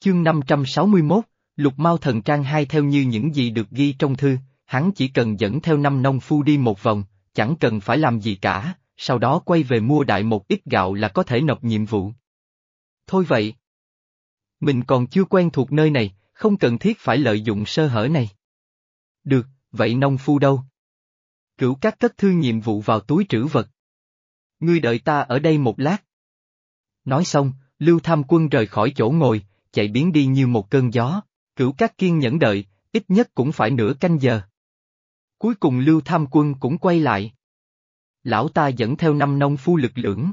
Chương 561, Lục Mao Thần Trang hai theo như những gì được ghi trong thư, hắn chỉ cần dẫn theo năm nông phu đi một vòng, chẳng cần phải làm gì cả, sau đó quay về mua đại một ít gạo là có thể nộp nhiệm vụ. Thôi vậy. Mình còn chưa quen thuộc nơi này, không cần thiết phải lợi dụng sơ hở này. Được, vậy nông phu đâu? Cửu các cất thư nhiệm vụ vào túi trữ vật. Ngươi đợi ta ở đây một lát. Nói xong, Lưu Tham Quân rời khỏi chỗ ngồi, chạy biến đi như một cơn gió. Cửu các kiên nhẫn đợi, ít nhất cũng phải nửa canh giờ. Cuối cùng Lưu Tham Quân cũng quay lại. Lão ta dẫn theo năm nông phu lực lưỡng.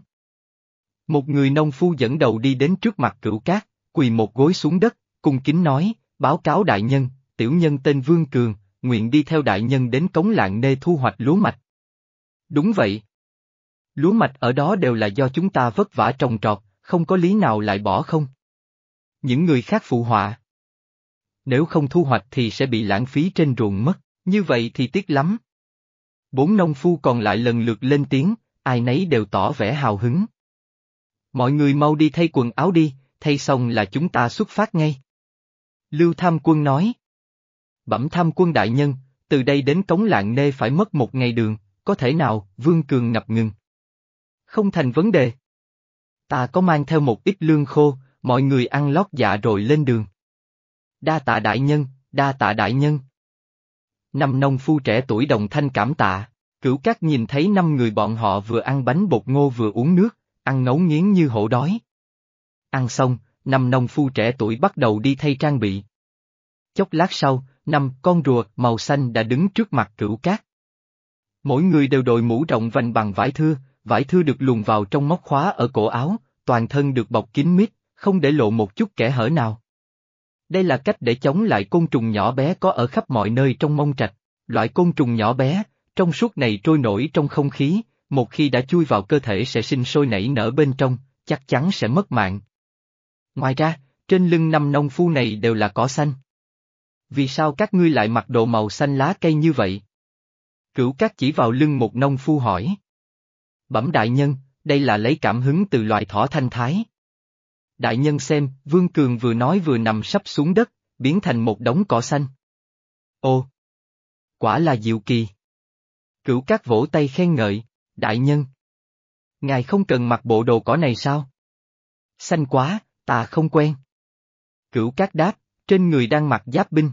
Một người nông phu dẫn đầu đi đến trước mặt cửu cát, quỳ một gối xuống đất, cung kính nói, báo cáo đại nhân, tiểu nhân tên Vương Cường, nguyện đi theo đại nhân đến cống lạng nê thu hoạch lúa mạch. Đúng vậy. Lúa mạch ở đó đều là do chúng ta vất vả trồng trọt, không có lý nào lại bỏ không. Những người khác phụ họa. Nếu không thu hoạch thì sẽ bị lãng phí trên ruộng mất, như vậy thì tiếc lắm. Bốn nông phu còn lại lần lượt lên tiếng, ai nấy đều tỏ vẻ hào hứng. Mọi người mau đi thay quần áo đi, thay xong là chúng ta xuất phát ngay. Lưu Tham Quân nói. Bẩm Tham Quân đại nhân, từ đây đến Cống Lạng Nê phải mất một ngày đường, có thể nào, Vương Cường ngập ngừng. Không thành vấn đề. Ta có mang theo một ít lương khô, mọi người ăn lót dạ rồi lên đường. Đa tạ đại nhân, đa tạ đại nhân. Năm nông phu trẻ tuổi đồng thanh cảm tạ, cửu các nhìn thấy năm người bọn họ vừa ăn bánh bột ngô vừa uống nước, ăn ngấu nghiến như hổ đói. Ăn xong, năm nông phu trẻ tuổi bắt đầu đi thay trang bị. Chốc lát sau, năm con rùa màu xanh đã đứng trước mặt cửu cát. Mỗi người đều đội mũ rộng vành bằng vải thưa, vải thưa được luồn vào trong móc khóa ở cổ áo, toàn thân được bọc kín mít, không để lộ một chút kẻ hở nào. Đây là cách để chống lại côn trùng nhỏ bé có ở khắp mọi nơi trong mông trạch. Loại côn trùng nhỏ bé, trong suốt này trôi nổi trong không khí, một khi đã chui vào cơ thể sẽ sinh sôi nảy nở bên trong, chắc chắn sẽ mất mạng. Ngoài ra, trên lưng năm nông phu này đều là cỏ xanh. Vì sao các ngươi lại mặc đồ màu xanh lá cây như vậy? Cửu các chỉ vào lưng một nông phu hỏi. Bẩm đại nhân, đây là lấy cảm hứng từ loài thỏ thanh thái. Đại nhân xem, Vương Cường vừa nói vừa nằm sắp xuống đất, biến thành một đống cỏ xanh. Ô! Quả là diệu kỳ. Cửu các vỗ tay khen ngợi, đại nhân. Ngài không cần mặc bộ đồ cỏ này sao? Xanh quá, ta không quen. Cửu các đáp, trên người đang mặc giáp binh.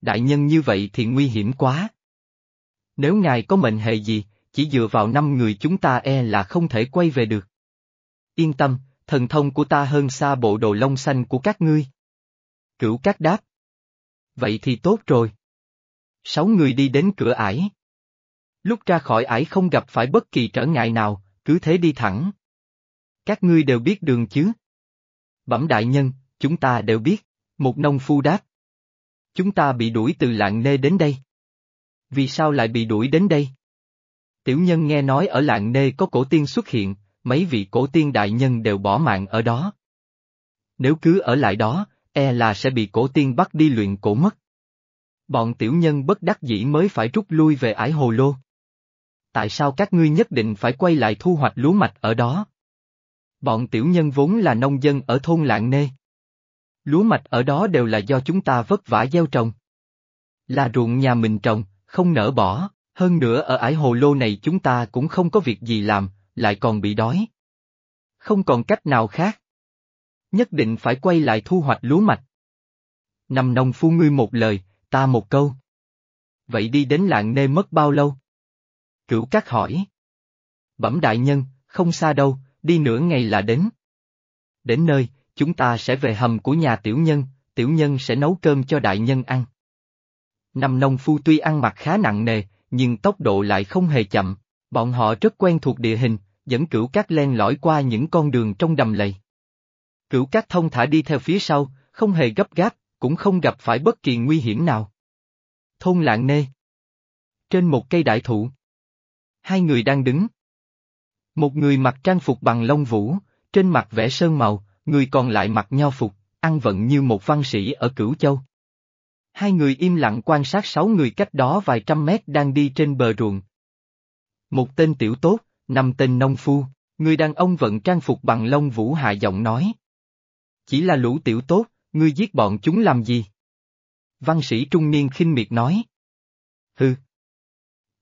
Đại nhân như vậy thì nguy hiểm quá. Nếu ngài có mệnh hệ gì, chỉ dựa vào năm người chúng ta e là không thể quay về được. Yên tâm, thần thông của ta hơn xa bộ đồ lông xanh của các ngươi. Cửu các đáp. Vậy thì tốt rồi. Sáu người đi đến cửa ải. Lúc ra khỏi ải không gặp phải bất kỳ trở ngại nào, cứ thế đi thẳng. Các ngươi đều biết đường chứ? Bẩm đại nhân, chúng ta đều biết, một nông phu đáp. Chúng ta bị đuổi từ lạng nê đến đây. Vì sao lại bị đuổi đến đây? Tiểu nhân nghe nói ở lạng nê có cổ tiên xuất hiện, mấy vị cổ tiên đại nhân đều bỏ mạng ở đó. Nếu cứ ở lại đó, e là sẽ bị cổ tiên bắt đi luyện cổ mất. Bọn tiểu nhân bất đắc dĩ mới phải rút lui về ải hồ lô. Tại sao các ngươi nhất định phải quay lại thu hoạch lúa mạch ở đó? Bọn tiểu nhân vốn là nông dân ở thôn Lạng Nê. Lúa mạch ở đó đều là do chúng ta vất vả gieo trồng. Là ruộng nhà mình trồng, không nỡ bỏ, hơn nữa ở ải hồ lô này chúng ta cũng không có việc gì làm, lại còn bị đói. Không còn cách nào khác. Nhất định phải quay lại thu hoạch lúa mạch. Năm nông phu ngươi một lời, ta một câu. Vậy đi đến lạng nê mất bao lâu? Cửu cát hỏi. Bẩm đại nhân, không xa đâu, đi nửa ngày là đến. Đến nơi, chúng ta sẽ về hầm của nhà tiểu nhân, tiểu nhân sẽ nấu cơm cho đại nhân ăn. Năm nông phu tuy ăn mặc khá nặng nề, nhưng tốc độ lại không hề chậm, bọn họ rất quen thuộc địa hình, dẫn cửu cát len lỏi qua những con đường trong đầm lầy. Cửu cát thông thả đi theo phía sau, không hề gấp gáp, cũng không gặp phải bất kỳ nguy hiểm nào. Thôn lạng nê. Trên một cây đại thụ. Hai người đang đứng. Một người mặc trang phục bằng lông vũ, trên mặt vẽ sơn màu, người còn lại mặc nho phục, ăn vận như một văn sĩ ở Cửu Châu. Hai người im lặng quan sát sáu người cách đó vài trăm mét đang đi trên bờ ruộng. Một tên tiểu tốt, năm tên nông phu, người đàn ông vận trang phục bằng lông vũ hạ giọng nói. Chỉ là lũ tiểu tốt, ngươi giết bọn chúng làm gì? Văn sĩ trung niên khinh miệt nói. Hừ.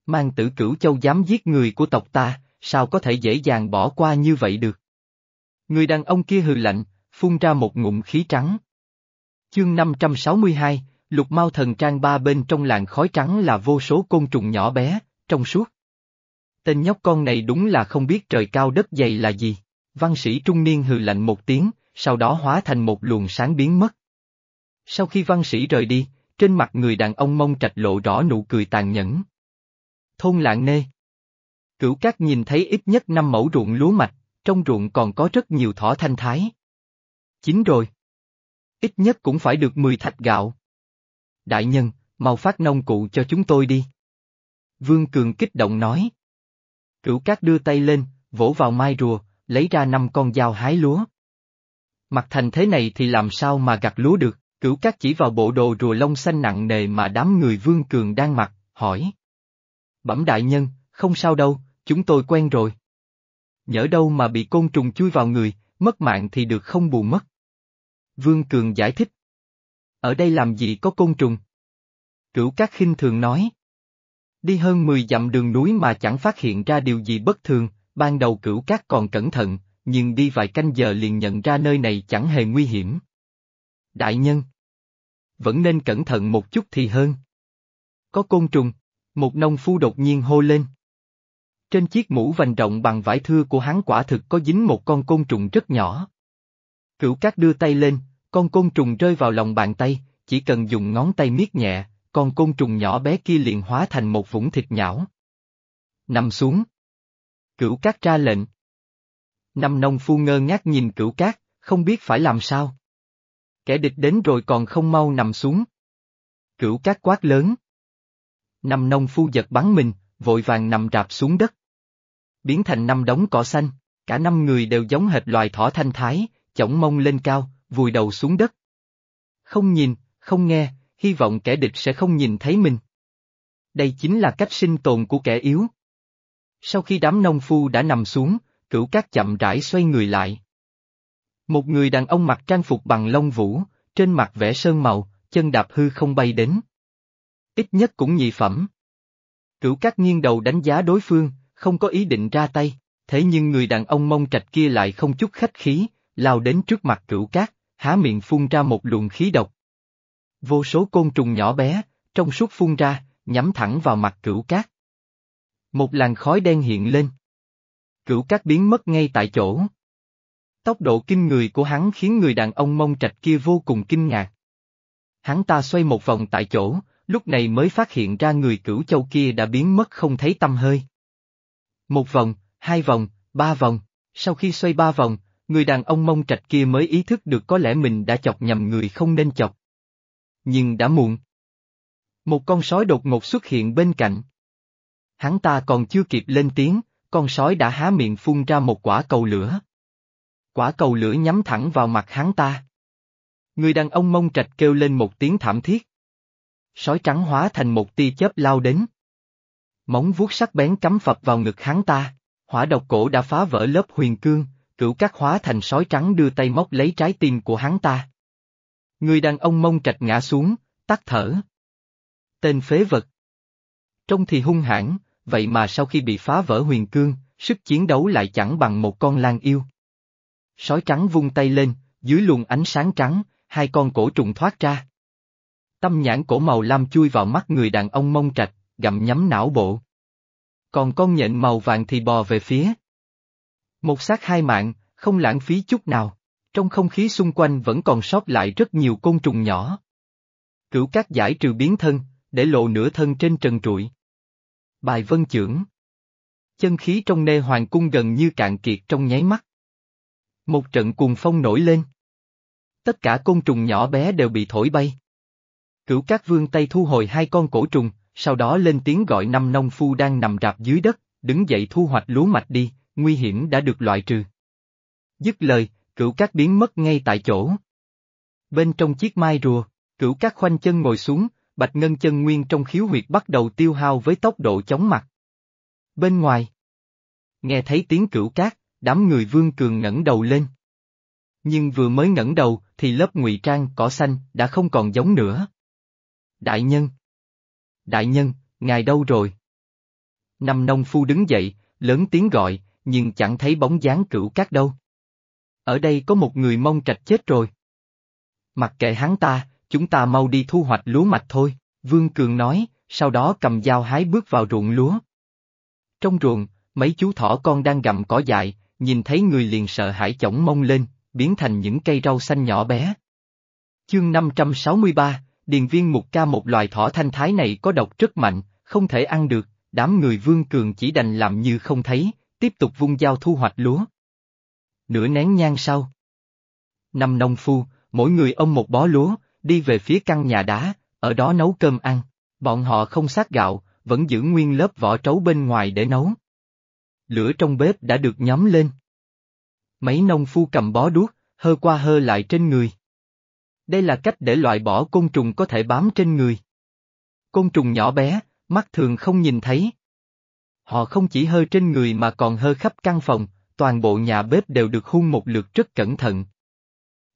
Mang tử cửu châu dám giết người của tộc ta, sao có thể dễ dàng bỏ qua như vậy được? Người đàn ông kia hừ lạnh, phun ra một ngụm khí trắng. Chương 562, lục mau thần trang ba bên trong làng khói trắng là vô số côn trùng nhỏ bé, trong suốt. Tên nhóc con này đúng là không biết trời cao đất dày là gì. Văn sĩ trung niên hừ lạnh một tiếng, sau đó hóa thành một luồng sáng biến mất. Sau khi văn sĩ rời đi, trên mặt người đàn ông mông trạch lộ rõ nụ cười tàn nhẫn. Thôn lạng nê. Cửu cát nhìn thấy ít nhất năm mẫu ruộng lúa mạch, trong ruộng còn có rất nhiều thỏ thanh thái. Chính rồi. Ít nhất cũng phải được 10 thạch gạo. Đại nhân, mau phát nông cụ cho chúng tôi đi. Vương Cường kích động nói. Cửu cát đưa tay lên, vỗ vào mai rùa, lấy ra năm con dao hái lúa. Mặt thành thế này thì làm sao mà gặt lúa được, cửu cát chỉ vào bộ đồ rùa lông xanh nặng nề mà đám người Vương Cường đang mặc, hỏi. Bẩm đại nhân, không sao đâu, chúng tôi quen rồi. Nhỡ đâu mà bị côn trùng chui vào người, mất mạng thì được không bù mất. Vương Cường giải thích. Ở đây làm gì có côn trùng? Cửu Cát khinh thường nói. Đi hơn 10 dặm đường núi mà chẳng phát hiện ra điều gì bất thường, ban đầu Cửu Cát còn cẩn thận, nhưng đi vài canh giờ liền nhận ra nơi này chẳng hề nguy hiểm. Đại nhân. Vẫn nên cẩn thận một chút thì hơn. Có côn trùng, một nông phu đột nhiên hô lên. Trên chiếc mũ vành rộng bằng vải thưa của hắn quả thực có dính một con côn trùng rất nhỏ. Cửu cát đưa tay lên, con côn trùng rơi vào lòng bàn tay, chỉ cần dùng ngón tay miết nhẹ, con côn trùng nhỏ bé kia liền hóa thành một vũng thịt nhão. Nằm xuống. Cửu cát ra lệnh. Năm nông phu ngơ ngác nhìn cửu cát, không biết phải làm sao. Kẻ địch đến rồi còn không mau nằm xuống. Cửu cát quát lớn. Năm nông phu giật bắn mình, vội vàng nằm rạp xuống đất. Biến thành năm đống cỏ xanh, cả năm người đều giống hệt loài thỏ thanh thái, chổng mông lên cao, vùi đầu xuống đất. Không nhìn, không nghe, hy vọng kẻ địch sẽ không nhìn thấy mình. Đây chính là cách sinh tồn của kẻ yếu. Sau khi đám nông phu đã nằm xuống, cửu cát chậm rãi xoay người lại. Một người đàn ông mặc trang phục bằng lông vũ, trên mặt vẽ sơn màu, chân đạp hư không bay đến. Ít nhất cũng nhị phẩm. Cửu cát nghiêng đầu đánh giá đối phương, không có ý định ra tay, thế nhưng người đàn ông mông trạch kia lại không chút khách khí, lao đến trước mặt cửu cát, há miệng phun ra một luồng khí độc. Vô số côn trùng nhỏ bé, trong suốt phun ra, nhắm thẳng vào mặt cửu cát. Một làn khói đen hiện lên. Cửu cát biến mất ngay tại chỗ. Tốc độ kinh người của hắn khiến người đàn ông mông trạch kia vô cùng kinh ngạc. Hắn ta xoay một vòng tại chỗ, lúc này mới phát hiện ra người cửu châu kia đã biến mất không thấy tâm hơi. Một vòng, hai vòng, ba vòng, sau khi xoay ba vòng, người đàn ông mông trạch kia mới ý thức được có lẽ mình đã chọc nhầm người không nên chọc. Nhưng đã muộn. Một con sói đột ngột xuất hiện bên cạnh. Hắn ta còn chưa kịp lên tiếng, con sói đã há miệng phun ra một quả cầu lửa. Quả cầu lửa nhắm thẳng vào mặt hắn ta. Người đàn ông mông trạch kêu lên một tiếng thảm thiết. Sói trắng hóa thành một tia chớp lao đến. Móng vuốt sắc bén cắm phập vào ngực hắn ta, hỏa độc cổ đã phá vỡ lớp huyền cương, cửu các hóa thành sói trắng đưa tay móc lấy trái tim của hắn ta. Người đàn ông mông trạch ngã xuống, tắt thở. Tên phế vật. Trông thì hung hãn, vậy mà sau khi bị phá vỡ huyền cương, sức chiến đấu lại chẳng bằng một con lan yêu. Sói trắng vung tay lên, dưới luồng ánh sáng trắng, hai con cổ trùng thoát ra. Tâm nhãn cổ màu lam chui vào mắt người đàn ông mông trạch, gặm nhắm não bộ. Còn con nhện màu vàng thì bò về phía. Một xác hai mạng, không lãng phí chút nào. Trong không khí xung quanh vẫn còn sót lại rất nhiều côn trùng nhỏ. Cửu các giải trừ biến thân, để lộ nửa thân trên trần trụi. Bài vân trưởng. Chân khí trong nê hoàng cung gần như cạn kiệt trong nháy mắt. Một trận cuồng phong nổi lên. Tất cả côn trùng nhỏ bé đều bị thổi bay. Cửu các vương tay thu hồi hai con cổ trùng, sau đó lên tiếng gọi năm nông phu đang nằm rạp dưới đất, đứng dậy thu hoạch lúa mạch đi, nguy hiểm đã được loại trừ. Dứt lời, cửu Cát biến mất ngay tại chỗ. Bên trong chiếc mai rùa, cửu Cát khoanh chân ngồi xuống, bạch ngân chân nguyên trong khiếu huyệt bắt đầu tiêu hao với tốc độ chóng mặt. Bên ngoài, nghe thấy tiếng cửu cát, đám người vương cường ngẩng đầu lên. Nhưng vừa mới ngẩng đầu, thì lớp ngụy trang cỏ xanh đã không còn giống nữa. Đại nhân! Đại nhân, ngài đâu rồi? Năm nông phu đứng dậy, lớn tiếng gọi, nhưng chẳng thấy bóng dáng cửu cát đâu. Ở đây có một người mong trạch chết rồi. Mặc kệ hắn ta, chúng ta mau đi thu hoạch lúa mạch thôi, Vương Cường nói, sau đó cầm dao hái bước vào ruộng lúa. Trong ruộng, mấy chú thỏ con đang gặm cỏ dại, nhìn thấy người liền sợ hãi chổng mông lên, biến thành những cây rau xanh nhỏ bé. Chương 563, Điền viên mục ca một loài thỏ thanh thái này có độc rất mạnh, không thể ăn được, đám người vương cường chỉ đành làm như không thấy, tiếp tục vung dao thu hoạch lúa. Nửa nén nhang sau. Năm nông phu, mỗi người ông một bó lúa, đi về phía căn nhà đá, ở đó nấu cơm ăn. Bọn họ không sát gạo, vẫn giữ nguyên lớp vỏ trấu bên ngoài để nấu. Lửa trong bếp đã được nhóm lên. Mấy nông phu cầm bó đuốc, hơ qua hơ lại trên người. Đây là cách để loại bỏ côn trùng có thể bám trên người. Côn trùng nhỏ bé, mắt thường không nhìn thấy. Họ không chỉ hơ trên người mà còn hơ khắp căn phòng, toàn bộ nhà bếp đều được hung một lượt rất cẩn thận.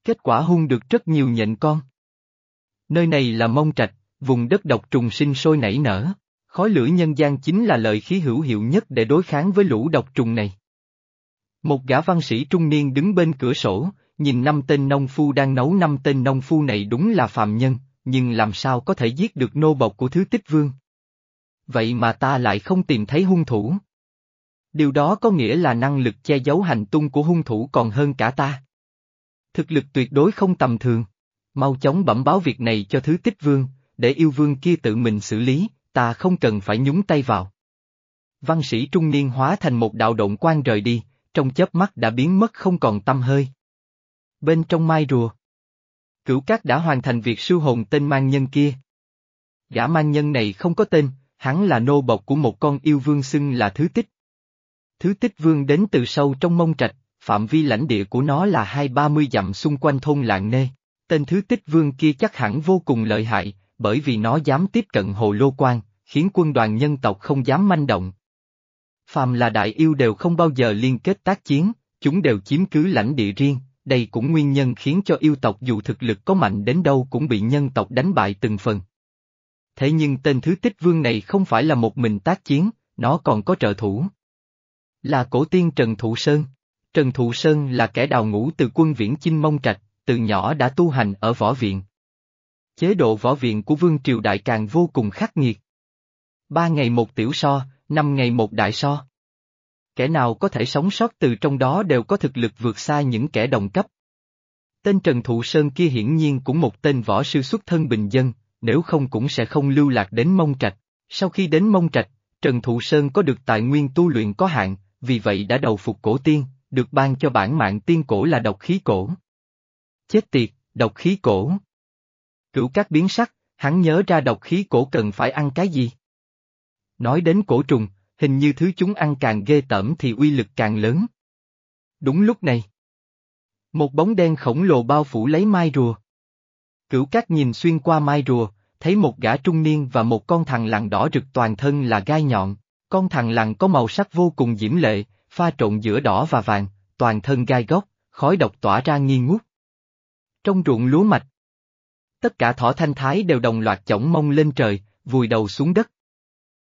Kết quả hung được rất nhiều nhện con. Nơi này là mông trạch, vùng đất độc trùng sinh sôi nảy nở. Khói lửa nhân gian chính là lợi khí hữu hiệu nhất để đối kháng với lũ độc trùng này. Một gã văn sĩ trung niên đứng bên cửa sổ, nhìn năm tên nông phu đang nấu năm tên nông phu này đúng là phàm nhân, nhưng làm sao có thể giết được nô bộc của thứ tích vương. Vậy mà ta lại không tìm thấy hung thủ. Điều đó có nghĩa là năng lực che giấu hành tung của hung thủ còn hơn cả ta. Thực lực tuyệt đối không tầm thường. Mau chóng bẩm báo việc này cho thứ tích vương, để yêu vương kia tự mình xử lý, ta không cần phải nhúng tay vào. Văn sĩ trung niên hóa thành một đạo động quan rời đi, trong chớp mắt đã biến mất không còn tâm hơi. Bên trong mai rùa. Cửu cát đã hoàn thành việc siêu hồn tên mang nhân kia. Gã mang nhân này không có tên, hắn là nô bộc của một con yêu vương xưng là Thứ Tích. Thứ Tích Vương đến từ sâu trong mông trạch, phạm vi lãnh địa của nó là hai ba mươi dặm xung quanh thôn làng nê. Tên Thứ Tích Vương kia chắc hẳn vô cùng lợi hại, bởi vì nó dám tiếp cận hồ lô quan, khiến quân đoàn nhân tộc không dám manh động. Phàm là đại yêu đều không bao giờ liên kết tác chiến, chúng đều chiếm cứ lãnh địa riêng, đây cũng nguyên nhân khiến cho yêu tộc dù thực lực có mạnh đến đâu cũng bị nhân tộc đánh bại từng phần. Thế nhưng tên thứ tích vương này không phải là một mình tác chiến, nó còn có trợ thủ. Là cổ tiên Trần Thụ Sơn. Trần Thụ Sơn là kẻ đào ngũ từ quân viễn chinh mông trạch, từ nhỏ đã tu hành ở võ viện. Chế độ võ viện của Vương Triều Đại càng vô cùng khắc nghiệt. Ba ngày một tiểu so, năm ngày một đại so. Kẻ nào có thể sống sót từ trong đó đều có thực lực vượt xa những kẻ đồng cấp. Tên Trần Thụ Sơn kia hiển nhiên cũng một tên võ sư xuất thân bình dân, nếu không cũng sẽ không lưu lạc đến Mông Trạch. Sau khi đến Mông Trạch, Trần Thụ Sơn có được tài nguyên tu luyện có hạn, vì vậy đã đầu phục cổ tiên, được ban cho bản mạng tiên cổ là độc khí cổ. Chết tiệt, độc khí cổ. Cửu các biến sắc, hắn nhớ ra độc khí cổ cần phải ăn cái gì. Nói đến cổ trùng, hình như thứ chúng ăn càng ghê tởm thì uy lực càng lớn. Đúng lúc này. Một bóng đen khổng lồ bao phủ lấy mai rùa. Cửu các nhìn xuyên qua mai rùa, thấy một gã trung niên và một con thằng lằn đỏ rực toàn thân là gai nhọn. Con thằn lằn có màu sắc vô cùng diễm lệ, pha trộn giữa đỏ và vàng, toàn thân gai góc, khói độc tỏa ra nghi ngút. Trong ruộng lúa mạch, tất cả thỏ thanh thái đều đồng loạt chổng mông lên trời, vùi đầu xuống đất.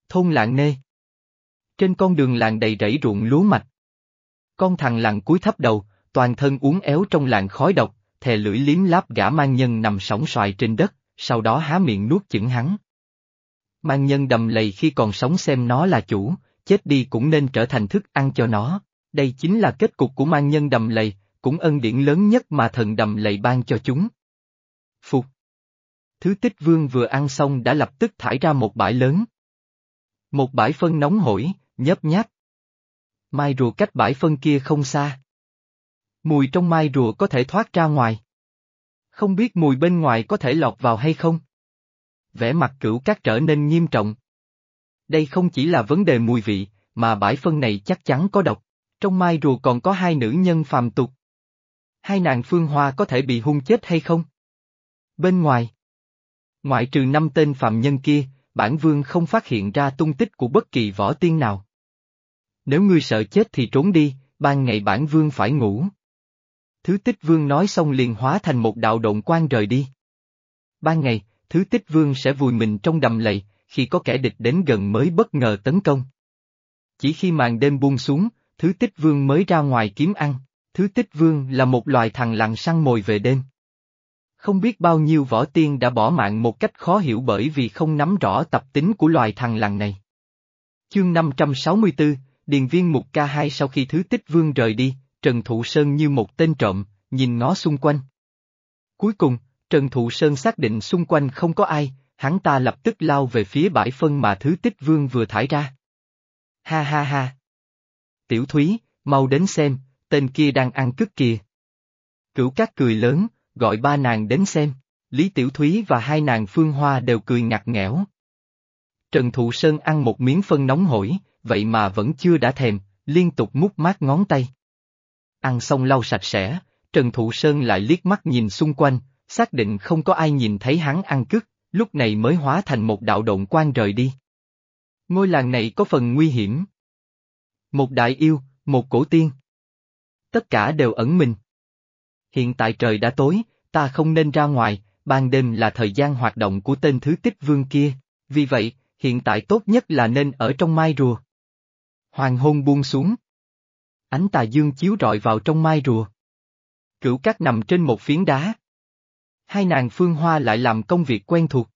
Thôn lạng nê. Trên con đường làng đầy rẫy ruộng lúa mạch. Con thằn lằn cúi thấp đầu, toàn thân uốn éo trong làng khói độc, thè lưỡi liếm láp gã mang nhân nằm sóng xoài trên đất, sau đó há miệng nuốt chửng hắn. Mang nhân đầm lầy khi còn sống xem nó là chủ, chết đi cũng nên trở thành thức ăn cho nó. Đây chính là kết cục của mang nhân đầm lầy, cũng ân điển lớn nhất mà thần đầm lầy ban cho chúng. Phục. Thứ tích vương vừa ăn xong đã lập tức thải ra một bãi lớn. Một bãi phân nóng hổi, nhấp nháp. Mai rùa cách bãi phân kia không xa. Mùi trong mai rùa có thể thoát ra ngoài. Không biết mùi bên ngoài có thể lọt vào hay không? Vẻ mặt cửu cát trở nên nghiêm trọng. Đây không chỉ là vấn đề mùi vị, mà bãi phân này chắc chắn có độc. Trong mai rùa còn có hai nữ nhân phàm tục. Hai nàng phương hoa có thể bị hung chết hay không? Bên ngoài. Ngoại trừ năm tên phạm nhân kia, bản vương không phát hiện ra tung tích của bất kỳ võ tiên nào. Nếu ngươi sợ chết thì trốn đi, ban ngày bản vương phải ngủ. Thứ tích vương nói xong liền hóa thành một đạo động quang rời đi. Ban ngày, thứ tích vương sẽ vùi mình trong đầm lầy, khi có kẻ địch đến gần mới bất ngờ tấn công. Chỉ khi màn đêm buông xuống, thứ tích vương mới ra ngoài kiếm ăn, thứ tích vương là một loài thằng lặng săn mồi về đêm. Không biết bao nhiêu võ tiên đã bỏ mạng một cách khó hiểu bởi vì không nắm rõ tập tính của loài thằng lặng này. Chương 564, Điền viên mục ca hai sau khi thứ tích vương rời đi, Trần Thụ Sơn như một tên trộm, nhìn ngó xung quanh. Cuối cùng, Trần Thụ Sơn xác định xung quanh không có ai, hắn ta lập tức lao về phía bãi phân mà thứ tích vương vừa thải ra. Ha ha ha! Tiểu Thúy, mau đến xem, tên kia đang ăn cứt kìa. Cửu cát cười lớn, gọi ba nàng đến xem, Lý Tiểu Thúy và hai nàng Phương Hoa đều cười ngặt nghẽo. Trần Thụ Sơn ăn một miếng phân nóng hổi, vậy mà vẫn chưa đã thèm, liên tục mút mát ngón tay. Ăn xong lau sạch sẽ, Trần Thụ Sơn lại liếc mắt nhìn xung quanh, xác định không có ai nhìn thấy hắn ăn cứt, lúc này mới hóa thành một đạo động quan rời đi. Ngôi làng này có phần nguy hiểm. Một đại yêu, một cổ tiên. Tất cả đều ẩn mình. Hiện tại trời đã tối, ta không nên ra ngoài, ban đêm là thời gian hoạt động của tên thứ tích vương kia, vì vậy, hiện tại tốt nhất là nên ở trong mai rùa. Hoàng hôn buông xuống. Ánh tà dương chiếu rọi vào trong mai rùa. Cửu cát nằm trên một phiến đá. Hai nàng phương hoa lại làm công việc quen thuộc.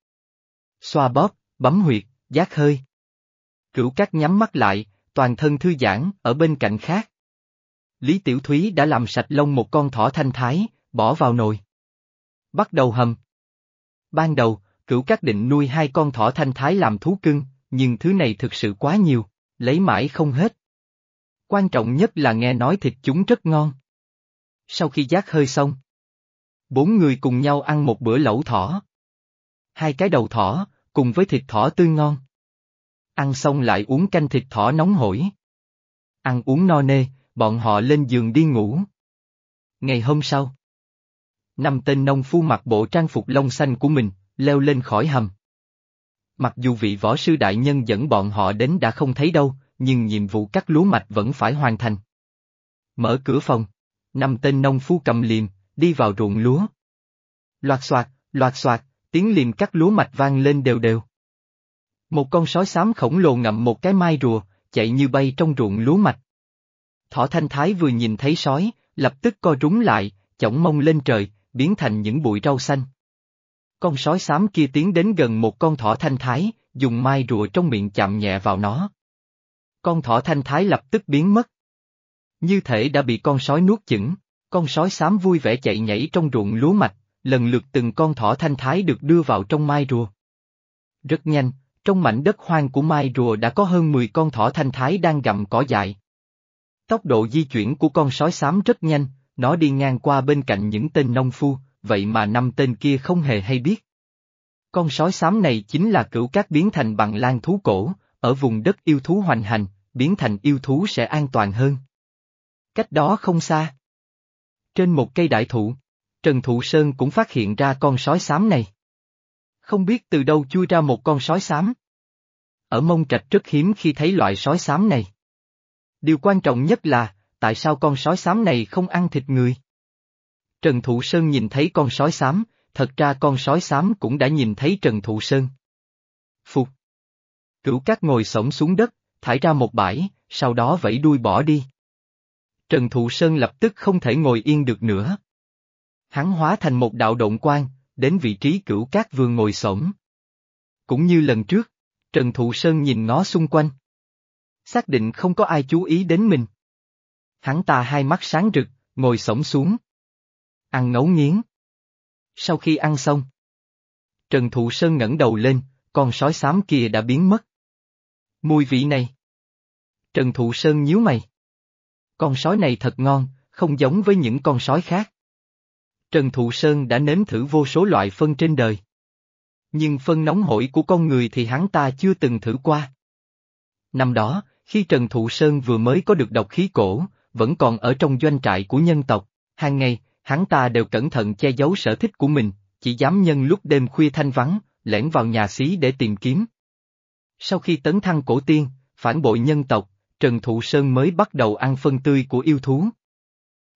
Xoa bóp, bấm huyệt, giác hơi. Cửu cát nhắm mắt lại, toàn thân thư giãn, ở bên cạnh khác. Lý Tiểu Thúy đã làm sạch lông một con thỏ thanh thái, bỏ vào nồi. Bắt đầu hầm. Ban đầu, cửu cát định nuôi hai con thỏ thanh thái làm thú cưng, nhưng thứ này thực sự quá nhiều, lấy mãi không hết. Quan trọng nhất là nghe nói thịt chúng rất ngon. Sau khi giác hơi xong, bốn người cùng nhau ăn một bữa lẩu thỏ. Hai cái đầu thỏ, cùng với thịt thỏ tươi ngon. Ăn xong lại uống canh thịt thỏ nóng hổi. Ăn uống no nê, bọn họ lên giường đi ngủ. Ngày hôm sau, năm tên nông phu mặc bộ trang phục lông xanh của mình, leo lên khỏi hầm. Mặc dù vị võ sư đại nhân dẫn bọn họ đến đã không thấy đâu, nhưng nhiệm vụ cắt lúa mạch vẫn phải hoàn thành. Mở cửa phòng, năm tên nông phu cầm liềm, đi vào ruộng lúa. Loạt xoạt, loạt xoạt, tiếng liềm cắt lúa mạch vang lên đều đều. Một con sói xám khổng lồ ngậm một cái mai rùa, chạy như bay trong ruộng lúa mạch. Thỏ thanh thái vừa nhìn thấy sói, lập tức co rúng lại, chổng mông lên trời, biến thành những bụi rau xanh. Con sói xám kia tiến đến gần một con thỏ thanh thái, dùng mai rùa trong miệng chạm nhẹ vào nó. Con thỏ thanh thái lập tức biến mất. Như thể đã bị con sói nuốt chửng, con sói xám vui vẻ chạy nhảy trong ruộng lúa mạch, lần lượt từng con thỏ thanh thái được đưa vào trong mai rùa. Rất nhanh, trong mảnh đất hoang của mai rùa đã có hơn 10 con thỏ thanh thái đang gặm cỏ dại. Tốc độ di chuyển của con sói xám rất nhanh, nó đi ngang qua bên cạnh những tên nông phu, vậy mà năm tên kia không hề hay biết. Con sói xám này chính là cửu cát biến thành bằng lan thú cổ, ở vùng đất yêu thú hoành hành, biến thành yêu thú sẽ an toàn hơn. Cách đó không xa. Trên một cây đại thụ, Trần Thụ Sơn cũng phát hiện ra con sói xám này. Không biết từ đâu chui ra một con sói xám. Ở mông trạch rất hiếm khi thấy loại sói xám này. Điều quan trọng nhất là, tại sao con sói xám này không ăn thịt người? Trần Thụ Sơn nhìn thấy con sói xám, thật ra con sói xám cũng đã nhìn thấy Trần Thụ Sơn. Phục. Cửu cát ngồi sổng xuống đất, thải ra một bãi, sau đó vẫy đuôi bỏ đi. Trần Thụ Sơn lập tức không thể ngồi yên được nữa. Hắn hóa thành một đạo động quan, đến vị trí cửu cát vừa ngồi xổm. Cũng như lần trước, Trần Thụ Sơn nhìn ngó xung quanh. Xác định không có ai chú ý đến mình. Hắn ta hai mắt sáng rực, ngồi xổm xuống. Ăn ngấu nghiến. Sau khi ăn xong, Trần Thụ Sơn ngẩng đầu lên, con sói xám kia đã biến mất. Mùi vị này. Trần Thụ Sơn nhíu mày. Con sói này thật ngon, không giống với những con sói khác. Trần Thụ Sơn đã nếm thử vô số loại phân trên đời. Nhưng phân nóng hổi của con người thì hắn ta chưa từng thử qua. Năm đó, khi Trần Thụ Sơn vừa mới có được độc khí cổ, vẫn còn ở trong doanh trại của nhân tộc, hàng ngày, hắn ta đều cẩn thận che giấu sở thích của mình, chỉ dám nhân lúc đêm khuya thanh vắng, lẻn vào nhà xí để tìm kiếm. Sau khi tấn thăng cổ tiên, phản bội nhân tộc, Trần Thụ Sơn mới bắt đầu ăn phân tươi của yêu thú.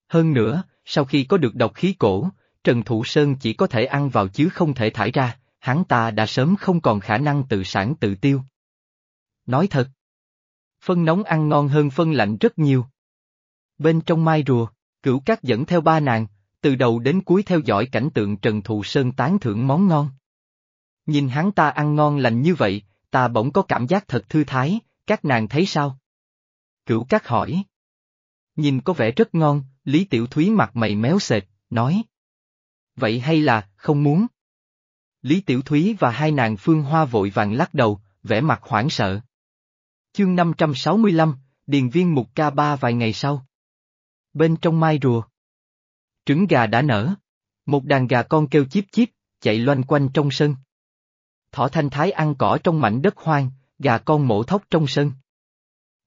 Hơn nữa, sau khi có được độc khí cổ, Trần Thụ Sơn chỉ có thể ăn vào chứ không thể thải ra, hắn ta đã sớm không còn khả năng tự sản tự tiêu. Nói thật, phân nóng ăn ngon hơn phân lạnh rất nhiều. Bên trong mai rùa, cửu cát dẫn theo ba nàng, từ đầu đến cuối theo dõi cảnh tượng Trần Thụ Sơn tán thưởng món ngon. Nhìn hắn ta ăn ngon lành như vậy, ta bỗng có cảm giác thật thư thái, các nàng thấy sao? Cửu cát hỏi. Nhìn có vẻ rất ngon, Lý Tiểu Thúy mặt mày méo sệt, nói. Vậy hay là, không muốn? Lý Tiểu Thúy và hai nàng phương hoa vội vàng lắc đầu, vẻ mặt hoảng sợ. Chương 565, Điền viên mục ca ba vài ngày sau. Bên trong mai rùa. Trứng gà đã nở. Một đàn gà con kêu chíp chíp, chạy loanh quanh trong sân. Thỏ thanh thái ăn cỏ trong mảnh đất hoang, gà con mổ thóc trong sân.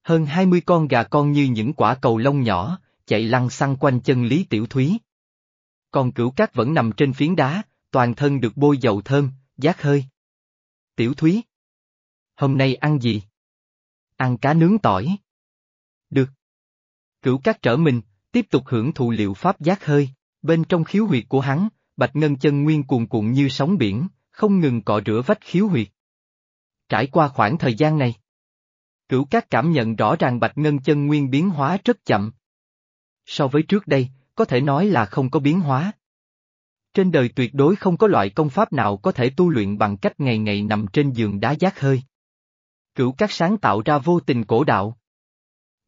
Hơn hai mươi con gà con như những quả cầu lông nhỏ, chạy lăn xăng quanh chân Lý Tiểu Thúy. Còn cửu cát vẫn nằm trên phiến đá, toàn thân được bôi dầu thơm, giác hơi. Tiểu Thúy. Hôm nay ăn gì? Ăn cá nướng tỏi. Được. Cửu cát trở mình, tiếp tục hưởng thụ liệu pháp giác hơi, bên trong khiếu huyệt của hắn, bạch ngân chân nguyên cuồn cuộn như sóng biển, không ngừng cọ rửa vách khiếu huyệt. Trải qua khoảng thời gian này, cửu các cảm nhận rõ ràng bạch ngân chân nguyên biến hóa rất chậm. So với trước đây, có thể nói là không có biến hóa. Trên đời tuyệt đối không có loại công pháp nào có thể tu luyện bằng cách ngày ngày nằm trên giường đá giác hơi. Cửu các sáng tạo ra vô tình cổ đạo.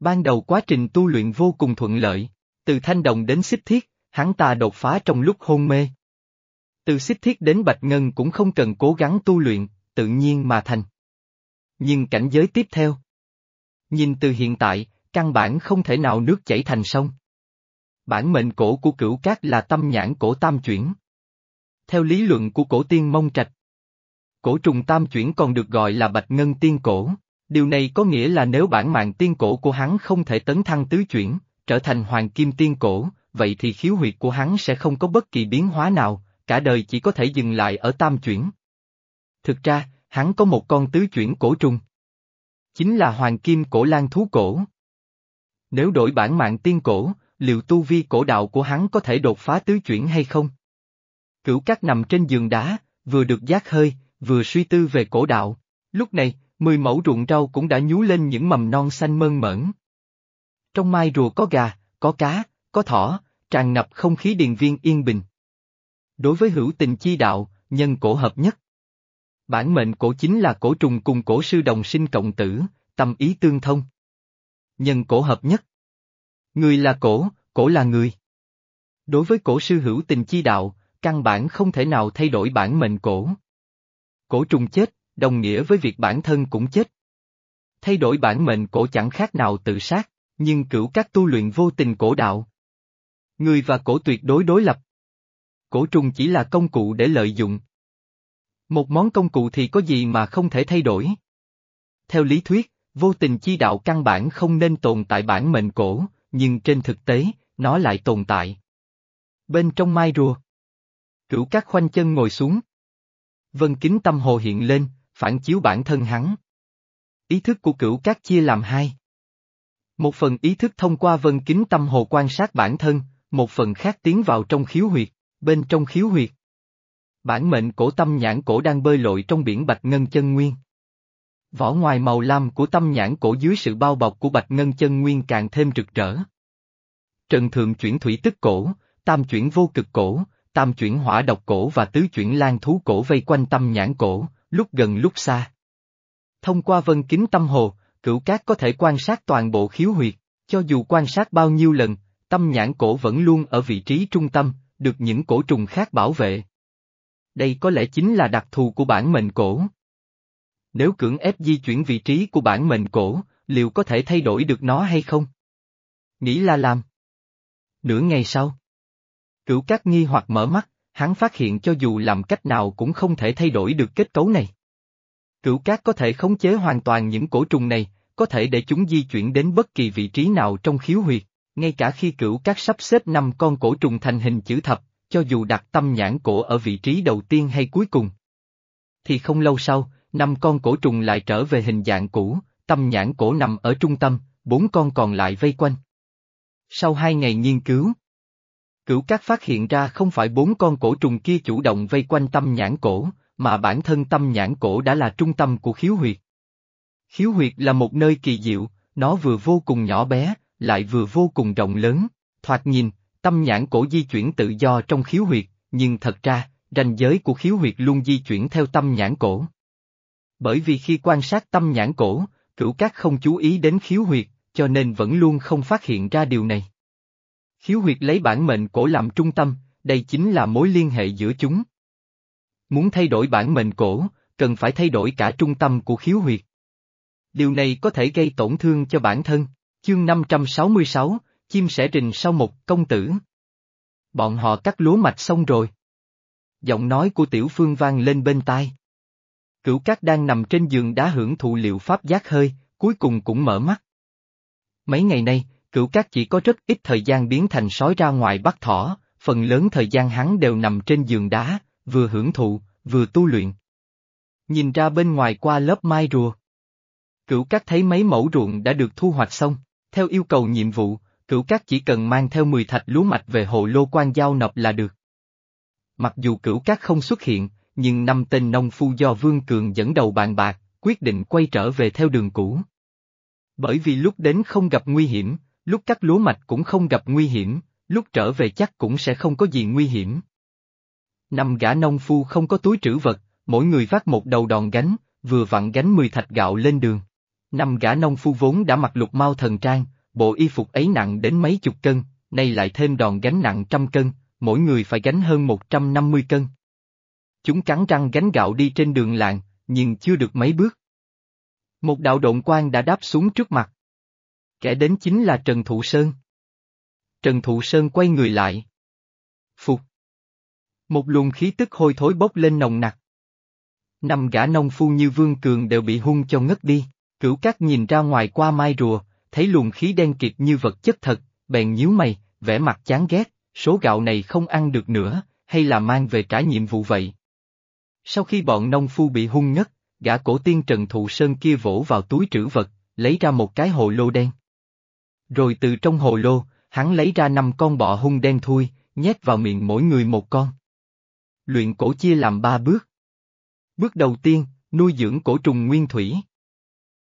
Ban đầu quá trình tu luyện vô cùng thuận lợi, từ thanh đồng đến xích thiết, hắn ta đột phá trong lúc hôn mê. Từ xích thiết đến bạch ngân cũng không cần cố gắng tu luyện, tự nhiên mà thành. Nhưng cảnh giới tiếp theo. Nhìn từ hiện tại, căn bản không thể nào nước chảy thành sông. Bản mệnh cổ của cửu cát là tâm nhãn cổ tam chuyển. Theo lý luận của cổ tiên mông trạch, cổ trùng tam chuyển còn được gọi là bạch ngân tiên cổ. Điều này có nghĩa là nếu bản mạng tiên cổ của hắn không thể tấn thăng tứ chuyển, trở thành hoàng kim tiên cổ, vậy thì khiếu huyệt của hắn sẽ không có bất kỳ biến hóa nào, cả đời chỉ có thể dừng lại ở tam chuyển. Thực ra, hắn có một con tứ chuyển cổ trùng. Chính là hoàng kim cổ lan thú cổ. Nếu đổi bản mạng tiên cổ, liệu tu vi cổ đạo của hắn có thể đột phá tứ chuyển hay không? Cửu cát nằm trên giường đá, vừa được giác hơi, vừa suy tư về cổ đạo. Lúc này, mười mẫu ruộng rau cũng đã nhú lên những mầm non xanh mơn mởn. Trong mai rùa có gà, có cá, có thỏ, tràn ngập không khí điền viên yên bình. Đối với hữu tình chi đạo, nhân cổ hợp nhất. Bản mệnh cổ chính là cổ trùng cùng cổ sư đồng sinh cộng tử, tâm ý tương thông. Nhân cổ hợp nhất. Người là cổ, cổ là người. Đối với cổ sư hữu tình chi đạo, căn bản không thể nào thay đổi bản mệnh cổ. Cổ trùng chết, đồng nghĩa với việc bản thân cũng chết. Thay đổi bản mệnh cổ chẳng khác nào tự sát, nhưng cửu các tu luyện vô tình cổ đạo. Người và cổ tuyệt đối đối lập. Cổ trùng chỉ là công cụ để lợi dụng. Một món công cụ thì có gì mà không thể thay đổi. Theo lý thuyết, vô tình chi đạo căn bản không nên tồn tại bản mệnh cổ, nhưng trên thực tế, nó lại tồn tại. Bên trong mai rùa. Cửu các khoanh chân ngồi xuống. Vân kính tâm hồ hiện lên, phản chiếu bản thân hắn. Ý thức của cửu các chia làm hai. Một phần ý thức thông qua vân kính tâm hồ quan sát bản thân, một phần khác tiến vào trong khiếu huyệt, bên trong khiếu huyệt. Bản mệnh cổ tâm nhãn cổ đang bơi lội trong biển bạch ngân chân nguyên. Vỏ ngoài màu lam của tâm nhãn cổ dưới sự bao bọc của bạch ngân chân nguyên càng thêm rực rỡ. Trần thượng chuyển thủy tức cổ, tam chuyển vô cực cổ, tam chuyển hỏa độc cổ và tứ chuyển lan thú cổ vây quanh tâm nhãn cổ, lúc gần lúc xa. Thông qua vân kính tâm hồ, cửu cát có thể quan sát toàn bộ khiếu huyệt, cho dù quan sát bao nhiêu lần, tâm nhãn cổ vẫn luôn ở vị trí trung tâm, được những cổ trùng khác bảo vệ. Đây có lẽ chính là đặc thù của bản mệnh cổ. Nếu cưỡng ép di chuyển vị trí của bản mệnh cổ, liệu có thể thay đổi được nó hay không? Nghĩ là làm. Nửa ngày sau. Cửu Cát nghi hoặc mở mắt, hắn phát hiện cho dù làm cách nào cũng không thể thay đổi được kết cấu này. Cửu Cát có thể khống chế hoàn toàn những cổ trùng này, có thể để chúng di chuyển đến bất kỳ vị trí nào trong khiếu huyệt, ngay cả khi cửu Cát sắp xếp năm con cổ trùng thành hình chữ thập, cho dù đặt tâm nhãn cổ ở vị trí đầu tiên hay cuối cùng. Thì không lâu sau, năm con cổ trùng lại trở về hình dạng cũ, tâm nhãn cổ nằm ở trung tâm, bốn con còn lại vây quanh. Sau hai ngày nghiên cứu, Cửu Cát phát hiện ra không phải bốn con cổ trùng kia chủ động vây quanh tâm nhãn cổ, mà bản thân tâm nhãn cổ đã là trung tâm của khiếu huyệt. Khiếu huyệt là một nơi kỳ diệu, nó vừa vô cùng nhỏ bé, lại vừa vô cùng rộng lớn, thoạt nhìn, tâm nhãn cổ di chuyển tự do trong khiếu huyệt, nhưng thật ra, ranh giới của khiếu huyệt luôn di chuyển theo tâm nhãn cổ. Bởi vì khi quan sát tâm nhãn cổ, cửu cát không chú ý đến khiếu huyệt, cho nên vẫn luôn không phát hiện ra điều này. Khiếu huyệt lấy bản mệnh cổ làm trung tâm, đây chính là mối liên hệ giữa chúng. Muốn thay đổi bản mệnh cổ, cần phải thay đổi cả trung tâm của khiếu huyệt. Điều này có thể gây tổn thương cho bản thân. Chương 566, chim sẻ trình sau một công tử. Bọn họ cắt lúa mạch xong rồi. Giọng nói của tiểu phương vang lên bên tai. Cửu cát đang nằm trên giường đá hưởng thụ liệu pháp giác hơi, cuối cùng cũng mở mắt. Mấy ngày nay, cửu cát chỉ có rất ít thời gian biến thành sói ra ngoài bắt thỏ, phần lớn thời gian hắn đều nằm trên giường đá, vừa hưởng thụ, vừa tu luyện. Nhìn ra bên ngoài qua lớp mai rùa. Cửu cát thấy mấy mẫu ruộng đã được thu hoạch xong, theo yêu cầu nhiệm vụ, cửu cát chỉ cần mang theo 10 thạch lúa mạch về hồ lô quan giao nộp là được. Mặc dù cửu cát không xuất hiện, nhưng năm tên nông phu do Vương Cường dẫn đầu bàn bạc, quyết định quay trở về theo đường cũ. Bởi vì lúc đến không gặp nguy hiểm, lúc cắt lúa mạch cũng không gặp nguy hiểm, lúc trở về chắc cũng sẽ không có gì nguy hiểm. Năm gã nông phu không có túi trữ vật, mỗi người vác một đầu đòn gánh, vừa vặn gánh 10 thạch gạo lên đường. Năm gã nông phu vốn đã mặc lục mau thần trang, bộ y phục ấy nặng đến mấy chục cân, nay lại thêm đòn gánh nặng trăm cân, mỗi người phải gánh hơn 150 cân. Chúng cắn răng gánh gạo đi trên đường làng, nhưng chưa được mấy bước. Một đạo độn quang đã đáp xuống trước mặt. Kẻ đến chính là Trần Thụ Sơn. Trần Thụ Sơn quay người lại. Phục. Một luồng khí tức hôi thối bốc lên nồng nặc. Năm gã nông phu như Vương Cường đều bị hung cho ngất đi, cửu cát nhìn ra ngoài qua mai rùa, thấy luồng khí đen kịt như vật chất thật, bèn nhíu mày, vẻ mặt chán ghét, số gạo này không ăn được nữa, hay là mang về trả nhiệm vụ vậy. Sau khi bọn nông phu bị hung ngất, gã cổ tiên Trần Thụ Sơn kia vỗ vào túi trữ vật, lấy ra một cái hồ lô đen. Rồi từ trong hồ lô, hắn lấy ra năm con bọ hung đen thui, nhét vào miệng mỗi người một con. Luyện cổ chia làm ba bước. Bước đầu tiên, nuôi dưỡng cổ trùng nguyên thủy.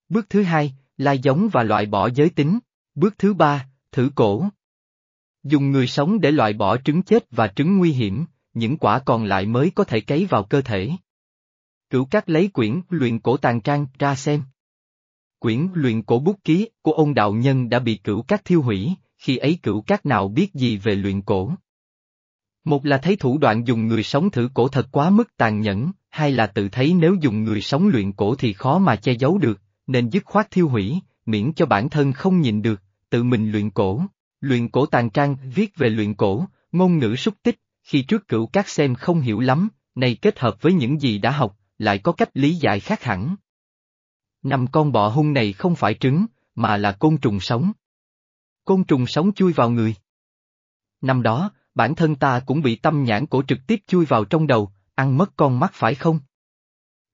Bước thứ hai, lai giống và loại bỏ giới tính. Bước thứ ba, thử cổ. Dùng người sống để loại bỏ trứng chết và trứng nguy hiểm, những quả còn lại mới có thể cấy vào cơ thể. Cửu Cát lấy quyển luyện cổ tàn trang ra xem. Quyển luyện cổ bút ký của ông đạo nhân đã bị cửu Cát thiêu hủy, khi ấy cửu Cát nào biết gì về luyện cổ. Một là thấy thủ đoạn dùng người sống thử cổ thật quá mức tàn nhẫn, hai là tự thấy nếu dùng người sống luyện cổ thì khó mà che giấu được, nên dứt khoát thiêu hủy, miễn cho bản thân không nhìn được, tự mình luyện cổ. Luyện cổ tàn trang viết về luyện cổ, ngôn ngữ xúc tích, khi trước cửu các xem không hiểu lắm, nay kết hợp với những gì đã học, lại có cách lý giải khác hẳn. Năm con bọ hung này không phải trứng, mà là côn trùng sống. Côn trùng sống chui vào người. Năm đó, bản thân ta cũng bị tâm nhãn cổ trực tiếp chui vào trong đầu, ăn mất con mắt phải không?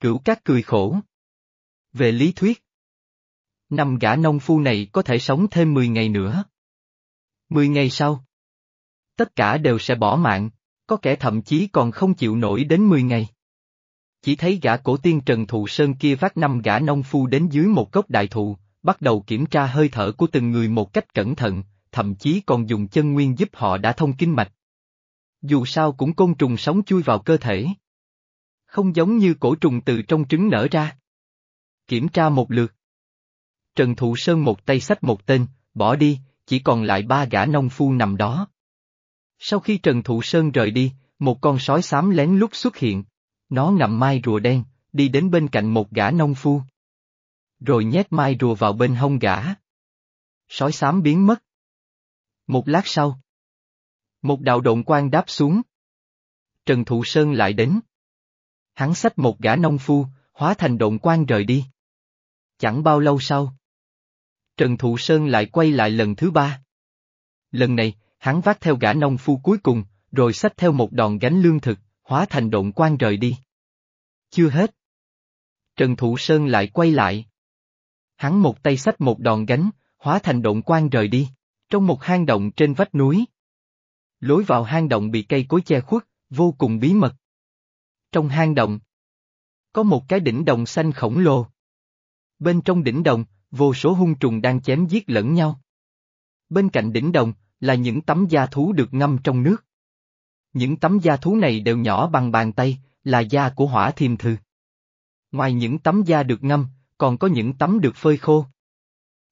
Cửu các cười khổ. Về lý thuyết, năm gã nông phu này có thể sống thêm 10 ngày nữa. 10 ngày sau, tất cả đều sẽ bỏ mạng, có kẻ thậm chí còn không chịu nổi đến 10 ngày. Chỉ thấy gã cổ tiên Trần Thụ Sơn kia vác năm gã nông phu đến dưới một gốc đại thụ, bắt đầu kiểm tra hơi thở của từng người một cách cẩn thận, thậm chí còn dùng chân nguyên giúp họ đã thông kinh mạch. Dù sao cũng côn trùng sống chui vào cơ thể. Không giống như cổ trùng từ trong trứng nở ra. Kiểm tra một lượt. Trần Thụ Sơn một tay sách một tên, bỏ đi, chỉ còn lại ba gã nông phu nằm đó. Sau khi Trần Thụ Sơn rời đi, một con sói xám lén lút xuất hiện. Nó ngậm mai rùa đen, đi đến bên cạnh một gã nông phu. Rồi nhét mai rùa vào bên hông gã. Sói xám biến mất. Một lát sau. Một đạo độn quan đáp xuống. Trần Thụ Sơn lại đến. Hắn xách một gã nông phu, hóa thành độn quan rời đi. Chẳng bao lâu sau. Trần Thụ Sơn lại quay lại lần thứ ba. Lần này, hắn vác theo gã nông phu cuối cùng, rồi xách theo một đòn gánh lương thực, hóa thành độn quan rời đi. Chưa hết. Trần Thụ Sơn lại quay lại. Hắn một tay xách một đòn gánh, hóa thành độn quan rời đi, trong một hang động trên vách núi. Lối vào hang động bị cây cối che khuất, vô cùng bí mật. Trong hang động, có một cái đỉnh đồng xanh khổng lồ. Bên trong đỉnh đồng, vô số hung trùng đang chém giết lẫn nhau. Bên cạnh đỉnh đồng, là những tấm da thú được ngâm trong nước. Những tấm da thú này đều nhỏ bằng bàn tay, là da của hỏa thiềm thư. Ngoài những tấm da được ngâm, còn có những tấm được phơi khô.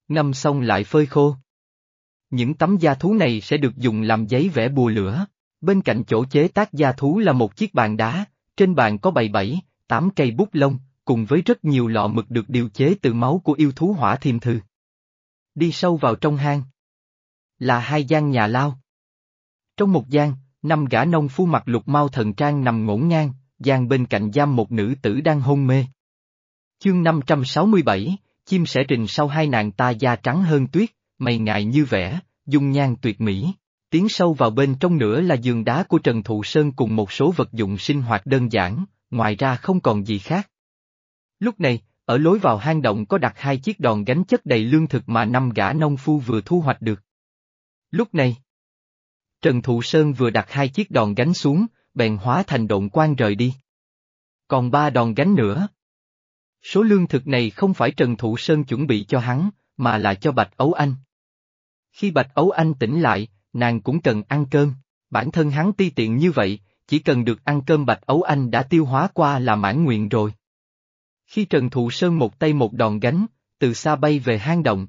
Ngâm xong lại phơi khô. Những tấm da thú này sẽ được dùng làm giấy vẽ bùa lửa. Bên cạnh chỗ chế tác da thú là một chiếc bàn đá, trên bàn có bày bảy, tám cây bút lông, cùng với rất nhiều lọ mực được điều chế từ máu của yêu thú hỏa thiềm thư. Đi sâu vào trong hang. Là hai gian nhà lao. Trong một gian, năm gã nông phu mặc lục mau thần trang nằm ngổn ngang, gian bên cạnh giam một nữ tử đang hôn mê. Chương 567, chim sẻ trình sau hai nàng ta da trắng hơn tuyết, mày ngại như vẻ, dung nhan tuyệt mỹ. Tiến sâu vào bên trong nữa là giường đá của Trần Thụ Sơn cùng một số vật dụng sinh hoạt đơn giản, ngoài ra không còn gì khác. Lúc này, ở lối vào hang động có đặt hai chiếc đòn gánh chất đầy lương thực mà năm gã nông phu vừa thu hoạch được. Lúc này, Trần Thụ Sơn vừa đặt hai chiếc đòn gánh xuống, bèn hóa thành động quan rời đi. Còn ba đòn gánh nữa. Số lương thực này không phải Trần Thụ Sơn chuẩn bị cho hắn, mà là cho Bạch Ấu Anh. Khi Bạch Ấu Anh tỉnh lại, nàng cũng cần ăn cơm, bản thân hắn ti tiện như vậy, chỉ cần được ăn cơm Bạch Ấu Anh đã tiêu hóa qua là mãn nguyện rồi. Khi Trần Thụ Sơn một tay một đòn gánh, từ xa bay về hang động.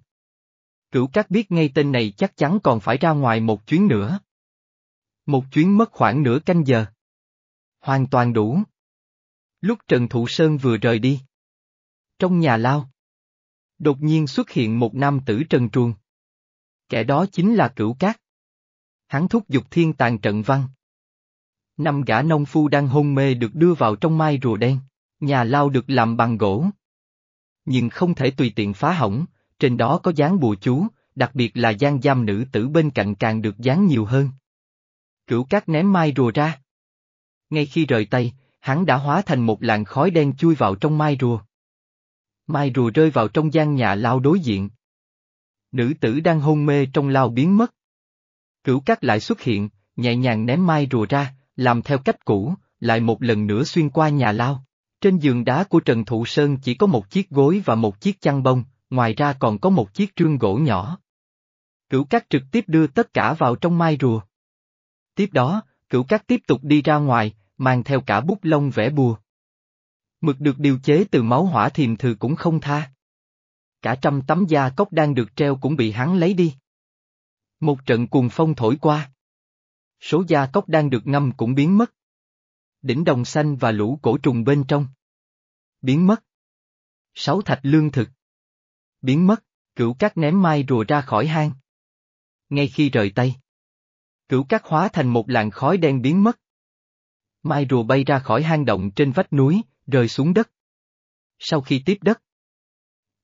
Cửu Cát biết ngay tên này chắc chắn còn phải ra ngoài một chuyến nữa. Một chuyến mất khoảng nửa canh giờ. Hoàn toàn đủ. Lúc Trần Thụ Sơn vừa rời đi. Trong nhà lao. Đột nhiên xuất hiện một nam tử trần truồng. Kẻ đó chính là Cửu Cát. Hắn thúc giục thiên tàn trận văn. Năm gã nông phu đang hôn mê được đưa vào trong mai rùa đen, nhà lao được làm bằng gỗ. Nhưng không thể tùy tiện phá hỏng, trên đó có dán bùa chú, đặc biệt là gian giam nữ tử bên cạnh càng được dán nhiều hơn. Cửu cát ném mai rùa ra. Ngay khi rời tay, hắn đã hóa thành một làn khói đen chui vào trong mai rùa. Mai rùa rơi vào trong gian nhà lao đối diện. Nữ tử đang hôn mê trong lao biến mất. Cửu cát lại xuất hiện, nhẹ nhàng ném mai rùa ra, làm theo cách cũ, lại một lần nữa xuyên qua nhà lao. Trên giường đá của Trần Thụ Sơn chỉ có một chiếc gối và một chiếc chăn bông, ngoài ra còn có một chiếc trương gỗ nhỏ. Cửu cát trực tiếp đưa tất cả vào trong mai rùa. Tiếp đó, cửu cát tiếp tục đi ra ngoài, mang theo cả bút lông vẽ bùa. Mực được điều chế từ máu hỏa thiềm thừ cũng không tha. Cả trăm tấm da cốc đang được treo cũng bị hắn lấy đi. Một trận cuồng phong thổi qua. Số da cốc đang được ngâm cũng biến mất. Đỉnh đồng xanh và lũ cổ trùng bên trong. Biến mất. Sáu thạch lương thực. Biến mất, cửu cát ném mai rùa ra khỏi hang. Ngay khi rời tay. Cửu cát hóa thành một làn khói đen biến mất. Mai rùa bay ra khỏi hang động trên vách núi, rơi xuống đất. Sau khi tiếp đất,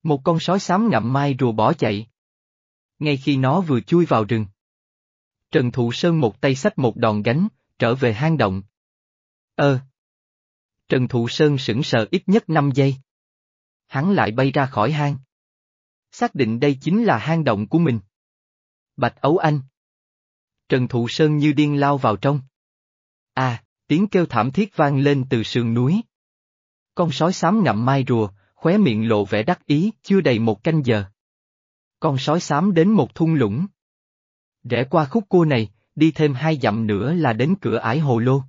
một con sói xám ngậm mai rùa bỏ chạy. Ngay khi nó vừa chui vào rừng. Trần Thụ Sơn một tay xách một đòn gánh, trở về hang động ờ, Trần Thụ Sơn sững sờ ít nhất 5 giây. Hắn lại bay ra khỏi hang. Xác định đây chính là hang động của mình. Bạch Ấu Anh. Trần Thụ Sơn như điên lao vào trong. À, tiếng kêu thảm thiết vang lên từ sườn núi. Con sói xám ngậm mai rùa, khóe miệng lộ vẻ đắc ý, chưa đầy một canh giờ. Con sói xám đến một thung lũng. Rẽ qua khúc cua này, đi thêm hai dặm nữa là đến cửa ải hồ lô.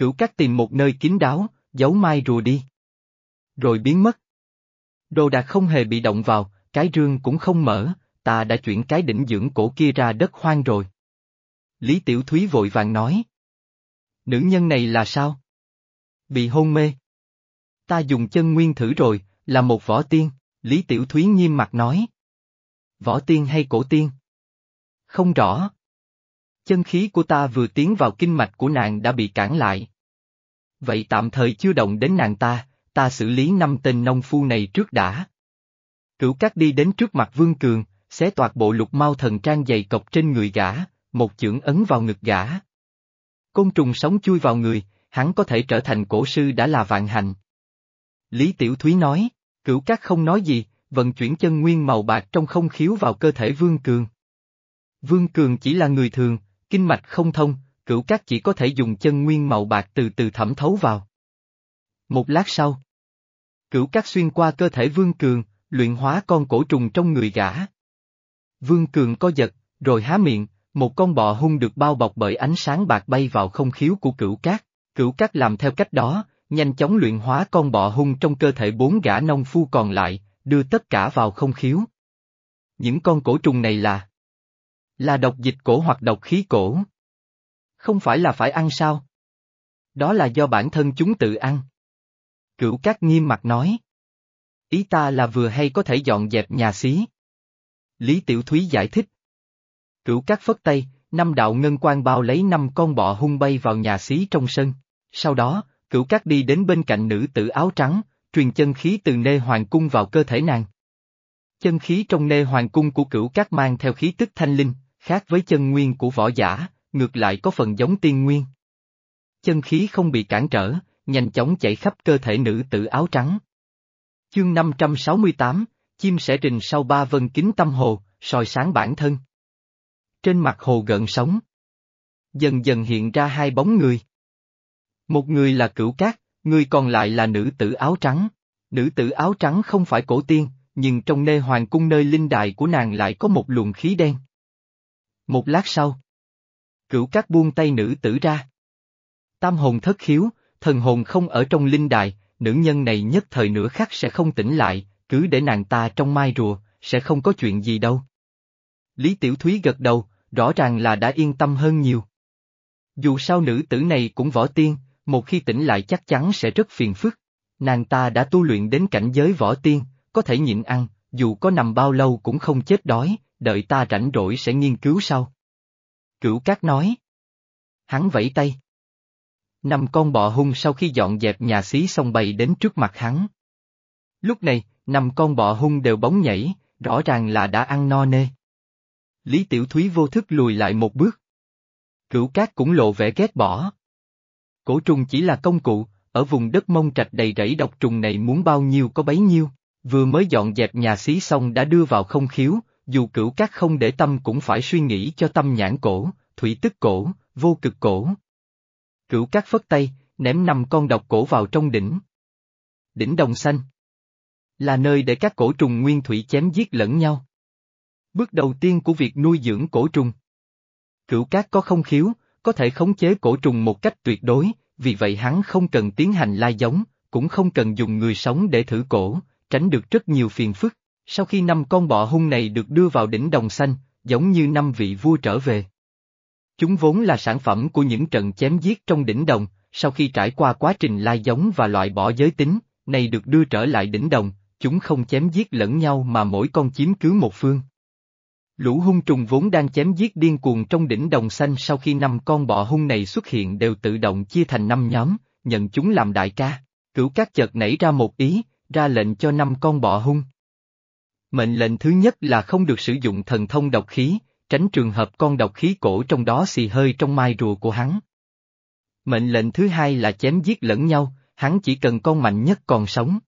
Cửu cát tìm một nơi kín đáo, giấu mai rùa đi. Rồi biến mất. Đồ đạc không hề bị động vào, cái rương cũng không mở, ta đã chuyển cái đỉnh dưỡng cổ kia ra đất hoang rồi. Lý Tiểu Thúy vội vàng nói. Nữ nhân này là sao? Bị hôn mê. Ta dùng chân nguyên thử rồi, là một võ tiên, Lý Tiểu Thúy nghiêm mặt nói. Võ tiên hay cổ tiên? Không rõ. Chân khí của ta vừa tiến vào kinh mạch của nàng đã bị cản lại. Vậy tạm thời chưa động đến nàng ta, ta xử lý năm tên nông phu này trước đã. Cửu cát đi đến trước mặt Vương Cường, xé toạc bộ lục mau thần trang dày cọc trên người gã, một chưởng ấn vào ngực gã. Côn trùng sống chui vào người, hắn có thể trở thành cổ sư đã là vạn hành Lý Tiểu Thúy nói, cửu cát không nói gì, vận chuyển chân nguyên màu bạc trong không khiếu vào cơ thể Vương Cường. Vương Cường chỉ là người thường, Kinh mạch không thông, cửu cát chỉ có thể dùng chân nguyên màu bạc từ từ thẩm thấu vào. Một lát sau, cửu cát xuyên qua cơ thể Vương Cường, luyện hóa con cổ trùng trong người gã. Vương Cường co giật, rồi há miệng, một con bọ hung được bao bọc bởi ánh sáng bạc bay vào không khiếu của cửu cát. Cửu cát làm theo cách đó, nhanh chóng luyện hóa con bọ hung trong cơ thể bốn gã nông phu còn lại, đưa tất cả vào không khiếu. Những con cổ trùng này là là độc dịch cổ hoặc độc khí cổ. Không phải là phải ăn sao? Đó là do bản thân chúng tự ăn. Cửu Cát nghiêm mặt nói. Ý ta là vừa hay có thể dọn dẹp nhà xí. Lý Tiểu Thúy giải thích. Cửu Cát phất tay, năm đạo ngân quan bao lấy năm con bọ hung bay vào nhà xí trong sân. Sau đó, Cửu Cát đi đến bên cạnh nữ tử áo trắng, truyền chân khí từ nê hoàng cung vào cơ thể nàng. Chân khí trong nê hoàng cung của Cửu Cát mang theo khí tức thanh linh, khác với chân nguyên của võ giả, ngược lại có phần giống tiên nguyên. Chân khí không bị cản trở, nhanh chóng chạy khắp cơ thể nữ tử áo trắng. Chương 568, chim sẻ trình sau ba vân kính tâm hồ, soi sáng bản thân. Trên mặt hồ gợn sóng. Dần dần hiện ra hai bóng người. Một người là cửu cát, người còn lại là nữ tử áo trắng. Nữ tử áo trắng không phải cổ tiên, nhưng trong nê hoàng cung nơi linh đài của nàng lại có một luồng khí đen. Một lát sau, cửu cát buông tay nữ tử ra. Tam hồn thất khiếu, thần hồn không ở trong linh đài, nữ nhân này nhất thời nửa khắc sẽ không tỉnh lại, cứ để nàng ta trong mai rùa, sẽ không có chuyện gì đâu. Lý Tiểu Thúy gật đầu, rõ ràng là đã yên tâm hơn nhiều. Dù sao nữ tử này cũng võ tiên, một khi tỉnh lại chắc chắn sẽ rất phiền phức. Nàng ta đã tu luyện đến cảnh giới võ tiên, có thể nhịn ăn, dù có nằm bao lâu cũng không chết đói, đợi ta rảnh rỗi sẽ nghiên cứu sau. Cửu Cát nói. Hắn vẫy tay. Năm con bọ hung sau khi dọn dẹp nhà xí xong bày đến trước mặt hắn. Lúc này, năm con bọ hung đều bóng nhảy, rõ ràng là đã ăn no nê. Lý Tiểu Thúy vô thức lùi lại một bước. Cửu Cát cũng lộ vẻ ghét bỏ. Cổ trùng chỉ là công cụ, ở vùng đất mông trạch đầy rẫy độc trùng này muốn bao nhiêu có bấy nhiêu, vừa mới dọn dẹp nhà xí xong đã đưa vào không khiếu, dù cửu các không để tâm cũng phải suy nghĩ cho tâm nhãn cổ, thủy tức cổ, vô cực cổ. Cửu các phất tay, ném năm con độc cổ vào trong đỉnh. Đỉnh đồng xanh là nơi để các cổ trùng nguyên thủy chém giết lẫn nhau. Bước đầu tiên của việc nuôi dưỡng cổ trùng. Cửu cát có không khiếu, có thể khống chế cổ trùng một cách tuyệt đối, vì vậy hắn không cần tiến hành lai giống, cũng không cần dùng người sống để thử cổ, tránh được rất nhiều phiền phức. Sau khi năm con bọ hung này được đưa vào đỉnh đồng xanh, giống như năm vị vua trở về. Chúng vốn là sản phẩm của những trận chém giết trong đỉnh đồng, sau khi trải qua quá trình lai giống và loại bỏ giới tính, này được đưa trở lại đỉnh đồng, chúng không chém giết lẫn nhau mà mỗi con chiếm cứ một phương. Lũ hung trùng vốn đang chém giết điên cuồng trong đỉnh đồng xanh sau khi năm con bọ hung này xuất hiện đều tự động chia thành năm nhóm, nhận chúng làm đại ca. Cửu các chợt nảy ra một ý, ra lệnh cho năm con bọ hung. Mệnh lệnh thứ nhất là không được sử dụng thần thông độc khí, tránh trường hợp con độc khí cổ trong đó xì hơi trong mai rùa của hắn. Mệnh lệnh thứ hai là chém giết lẫn nhau, hắn chỉ cần con mạnh nhất còn sống.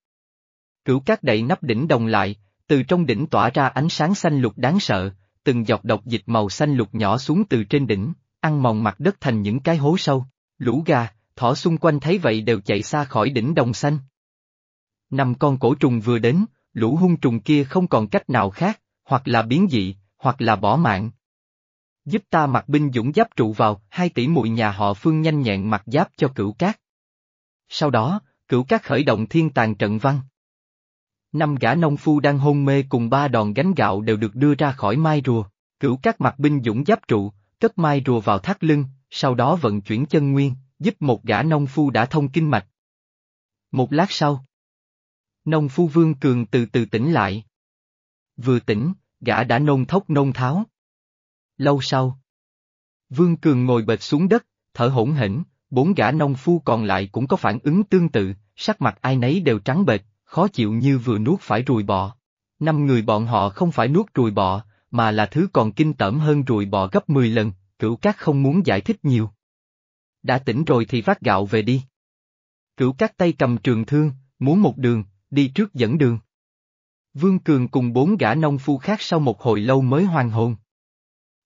Cửu các đậy nắp đỉnh đồng lại, từ trong đỉnh tỏa ra ánh sáng xanh lục đáng sợ, từng giọt độc dịch màu xanh lục nhỏ xuống từ trên đỉnh, ăn mòn mặt đất thành những cái hố sâu. Lũ gà, thỏ xung quanh thấy vậy đều chạy xa khỏi đỉnh đồng xanh. Năm con cổ trùng vừa đến, lũ hung trùng kia không còn cách nào khác, hoặc là biến dị, hoặc là bỏ mạng. Giúp ta mặc binh dũng giáp trụ vào, hai tỷ muội nhà họ phương nhanh nhẹn mặc giáp cho cửu cát. Sau đó, cửu cát khởi động thiên tàn trận văn. Năm gã nông phu đang hôn mê cùng ba đòn gánh gạo đều được đưa ra khỏi mai rùa, cửu cát mặc binh dũng giáp trụ, cất mai rùa vào thắt lưng, sau đó vận chuyển chân nguyên, giúp một gã nông phu đã thông kinh mạch. Một lát sau, Nông phu Vương Cường từ từ tỉnh lại. Vừa tỉnh, gã đã nôn thốc nôn tháo. Lâu sau, Vương Cường ngồi bệt xuống đất, thở hổn hển, bốn gã nông phu còn lại cũng có phản ứng tương tự, sắc mặt ai nấy đều trắng bệch, khó chịu như vừa nuốt phải ruồi bọ. Năm người bọn họ không phải nuốt ruồi bọ, mà là thứ còn kinh tởm hơn ruồi bọ gấp 10 lần, cửu cát không muốn giải thích nhiều. Đã tỉnh rồi thì vác gạo về đi. Cửu cát tay cầm trường thương, muốn một đường, đi trước dẫn đường. Vương Cường cùng bốn gã nông phu khác sau một hồi lâu mới hoàn hồn.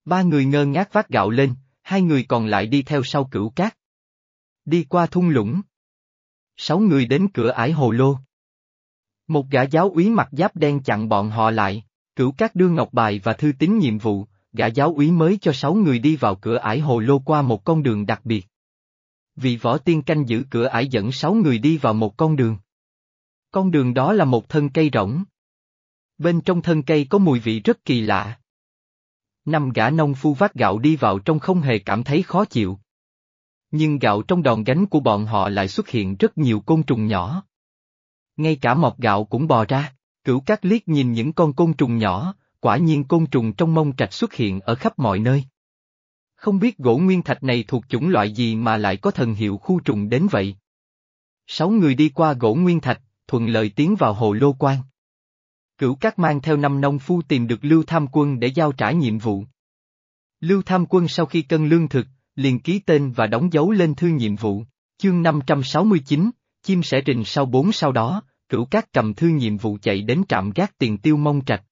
Ba người ngơ ngác vác gạo lên, hai người còn lại đi theo sau cửu cát. Đi qua thung lũng. Sáu người đến cửa ải hồ lô. Một gã giáo úy mặc giáp đen chặn bọn họ lại, cửu cát đưa ngọc bài và thư tín nhiệm vụ, gã giáo úy mới cho sáu người đi vào cửa ải hồ lô qua một con đường đặc biệt. Vị võ tiên canh giữ cửa ải dẫn sáu người đi vào một con đường. Con đường đó là một thân cây rỗng. Bên trong thân cây có mùi vị rất kỳ lạ. Năm gã nông phu vác gạo đi vào trong không hề cảm thấy khó chịu. Nhưng gạo trong đòn gánh của bọn họ lại xuất hiện rất nhiều côn trùng nhỏ. Ngay cả mọc gạo cũng bò ra, cửu cát liếc nhìn những con côn trùng nhỏ, quả nhiên côn trùng trong mông trạch xuất hiện ở khắp mọi nơi. Không biết gỗ nguyên thạch này thuộc chủng loại gì mà lại có thần hiệu khu trùng đến vậy. Sáu người đi qua gỗ nguyên thạch, thuận lợi tiến vào hồ lô quan. Cửu Cát mang theo năm nông phu tìm được Lưu Tham Quân để giao trả nhiệm vụ. Lưu Tham Quân sau khi cân lương thực, liền ký tên và đóng dấu lên thư nhiệm vụ. Chương 569, chim sẻ trình sau bốn sau đó, Cửu Cát cầm thư nhiệm vụ chạy đến trạm gác tiền tiêu mông trạch.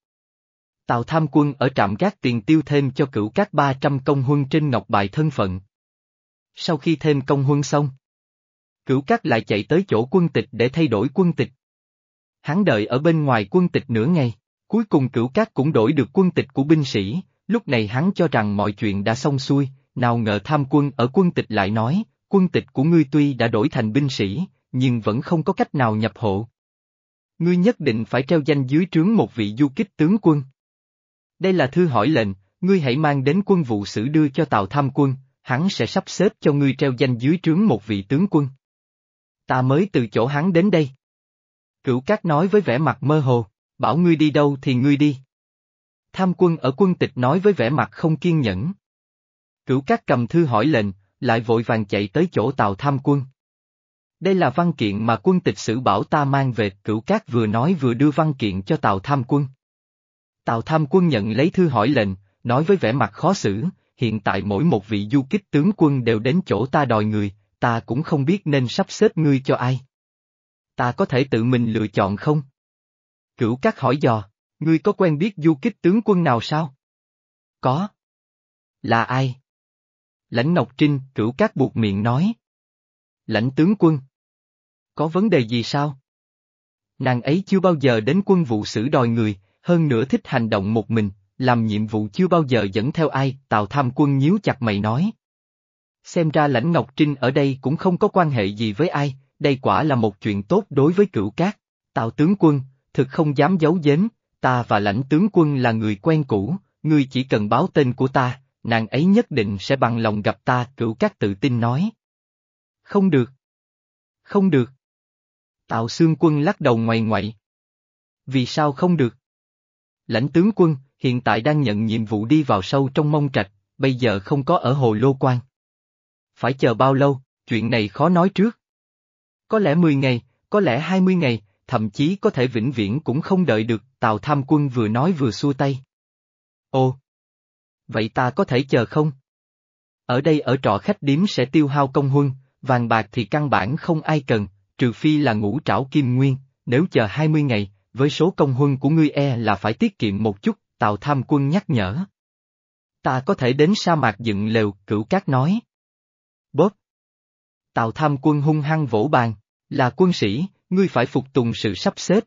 Tào Tham Quân ở trạm gác tiền tiêu thêm cho Cửu Cát 300 công huân trên ngọc bài thân phận. Sau khi thêm công huân xong, Cửu Cát lại chạy tới chỗ quân tịch để thay đổi quân tịch. Hắn đợi ở bên ngoài quân tịch nửa ngày, cuối cùng Cửu Cát cũng đổi được quân tịch của binh sĩ, lúc này hắn cho rằng mọi chuyện đã xong xuôi, nào ngờ tham quân ở quân tịch lại nói, quân tịch của ngươi tuy đã đổi thành binh sĩ, nhưng vẫn không có cách nào nhập hộ. Ngươi nhất định phải treo danh dưới trướng một vị du kích tướng quân. Đây là thư hỏi lệnh, ngươi hãy mang đến quân vụ sử đưa cho Tào Tham quân, hắn sẽ sắp xếp cho ngươi treo danh dưới trướng một vị tướng quân. Ta mới từ chỗ hắn đến đây. Cửu Cát nói với vẻ mặt mơ hồ, bảo ngươi đi đâu thì ngươi đi. Tham quân ở quân tịch nói với vẻ mặt không kiên nhẫn. Cửu Cát cầm thư hỏi lệnh, lại vội vàng chạy tới chỗ tàu Tham quân. Đây là văn kiện mà quân tịch sử bảo ta mang về, Cửu Cát vừa nói vừa đưa văn kiện cho tàu Tham quân. Tào Tham quân nhận lấy thư hỏi lệnh, nói với vẻ mặt khó xử, hiện tại mỗi một vị du kích tướng quân đều đến chỗ ta đòi người, ta cũng không biết nên sắp xếp ngươi cho ai. Ta có thể tự mình lựa chọn không? Cửu Cát hỏi dò, ngươi có quen biết du kích tướng quân nào sao? Có. Là ai? Lãnh Ngọc Trinh, Cửu Cát buộc miệng nói. Lãnh tướng quân. Có vấn đề gì sao? Nàng ấy chưa bao giờ đến quân vụ xử đòi người, hơn nữa thích hành động một mình, làm nhiệm vụ chưa bao giờ dẫn theo ai, Tào Tham Quân nhíu chặt mày nói. Xem ra lãnh Ngọc Trinh ở đây cũng không có quan hệ gì với ai, đây quả là một chuyện tốt đối với cửu cát. Tào tướng quân, thực không dám giấu giếm, ta và lãnh tướng quân là người quen cũ, ngươi chỉ cần báo tên của ta, nàng ấy nhất định sẽ bằng lòng gặp ta, cửu cát tự tin nói. Không được. Không được. Tào xương quân lắc đầu ngoài ngoại. Vì sao không được? Lãnh tướng quân, hiện tại đang nhận nhiệm vụ đi vào sâu trong mông trạch, bây giờ không có ở hồ lô quan. Phải chờ bao lâu, chuyện này khó nói trước. Có lẽ 10 ngày, có lẽ 20 ngày, thậm chí có thể vĩnh viễn cũng không đợi được, Tào Tham Quân vừa nói vừa xua tay. Ồ! Vậy ta có thể chờ không? Ở đây ở trọ khách điếm sẽ tiêu hao công huân, vàng bạc thì căn bản không ai cần, trừ phi là ngũ trảo kim nguyên, nếu chờ 20 ngày, với số công huân của ngươi e là phải tiết kiệm một chút, Tào Tham Quân nhắc nhở. Ta có thể đến sa mạc dựng lều, cửu cát nói. Bóp! Tào Tham Quân hung hăng vỗ bàn, là quân sĩ, ngươi phải phục tùng sự sắp xếp.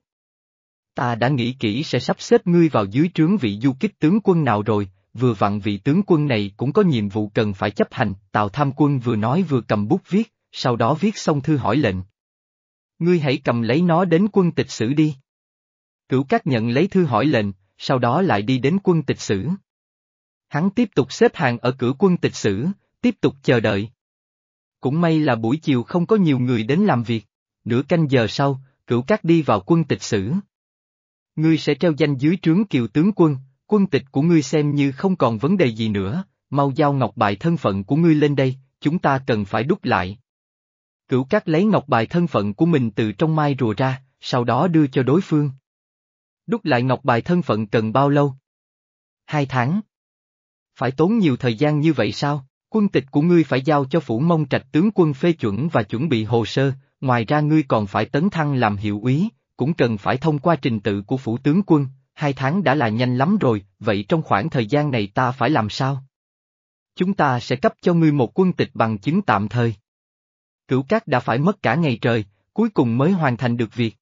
Ta đã nghĩ kỹ sẽ sắp xếp ngươi vào dưới trướng vị du kích tướng quân nào rồi, vừa vặn vị tướng quân này cũng có nhiệm vụ cần phải chấp hành, Tào Tham Quân vừa nói vừa cầm bút viết, sau đó viết xong thư hỏi lệnh. Ngươi hãy cầm lấy nó đến quân tịch sử đi. Cửu Cát nhận lấy thư hỏi lệnh, sau đó lại đi đến quân tịch sử. Hắn tiếp tục xếp hàng ở cửa quân tịch sử, tiếp tục chờ đợi. Cũng may là buổi chiều không có nhiều người đến làm việc, nửa canh giờ sau, cửu cát đi vào quân tịch sử. Ngươi sẽ treo danh dưới trướng kiều tướng quân, quân tịch của ngươi xem như không còn vấn đề gì nữa, mau giao ngọc bài thân phận của ngươi lên đây, chúng ta cần phải đúc lại. Cửu cát lấy ngọc bài thân phận của mình từ trong mai rùa ra, sau đó đưa cho đối phương. Đúc lại ngọc bài thân phận cần bao lâu? Hai tháng. Phải tốn nhiều thời gian như vậy sao? Quân tịch của ngươi phải giao cho phủ mông trạch tướng quân phê chuẩn và chuẩn bị hồ sơ, ngoài ra ngươi còn phải tấn thăng làm hiệu úy, cũng cần phải thông qua trình tự của phủ tướng quân, hai tháng đã là nhanh lắm rồi, vậy trong khoảng thời gian này ta phải làm sao? Chúng ta sẽ cấp cho ngươi một quân tịch bằng chứng tạm thời. Cửu Cát đã phải mất cả ngày trời, cuối cùng mới hoàn thành được việc.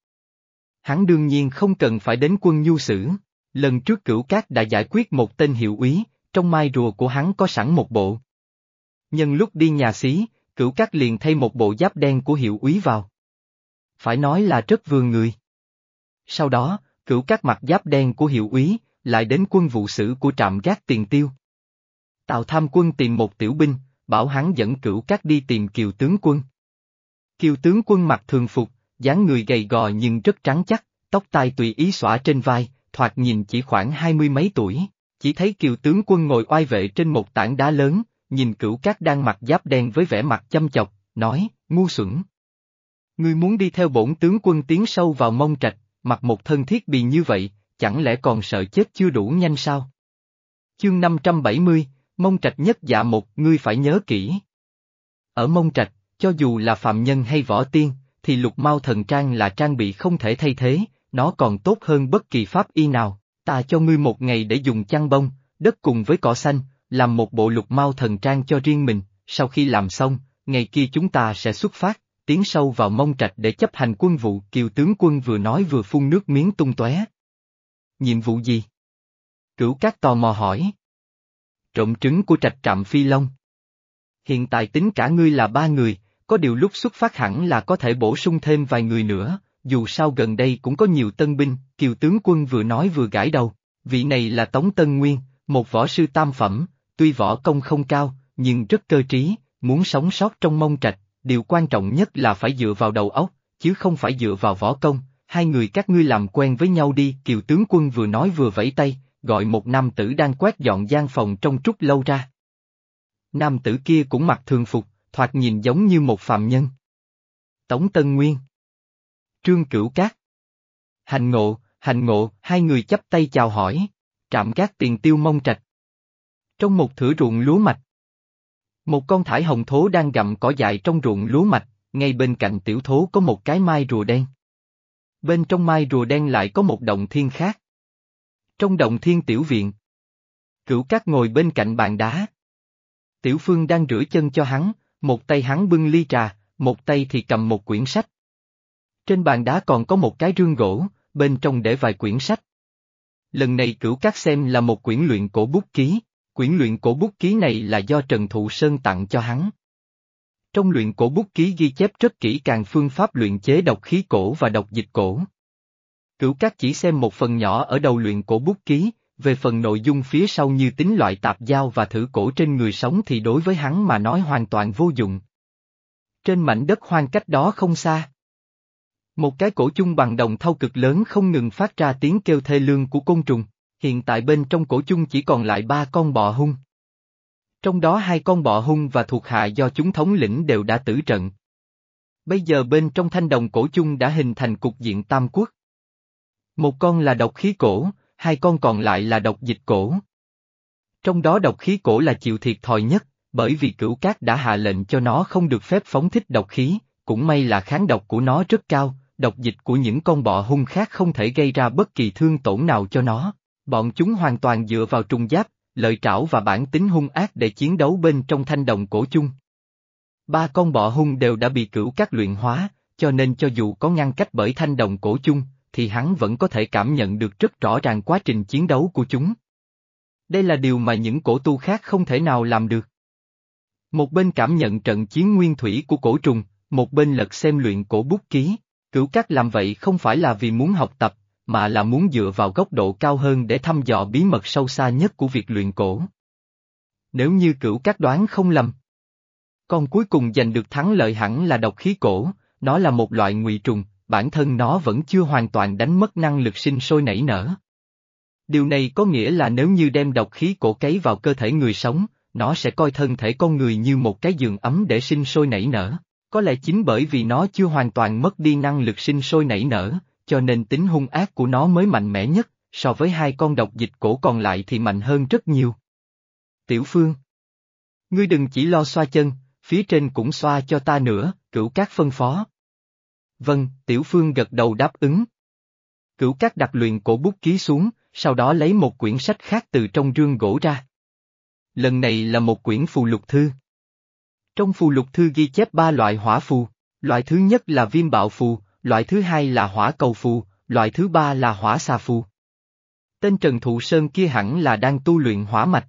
Hắn đương nhiên không cần phải đến quân nhu sử. Lần trước Cửu Cát đã giải quyết một tên hiệu úy, trong mai rùa của hắn có sẵn một bộ. Nhân lúc đi nhà xí, Cửu Cát liền thay một bộ giáp đen của hiệu úy vào. Phải nói là rất vừa người. Sau đó, Cửu Cát mặc giáp đen của hiệu úy, lại đến quân vụ sử của trạm gác tiền tiêu. Tào tham quân tìm một tiểu binh, bảo hắn dẫn cửu cát đi tìm kiều tướng quân. Kiều tướng quân mặc thường phục, dáng người gầy gò nhưng rất trắng chắc, tóc tai tùy ý xõa trên vai, thoạt nhìn chỉ khoảng hai mươi mấy tuổi, chỉ thấy kiều tướng quân ngồi oai vệ trên một tảng đá lớn, nhìn cửu cát đang mặc giáp đen với vẻ mặt chăm chọc, nói, ngu xuẩn. Ngươi muốn đi theo bổn tướng quân tiến sâu vào mông trạch, mặc một thân thiết bị như vậy, chẳng lẽ còn sợ chết chưa đủ nhanh sao? Chương 570, Mông Trạch nhất dạ một, ngươi phải nhớ kỹ. Ở Mông Trạch, cho dù là phạm nhân hay võ tiên, thì lục mau thần trang là trang bị không thể thay thế, nó còn tốt hơn bất kỳ pháp y nào. Ta cho ngươi một ngày để dùng chăn bông, đất cùng với cỏ xanh, làm một bộ lục mau thần trang cho riêng mình, sau khi làm xong, ngày kia chúng ta sẽ xuất phát, tiến sâu vào mông trạch để chấp hành quân vụ. Kiều tướng quân vừa nói vừa phun nước miếng tung tóe. Nhiệm vụ gì? Cửu các tò mò hỏi. Trộm trứng của trạch trạm phi long. Hiện tại tính cả ngươi là ba người, có điều lúc xuất phát hẳn là có thể bổ sung thêm vài người nữa, dù sao gần đây cũng có nhiều tân binh, kiều tướng quân vừa nói vừa gãi đầu, vị này là Tống Tân Nguyên, một võ sư tam phẩm, tuy võ công không cao, nhưng rất cơ trí, muốn sống sót trong mông trạch, điều quan trọng nhất là phải dựa vào đầu óc, chứ không phải dựa vào võ công, hai người các ngươi làm quen với nhau đi, kiều tướng quân vừa nói vừa vẫy tay, gọi một nam tử đang quét dọn gian phòng trong trúc lâu ra. Nam tử kia cũng mặc thường phục, thoạt nhìn giống như một phạm nhân. Tống Tân Nguyên Trương Cửu Cát Hành ngộ, hành ngộ, hai người chấp tay chào hỏi, trạm cát tiền tiêu mông trạch. Trong một thửa ruộng lúa mạch. Một con thải hồng thố đang gặm cỏ dại trong ruộng lúa mạch, ngay bên cạnh tiểu thố có một cái mai rùa đen. Bên trong mai rùa đen lại có một động thiên khác. Trong động thiên tiểu viện. Cửu cát ngồi bên cạnh bàn đá. Tiểu phương đang rửa chân cho hắn, một tay hắn bưng ly trà, một tay thì cầm một quyển sách. Trên bàn đá còn có một cái rương gỗ, bên trong để vài quyển sách. Lần này cửu cát xem là một quyển luyện cổ bút ký, quyển luyện cổ bút ký này là do Trần Thụ Sơn tặng cho hắn. Trong luyện cổ bút ký ghi chép rất kỹ càng phương pháp luyện chế độc khí cổ và độc dịch cổ. Cửu Cát chỉ xem một phần nhỏ ở đầu luyện cổ bút ký, về phần nội dung phía sau như tính loại tạp giao và thử cổ trên người sống thì đối với hắn mà nói hoàn toàn vô dụng. Trên mảnh đất hoang cách đó không xa. Một cái cổ chung bằng đồng thau cực lớn không ngừng phát ra tiếng kêu thê lương của côn trùng, hiện tại bên trong cổ chung chỉ còn lại ba con bọ hung. Trong đó hai con bọ hung và thuộc hạ do chúng thống lĩnh đều đã tử trận. Bây giờ bên trong thanh đồng cổ chung đã hình thành cục diện tam quốc. Một con là độc khí cổ, hai con còn lại là độc dịch cổ. Trong đó độc khí cổ là chịu thiệt thòi nhất, bởi vì cửu cát đã hạ lệnh cho nó không được phép phóng thích độc khí, cũng may là kháng độc của nó rất cao, độc dịch của những con bọ hung khác không thể gây ra bất kỳ thương tổn nào cho nó. Bọn chúng hoàn toàn dựa vào trùng giáp, lợi trảo và bản tính hung ác để chiến đấu bên trong thanh đồng cổ chung. Ba con bọ hung đều đã bị cửu các luyện hóa, cho nên cho dù có ngăn cách bởi thanh đồng cổ chung, thì hắn vẫn có thể cảm nhận được rất rõ ràng quá trình chiến đấu của chúng. Đây là điều mà những cổ tu khác không thể nào làm được. Một bên cảm nhận trận chiến nguyên thủy của cổ trùng, một bên lật xem luyện cổ bút ký, cửu các làm vậy không phải là vì muốn học tập, mà là muốn dựa vào góc độ cao hơn để thăm dò bí mật sâu xa nhất của việc luyện cổ. Nếu như cửu các đoán không lầm, con cuối cùng giành được thắng lợi hẳn là độc khí cổ, nó là một loại ngụy trùng, bản thân nó vẫn chưa hoàn toàn đánh mất năng lực sinh sôi nảy nở. Điều này có nghĩa là nếu như đem độc khí cổ cấy vào cơ thể người sống, nó sẽ coi thân thể con người như một cái giường ấm để sinh sôi nảy nở. Có lẽ chính bởi vì nó chưa hoàn toàn mất đi năng lực sinh sôi nảy nở, cho nên tính hung ác của nó mới mạnh mẽ nhất, so với hai con độc dịch cổ còn lại thì mạnh hơn rất nhiều. Tiểu Phương Ngươi đừng chỉ lo xoa chân, phía trên cũng xoa cho ta nữa, cửu cát phân phó. Vâng, Tiểu Phương gật đầu đáp ứng. Cửu cát đặt luyện cổ bút ký xuống, sau đó lấy một quyển sách khác từ trong rương gỗ ra. Lần này là một quyển phù lục thư. Trong phù lục thư ghi chép ba loại hỏa phù, loại thứ nhất là viêm bạo phù, loại thứ hai là hỏa cầu phù, loại thứ ba là hỏa xà phù. Tên Trần Thụ Sơn kia hẳn là đang tu luyện hỏa mạch.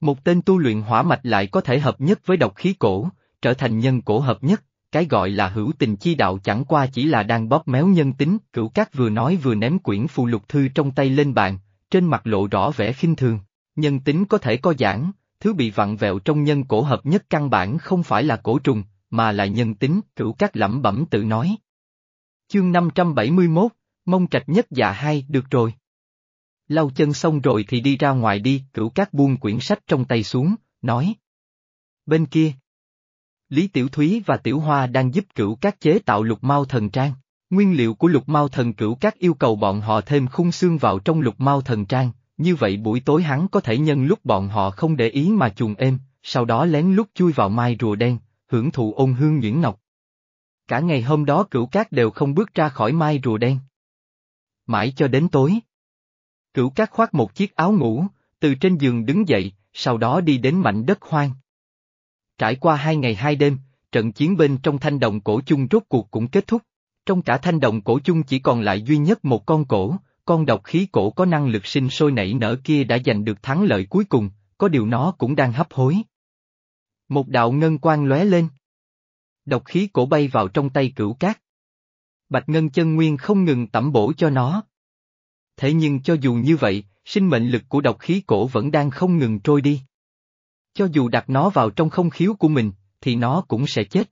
Một tên tu luyện hỏa mạch lại có thể hợp nhất với độc khí cổ, trở thành nhân cổ hợp nhất, cái gọi là hữu tình chi đạo chẳng qua chỉ là đang bóp méo nhân tính, cửu cát vừa nói vừa ném quyển phù lục thư trong tay lên bàn, trên mặt lộ rõ vẻ khinh thường. Nhân tính có thể có giãn, thứ bị vặn vẹo trong nhân cổ hợp nhất căn bản không phải là cổ trùng, mà là nhân tính, cửu cát lẩm bẩm tự nói. Chương 571, mông trạch nhất dạ hai được rồi. Lau chân xong rồi thì đi ra ngoài đi, cửu cát buông quyển sách trong tay xuống, nói. Bên kia. Lý Tiểu Thúy và Tiểu Hoa đang giúp cửu cát chế tạo lục mau thần trang. Nguyên liệu của lục mau thần cửu cát yêu cầu bọn họ thêm khung xương vào trong lục mau thần trang, như vậy buổi tối hắn có thể nhân lúc bọn họ không để ý mà chuồng êm, sau đó lén lút chui vào mai rùa đen, hưởng thụ ôn hương nhuyễn ngọc. Cả ngày hôm đó cửu cát đều không bước ra khỏi mai rùa đen. Mãi cho đến tối. Cửu cát khoác một chiếc áo ngủ, từ trên giường đứng dậy, sau đó đi đến mảnh đất hoang. Trải qua hai ngày hai đêm, trận chiến bên trong thanh đồng cổ chung rốt cuộc cũng kết thúc. Trong cả thanh đồng cổ chung chỉ còn lại duy nhất một con cổ, con độc khí cổ có năng lực sinh sôi nảy nở kia đã giành được thắng lợi cuối cùng, có điều nó cũng đang hấp hối. Một đạo ngân quang lóe lên. Độc khí cổ bay vào trong tay cửu cát. Bạch ngân chân nguyên không ngừng tẩm bổ cho nó. Thế nhưng cho dù như vậy, sinh mệnh lực của độc khí cổ vẫn đang không ngừng trôi đi. Cho dù đặt nó vào trong không khiếu của mình, thì nó cũng sẽ chết.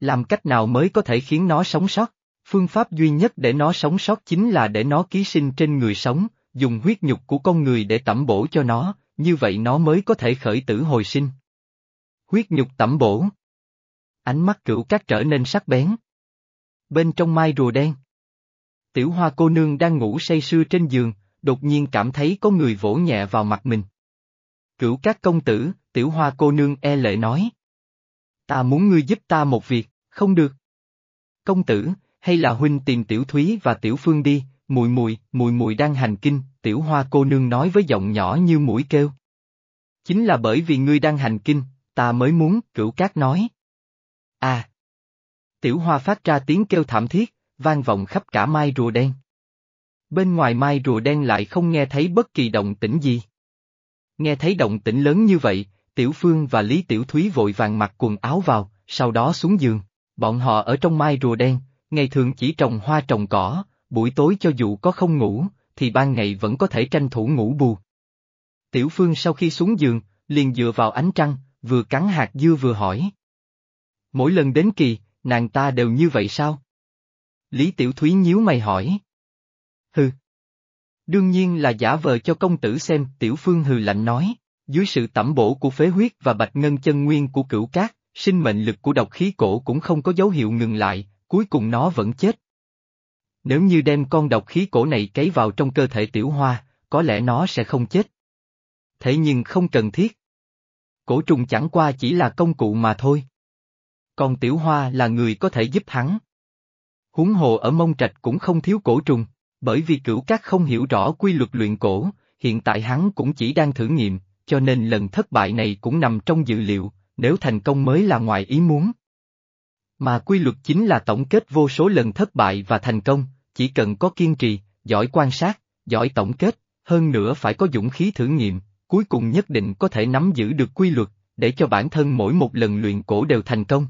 Làm cách nào mới có thể khiến nó sống sót? Phương pháp duy nhất để nó sống sót chính là để nó ký sinh trên người sống, dùng huyết nhục của con người để tẩm bổ cho nó, như vậy nó mới có thể khởi tử hồi sinh. Huyết nhục tẩm bổ. Ánh mắt cửu cát trở nên sắc bén. Bên trong mai rùa đen. Tiểu hoa cô nương đang ngủ say sưa trên giường, đột nhiên cảm thấy có người vỗ nhẹ vào mặt mình. Cửu các công tử, tiểu hoa cô nương e lệ nói. Ta muốn ngươi giúp ta một việc, không được. Công tử, hay là huynh tìm tiểu thúy và tiểu phương đi, mùi mùi, mùi mùi đang hành kinh, tiểu hoa cô nương nói với giọng nhỏ như mũi kêu. Chính là bởi vì ngươi đang hành kinh, ta mới muốn, cửu cát nói. À! Tiểu hoa phát ra tiếng kêu thảm thiết, vang vọng khắp cả mai rùa đen. Bên ngoài mai rùa đen lại không nghe thấy bất kỳ động tĩnh gì. Nghe thấy động tĩnh lớn như vậy, Tiểu Phương và Lý Tiểu Thúy vội vàng mặc quần áo vào, sau đó xuống giường. Bọn họ ở trong mai rùa đen, ngày thường chỉ trồng hoa trồng cỏ, buổi tối cho dù có không ngủ, thì ban ngày vẫn có thể tranh thủ ngủ bù. Tiểu Phương sau khi xuống giường, liền dựa vào ánh trăng, vừa cắn hạt dưa vừa hỏi. Mỗi lần đến kỳ, nàng ta đều như vậy sao? Lý Tiểu Thúy nhíu mày hỏi. Hừ. Đương nhiên là giả vờ cho công tử xem, Tiểu Phương hừ lạnh nói, dưới sự tẩm bổ của phế huyết và bạch ngân chân nguyên của cửu cát, sinh mệnh lực của độc khí cổ cũng không có dấu hiệu ngừng lại, cuối cùng nó vẫn chết. Nếu như đem con độc khí cổ này cấy vào trong cơ thể tiểu hoa, có lẽ nó sẽ không chết. Thế nhưng không cần thiết. Cổ trùng chẳng qua chỉ là công cụ mà thôi. Con tiểu hoa là người có thể giúp hắn. Huống hồ ở mông trạch cũng không thiếu cổ trùng, bởi vì cửu các không hiểu rõ quy luật luyện cổ, hiện tại hắn cũng chỉ đang thử nghiệm, cho nên lần thất bại này cũng nằm trong dự liệu, nếu thành công mới là ngoài ý muốn. Mà quy luật chính là tổng kết vô số lần thất bại và thành công, chỉ cần có kiên trì, giỏi quan sát, giỏi tổng kết, hơn nữa phải có dũng khí thử nghiệm, cuối cùng nhất định có thể nắm giữ được quy luật, để cho bản thân mỗi một lần luyện cổ đều thành công.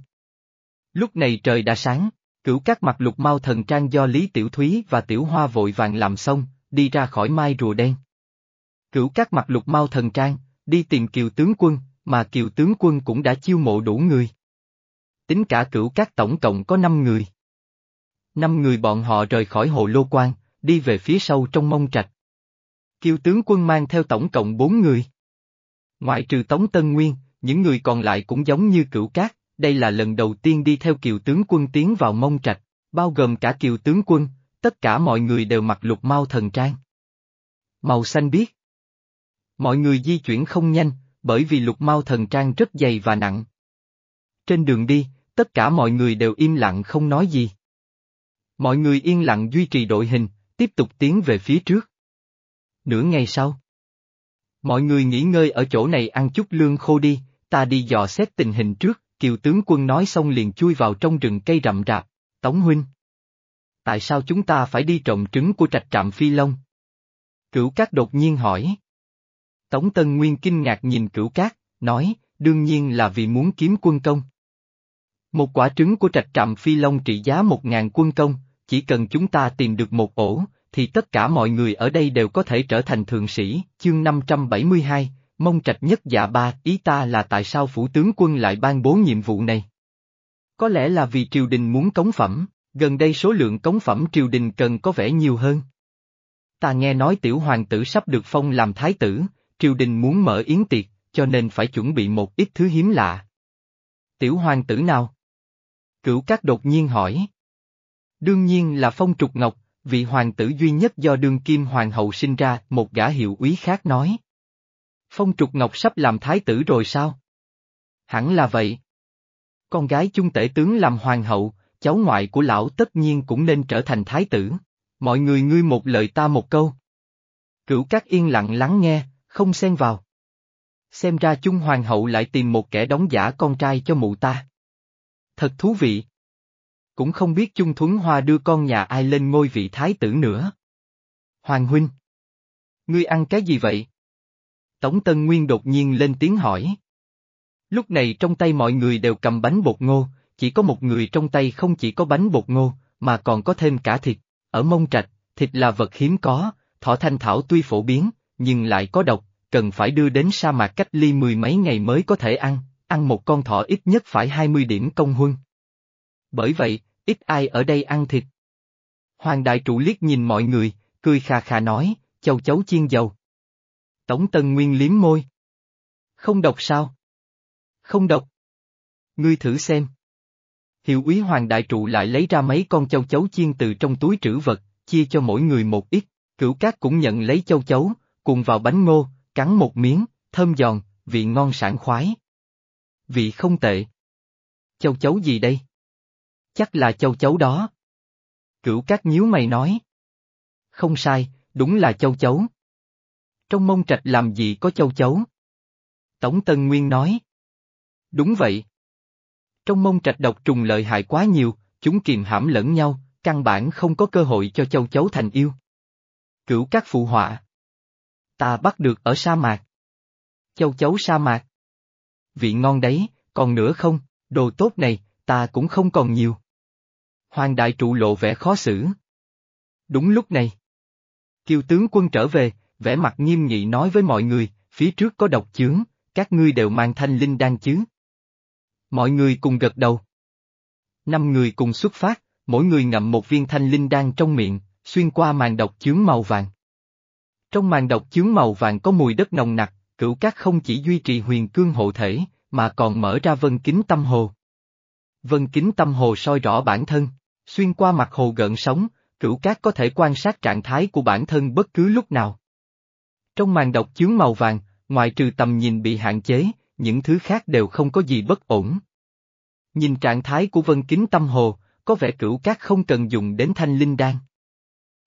Lúc này trời đã sáng, cửu các mặt lục mau thần trang do Lý Tiểu Thúy và Tiểu Hoa vội vàng làm xong, đi ra khỏi mai rùa đen. Cửu các mặt lục mau thần trang, đi tìm kiều tướng quân, mà kiều tướng quân cũng đã chiêu mộ đủ người. Tính cả cửu các tổng cộng có 5 người. Năm người bọn họ rời khỏi hồ lô quan, đi về phía sâu trong mông trạch. Kiều tướng quân mang theo tổng cộng 4 người. Ngoại trừ Tống Tân Nguyên, những người còn lại cũng giống như cửu cát, đây là lần đầu tiên đi theo kiều tướng quân tiến vào mông trạch, bao gồm cả kiều tướng quân, tất cả mọi người đều mặc lục mau thần trang. Màu xanh biếc. Mọi người di chuyển không nhanh, bởi vì lục mau thần trang rất dày và nặng. Trên đường đi, tất cả mọi người đều im lặng không nói gì. Mọi người yên lặng duy trì đội hình, tiếp tục tiến về phía trước. Nửa ngày sau, Mọi người nghỉ ngơi ở chỗ này ăn chút lương khô đi, ta đi dò xét tình hình trước, kiều tướng quân nói xong liền chui vào trong rừng cây rậm rạp, Tống huynh. Tại sao chúng ta phải đi trộm trứng của trạch trạm phi long? Cửu cát đột nhiên hỏi. Tống Tân Nguyên kinh ngạc nhìn cửu cát, nói, đương nhiên là vì muốn kiếm quân công. Một quả trứng của trạch trạm phi long trị giá một ngàn quân công, chỉ cần chúng ta tìm được một ổ, thì tất cả mọi người ở đây đều có thể trở thành thượng sĩ, chương 572, mong trạch nhất dạ ba, ý ta là tại sao phủ tướng quân lại ban bố nhiệm vụ này. Có lẽ là vì triều đình muốn cống phẩm, gần đây số lượng cống phẩm triều đình cần có vẻ nhiều hơn. Ta nghe nói tiểu hoàng tử sắp được phong làm thái tử, triều đình muốn mở yến tiệc, cho nên phải chuẩn bị một ít thứ hiếm lạ. Tiểu hoàng tử nào? Cửu các đột nhiên hỏi. Đương nhiên là phong trục ngọc, vị hoàng tử duy nhất do đương kim hoàng hậu sinh ra, một gã hiệu úy khác nói. Phong trục ngọc sắp làm thái tử rồi sao? Hẳn là vậy. Con gái chung tể tướng làm hoàng hậu, cháu ngoại của lão tất nhiên cũng nên trở thành thái tử. Mọi người ngươi một lời ta một câu. Cửu các yên lặng lắng nghe, không xen vào. Xem ra chung hoàng hậu lại tìm một kẻ đóng giả con trai cho mụ ta. Thật thú vị. Cũng không biết chung thuấn hoa đưa con nhà ai lên ngôi vị thái tử nữa. Hoàng huynh. Ngươi ăn cái gì vậy? Tống Tân Nguyên đột nhiên lên tiếng hỏi. Lúc này trong tay mọi người đều cầm bánh bột ngô, chỉ có một người trong tay không chỉ có bánh bột ngô, mà còn có thêm cả thịt. Ở mông trạch, thịt là vật hiếm có, thỏ thanh thảo tuy phổ biến, nhưng lại có độc, cần phải đưa đến sa mạc cách ly mười mấy ngày mới có thể ăn, ăn một con thỏ ít nhất phải 20 điểm công huân. Bởi vậy, ít ai ở đây ăn thịt. Hoàng đại trụ liếc nhìn mọi người, cười khà khà nói, châu chấu chiên dầu. Tống Tân Nguyên liếm môi. Không độc sao? Không độc. Ngươi thử xem. Hiệu úy Hoàng đại trụ lại lấy ra mấy con châu chấu chiên từ trong túi trữ vật, chia cho mỗi người một ít, cửu cát cũng nhận lấy châu chấu, cùng vào bánh ngô, cắn một miếng, thơm giòn, vị ngon sảng khoái. Vị không tệ. Châu chấu gì đây? Chắc là châu chấu đó. Cửu cát nhíu mày nói. Không sai, đúng là châu chấu. Trong mông trạch làm gì có châu chấu? Tống Tân Nguyên nói. Đúng vậy. Trong mông trạch độc trùng lợi hại quá nhiều, chúng kìm hãm lẫn nhau, căn bản không có cơ hội cho châu chấu thành yêu. Cửu các phụ họa. Ta bắt được ở sa mạc. Châu chấu sa mạc. Vị ngon đấy, còn nữa không, đồ tốt này, ta cũng không còn nhiều. Hoàng đại trụ lộ vẻ khó xử. Đúng lúc này. Kiều tướng quân trở về, vẻ mặt nghiêm nghị nói với mọi người, phía trước có độc chướng, các ngươi đều mang thanh linh đan chứ. Mọi người cùng gật đầu. Năm người cùng xuất phát, mỗi người ngậm một viên thanh linh đan trong miệng, xuyên qua màn độc chướng màu vàng. Trong màn độc chướng màu vàng có mùi đất nồng nặc, cửu cát không chỉ duy trì huyền cương hộ thể, mà còn mở ra vân kính tâm hồ. Vân kính tâm hồ soi rõ bản thân, xuyên qua mặt hồ gợn sóng, cửu cát có thể quan sát trạng thái của bản thân bất cứ lúc nào. Trong màn độc chướng màu vàng, ngoài trừ tầm nhìn bị hạn chế, những thứ khác đều không có gì bất ổn. Nhìn trạng thái của vân kính tâm hồ, có vẻ cửu cát không cần dùng đến thanh linh đan.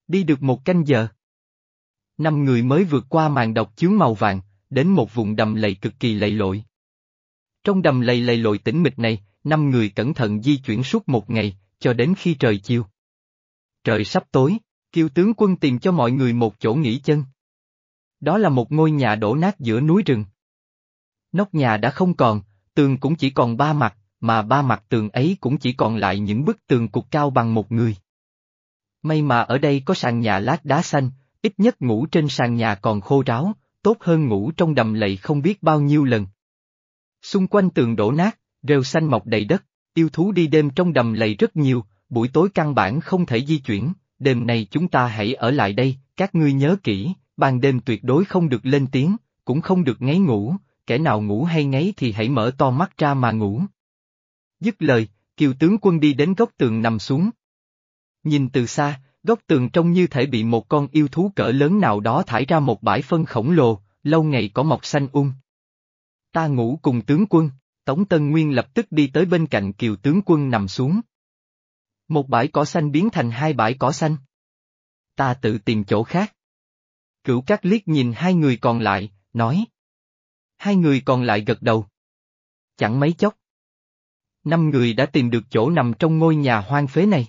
Đi được một canh giờ. Năm người mới vượt qua màn độc chướng màu vàng, đến một vùng đầm lầy cực kỳ lầy lội. Trong đầm lầy lầy lội tĩnh mịch này, năm người cẩn thận di chuyển suốt một ngày, cho đến khi trời chiều. Trời sắp tối, kiêu tướng quân tìm cho mọi người một chỗ nghỉ chân. Đó là một ngôi nhà đổ nát giữa núi rừng. Nóc nhà đã không còn, tường cũng chỉ còn ba mặt, mà ba mặt tường ấy cũng chỉ còn lại những bức tường cục cao bằng một người. May mà ở đây có sàn nhà lát đá xanh, ít nhất ngủ trên sàn nhà còn khô ráo, tốt hơn ngủ trong đầm lầy không biết bao nhiêu lần. Xung quanh tường đổ nát, rêu xanh mọc đầy đất, yêu thú đi đêm trong đầm lầy rất nhiều, buổi tối căn bản không thể di chuyển, đêm nay chúng ta hãy ở lại đây, các ngươi nhớ kỹ, ban đêm tuyệt đối không được lên tiếng, cũng không được ngáy ngủ, kẻ nào ngủ hay ngáy thì hãy mở to mắt ra mà ngủ. Dứt lời, kiều tướng quân đi đến góc tường nằm xuống. Nhìn từ xa, góc tường trông như thể bị một con yêu thú cỡ lớn nào đó thải ra một bãi phân khổng lồ, lâu ngày có mọc xanh um. Ta ngủ cùng tướng quân, Tống Tân Nguyên lập tức đi tới bên cạnh kiều tướng quân nằm xuống. Một bãi cỏ xanh biến thành hai bãi cỏ xanh. Ta tự tìm chỗ khác. Cửu Cát liếc nhìn hai người còn lại, nói. Hai người còn lại gật đầu. Chẳng mấy chốc. Năm người đã tìm được chỗ nằm trong ngôi nhà hoang phế này.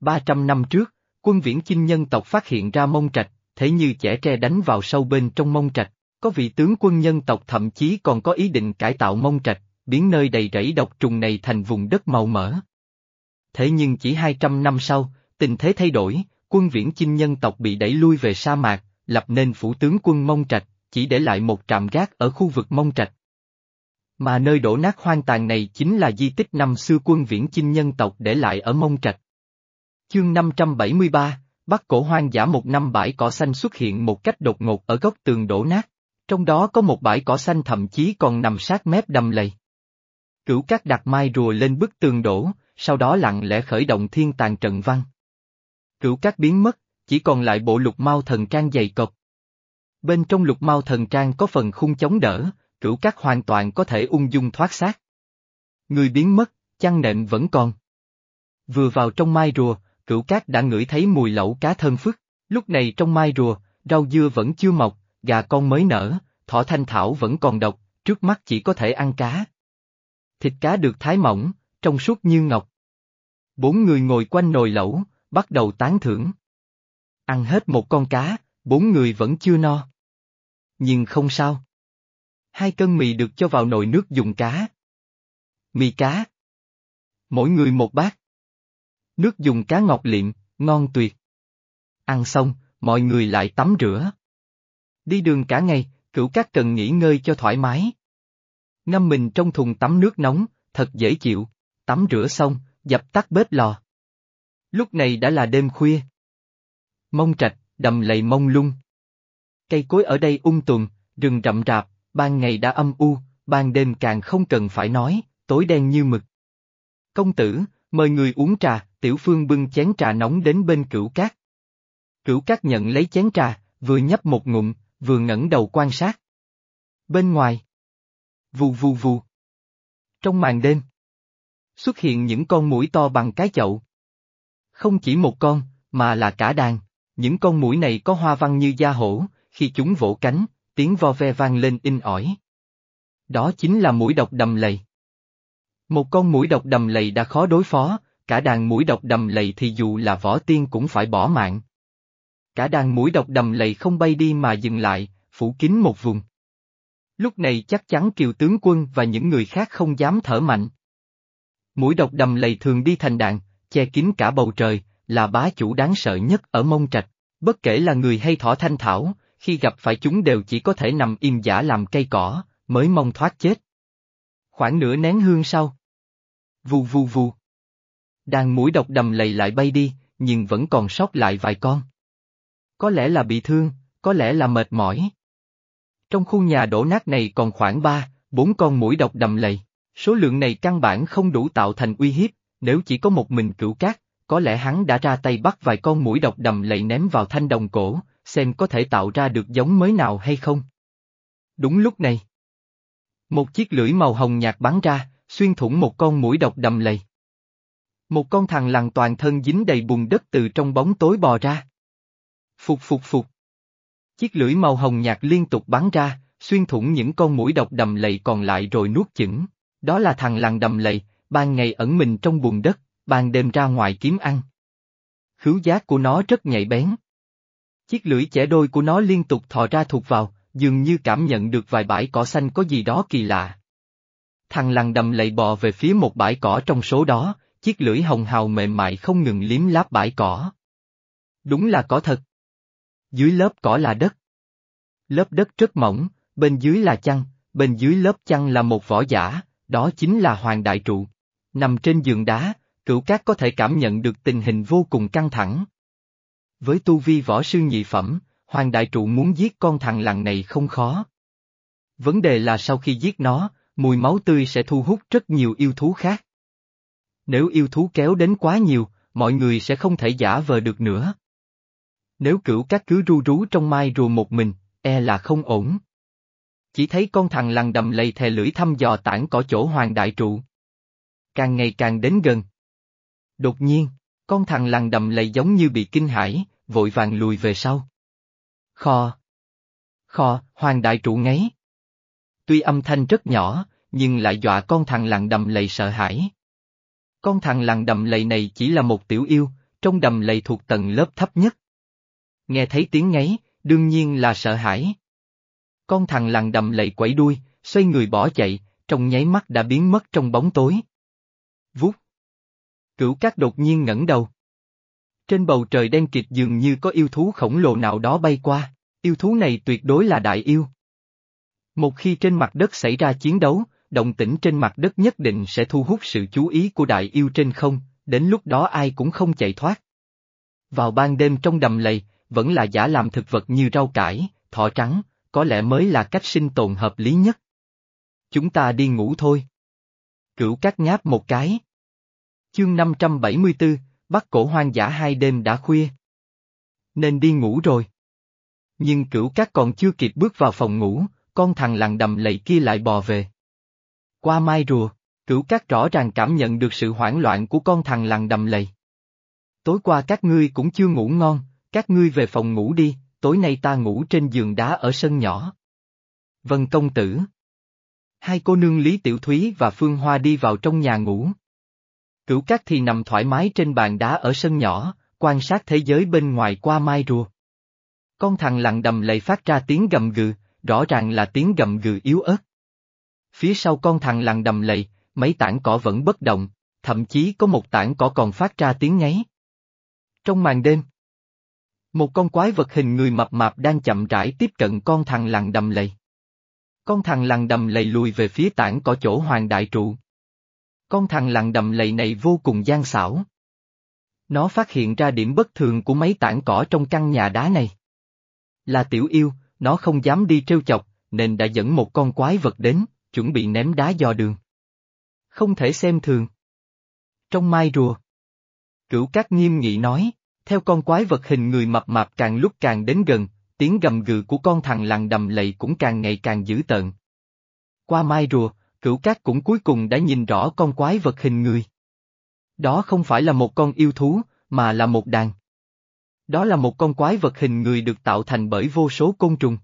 300 năm trước, quân viễn chinh nhân tộc phát hiện ra mông trạch, thế như chẻ tre đánh vào sâu bên trong mông trạch, có vị tướng quân nhân tộc thậm chí còn có ý định cải tạo mông trạch, biến nơi đầy rẫy độc trùng này thành vùng đất màu mỡ. Thế nhưng chỉ 200 năm sau, tình thế thay đổi, quân viễn chinh nhân tộc bị đẩy lui về sa mạc, lập nên phủ tướng quân mông trạch, chỉ để lại một trạm gác ở khu vực mông trạch. Mà nơi đổ nát hoang tàn này chính là di tích năm xưa quân viễn chinh nhân tộc để lại ở mông trạch. Chương 573, Bắc cổ hoang dã một năm bãi cỏ xanh xuất hiện một cách đột ngột ở góc tường đổ nát, trong đó có một bãi cỏ xanh thậm chí còn nằm sát mép đầm lầy. Cửu các đặt mai rùa lên bức tường đổ, sau đó lặng lẽ khởi động thiên tàn trận văn. Cửu các biến mất, chỉ còn lại bộ lục mao thần trang dày cộc. Bên trong lục mao thần trang có phần khung chống đỡ, cửu các hoàn toàn có thể ung dung thoát xác. Người biến mất, chăn nệm vẫn còn. Vừa vào trong mai rùa, cửu cát đã ngửi thấy mùi lẩu cá thơm phức, lúc này trong mai rùa, rau dưa vẫn chưa mọc, gà con mới nở, thỏ thanh thảo vẫn còn độc, trước mắt chỉ có thể ăn cá. Thịt cá được thái mỏng, trong suốt như ngọc. Bốn người ngồi quanh nồi lẩu, bắt đầu tán thưởng. Ăn hết một con cá, bốn người vẫn chưa no. Nhưng không sao. Hai cân mì được cho vào nồi nước dùng cá. Mì cá. Mỗi người một bát. Nước dùng cá ngọt liệm, ngon tuyệt. Ăn xong, mọi người lại tắm rửa. Đi đường cả ngày, cửu các cần nghỉ ngơi cho thoải mái. Ngâm mình trong thùng tắm nước nóng, thật dễ chịu, tắm rửa xong, dập tắt bếp lò. Lúc này đã là đêm khuya. Mông trạch, đầm lầy mông lung. Cây cối ở đây ung tùm, rừng rậm rạp, ban ngày đã âm u, ban đêm càng không cần phải nói, tối đen như mực. Công tử, mời người uống trà, Tiểu Phương bưng chén trà nóng đến bên cửu cát. Cửu cát nhận lấy chén trà, vừa nhấp một ngụm, vừa ngẩng đầu quan sát. Bên ngoài. Vù vù vù. Trong màn đêm. Xuất hiện những con mũi to bằng cái chậu. Không chỉ một con, mà là cả đàn. Những con mũi này có hoa văn như da hổ, khi chúng vỗ cánh, tiếng vo ve vang lên in ỏi. Đó chính là mũi độc đầm lầy. Một con mũi độc đầm lầy đã khó đối phó, cả đàn mũi độc đầm lầy thì dù là võ tiên cũng phải bỏ mạng. Cả đàn mũi độc đầm lầy không bay đi mà dừng lại, phủ kín một vùng. Lúc này chắc chắn kiều tướng quân và những người khác không dám thở mạnh. Mũi độc đầm lầy thường đi thành đàn, che kín cả bầu trời, là bá chủ đáng sợ nhất ở mông trạch, bất kể là người hay thỏ thanh thảo, khi gặp phải chúng đều chỉ có thể nằm im giả làm cây cỏ, mới mong thoát chết. Khoảng nửa nén hương sau. Vù vù vù. Đàn mũi độc đầm lầy lại bay đi, nhưng vẫn còn sót lại vài con. Có lẽ là bị thương, có lẽ là mệt mỏi. Trong khu nhà đổ nát này còn khoảng ba, bốn con mũi độc đầm lầy, số lượng này căn bản không đủ tạo thành uy hiếp, nếu chỉ có một mình cửu cát, có lẽ hắn đã ra tay bắt vài con mũi độc đầm lầy ném vào thanh đồng cổ, xem có thể tạo ra được giống mới nào hay không. Đúng lúc này, một chiếc lưỡi màu hồng nhạt bắn ra, xuyên thủng một con mũi độc đầm lầy. Một con thằng lằn toàn thân dính đầy bùn đất từ trong bóng tối bò ra. Phục phục phục. Chiếc lưỡi màu hồng nhạt liên tục bắn ra, xuyên thủng những con mũi độc đầm lầy còn lại rồi nuốt chửng. Đó là thằng lằn đầm lầy, ban ngày ẩn mình trong bùn đất, ban đêm ra ngoài kiếm ăn. Khứu giác của nó rất nhạy bén. Chiếc lưỡi chẻ đôi của nó liên tục thò ra thuộc vào, dường như cảm nhận được vài bãi cỏ xanh có gì đó kỳ lạ. Thằng lằn đầm lầy bò về phía một bãi cỏ trong số đó, chiếc lưỡi hồng hào mềm mại không ngừng liếm láp bãi cỏ. Đúng là cỏ thật. Dưới lớp cỏ là đất. Lớp đất rất mỏng, bên dưới là chăn, bên dưới lớp chăn là một vỏ giả, đó chính là hoàng đại trụ. Nằm trên giường đá, cửu cát có thể cảm nhận được tình hình vô cùng căng thẳng. Với tu vi võ sư nhị phẩm, hoàng đại trụ muốn giết con thằng lằn này không khó. Vấn đề là sau khi giết nó, mùi máu tươi sẽ thu hút rất nhiều yêu thú khác. Nếu yêu thú kéo đến quá nhiều, mọi người sẽ không thể giả vờ được nữa. Nếu cửu các cứ ru rú trong mai rùa một mình, e là không ổn. Chỉ thấy con thằng lằn đầm lầy thè lưỡi thăm dò tảng cỏ chỗ hoàng đại trụ. Càng ngày càng đến gần. Đột nhiên, con thằng lằn đầm lầy giống như bị kinh hãi, vội vàng lùi về sau. Kho. Kho, hoàng đại trụ ngáy. Tuy âm thanh rất nhỏ, nhưng lại dọa con thằng làng đầm lầy sợ hãi. Con thằng làng đầm lầy này chỉ là một tiểu yêu, trong đầm lầy thuộc tầng lớp thấp nhất. Nghe thấy tiếng ngáy, đương nhiên là sợ hãi. Con thằng làng đầm lầy quẩy đuôi, xoay người bỏ chạy, trong nháy mắt đã biến mất trong bóng tối. Vút. Cửu cát đột nhiên ngẩng đầu. Trên bầu trời đen kịt dường như có yêu thú khổng lồ nào đó bay qua, yêu thú này tuyệt đối là đại yêu. Một khi trên mặt đất xảy ra chiến đấu, động tĩnh trên mặt đất nhất định sẽ thu hút sự chú ý của đại yêu trên không, đến lúc đó ai cũng không chạy thoát. Vào ban đêm trong đầm lầy, vẫn là giả làm thực vật như rau cải, thỏ trắng, có lẽ mới là cách sinh tồn hợp lý nhất. Chúng ta đi ngủ thôi. Cửu cát ngáp một cái. Chương 574, bắt cổ hoang dã hai đêm đã khuya. Nên đi ngủ rồi. Nhưng cửu cát còn chưa kịp bước vào phòng ngủ, con thằng làng đầm lầy kia lại bò về. Qua mai rùa, cửu cát rõ ràng cảm nhận được sự hoảng loạn của con thằng làng đầm lầy. Tối qua các ngươi cũng chưa ngủ ngon, các ngươi về phòng ngủ đi, tối nay ta ngủ trên giường đá ở sân nhỏ. Vân công tử. Hai cô nương Lý Tiểu Thúy và Phương Hoa đi vào trong nhà ngủ. Cửu Cát thì nằm thoải mái trên bàn đá ở sân nhỏ, quan sát thế giới bên ngoài qua mai rùa. Con thằng lặng đầm lầy phát ra tiếng gầm gừ, rõ ràng là tiếng gầm gừ yếu ớt. Phía sau con thằng lặng đầm lầy, mấy tảng cỏ vẫn bất động, thậm chí có một tảng cỏ còn phát ra tiếng ngáy. Trong màn đêm, một con quái vật hình người mập mạp đang chậm rãi tiếp cận con thằng lằn đầm lầy. Con thằng lằn đầm lầy lùi về phía tảng cỏ chỗ hoàng đại trụ. Con thằng lằn đầm lầy này vô cùng gian xảo. Nó phát hiện ra điểm bất thường của mấy tảng cỏ trong căn nhà đá này. Là tiểu yêu, nó không dám đi trêu chọc, nên đã dẫn một con quái vật đến, chuẩn bị ném đá dò đường. Không thể xem thường. Trong mai rùa. Cửu Cát nghiêm nghị nói. Theo con quái vật hình người mập mạp càng lúc càng đến gần, tiếng gầm gừ của con thằng lằn đầm lầy cũng càng ngày càng dữ tợn. Qua mai rùa, cửu cát cũng cuối cùng đã nhìn rõ con quái vật hình người. Đó không phải là một con yêu thú, mà là một đàn. Đó là một con quái vật hình người được tạo thành bởi vô số côn trùng.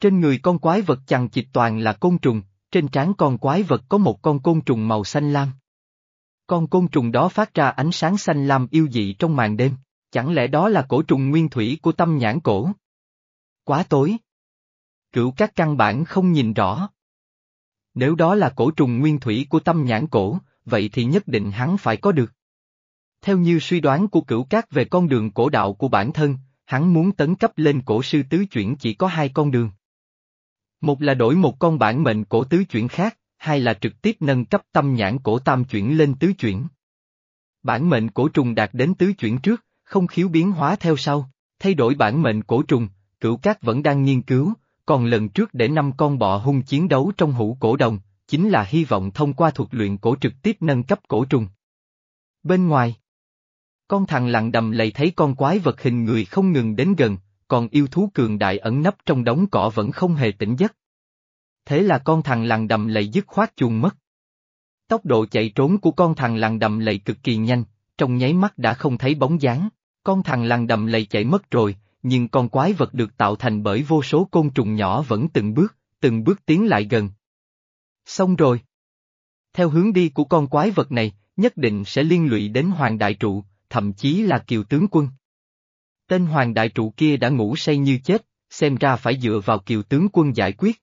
Trên người con quái vật chằng chịt toàn là côn trùng, trên trán con quái vật có một con côn trùng màu xanh lam. Con côn trùng đó phát ra ánh sáng xanh lam yêu dị trong màn đêm, chẳng lẽ đó là cổ trùng nguyên thủy của tâm nhãn cổ? Quá tối. Cửu các căn bản không nhìn rõ. Nếu đó là cổ trùng nguyên thủy của tâm nhãn cổ, vậy thì nhất định hắn phải có được. Theo như suy đoán của cửu cát về con đường cổ đạo của bản thân, hắn muốn tấn cấp lên cổ sư tứ chuyển chỉ có hai con đường. Một là đổi một con bản mệnh cổ tứ chuyển khác, hai là trực tiếp nâng cấp tâm nhãn cổ tam chuyển lên tứ chuyển. Bản mệnh cổ trùng đạt đến tứ chuyển trước, không khiếu biến hóa theo sau, thay đổi bản mệnh cổ trùng, cửu cát vẫn đang nghiên cứu, còn lần trước để năm con bọ hung chiến đấu trong hũ cổ đồng, chính là hy vọng thông qua thuật luyện cổ trực tiếp nâng cấp cổ trùng. Bên ngoài, con thằng lặng đầm lầy thấy con quái vật hình người không ngừng đến gần, còn yêu thú cường đại ẩn nấp trong đống cỏ vẫn không hề tỉnh giấc thế là con thằng lằn đầm lầy dứt khoát chuồn mất. Tốc độ chạy trốn của con thằng lằn đầm lầy cực kỳ nhanh, trong nháy mắt đã không thấy bóng dáng, con thằng lằn đầm lầy chạy mất rồi, nhưng con quái vật được tạo thành bởi vô số côn trùng nhỏ vẫn từng bước, từng bước tiến lại gần. Xong rồi. Theo hướng đi của con quái vật này, nhất định sẽ liên lụy đến Hoàng Đại Trụ, thậm chí là Kiều Tướng Quân. Tên Hoàng Đại Trụ kia đã ngủ say như chết, xem ra phải dựa vào Kiều Tướng Quân giải quyết.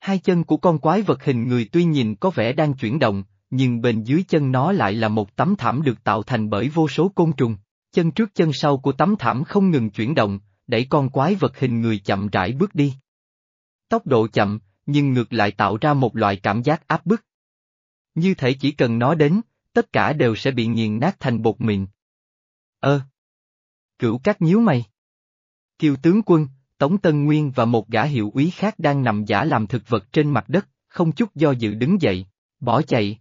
Hai chân của con quái vật hình người tuy nhìn có vẻ đang chuyển động, nhưng bên dưới chân nó lại là một tấm thảm được tạo thành bởi vô số côn trùng. Chân trước chân sau của tấm thảm không ngừng chuyển động, đẩy con quái vật hình người chậm rãi bước đi. Tốc độ chậm, nhưng ngược lại tạo ra một loại cảm giác áp bức. Như thể chỉ cần nó đến, tất cả đều sẽ bị nghiền nát thành bột mịn. Ơ! Cửu các nhíu mày. Kiều tướng quân, Tống Tân Nguyên và một gã hiệu úy khác đang nằm giả làm thực vật trên mặt đất, không chút do dự đứng dậy, bỏ chạy.